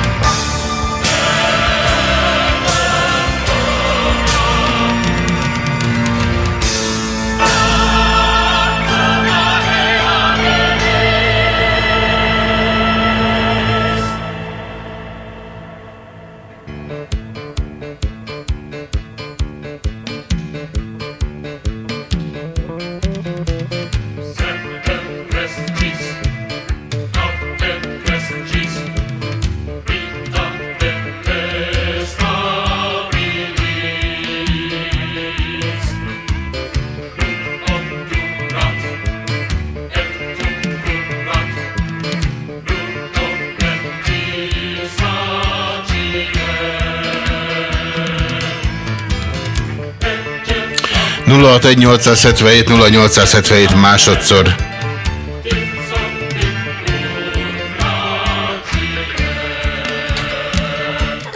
Speaker 7: Nulla 877 0877 másodszor.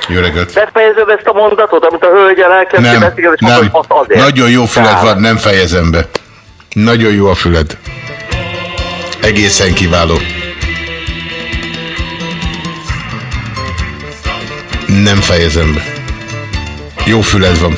Speaker 7: Jó reggelt!
Speaker 13: Befejezem ezt a mondatot, amit a hölgyel elkezdte
Speaker 7: Nem,
Speaker 13: beszélni, és
Speaker 7: nem.
Speaker 13: azt azért.
Speaker 7: Nagyon jó füled
Speaker 13: Tehát-
Speaker 7: van, nem fejezem be. Nagyon jó a füled. Egészen kiváló. Nem fejezem be. Jó füled van.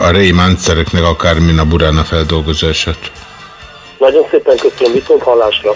Speaker 7: A Ray Mancereknek a Carmina Burana feldolgozását.
Speaker 15: Nagyon szépen köszönöm, viszont hallásra.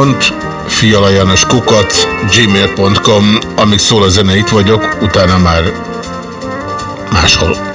Speaker 7: dörö.fialajános kukac gmail.com Amíg szól a zene, itt vagyok, utána már máshol.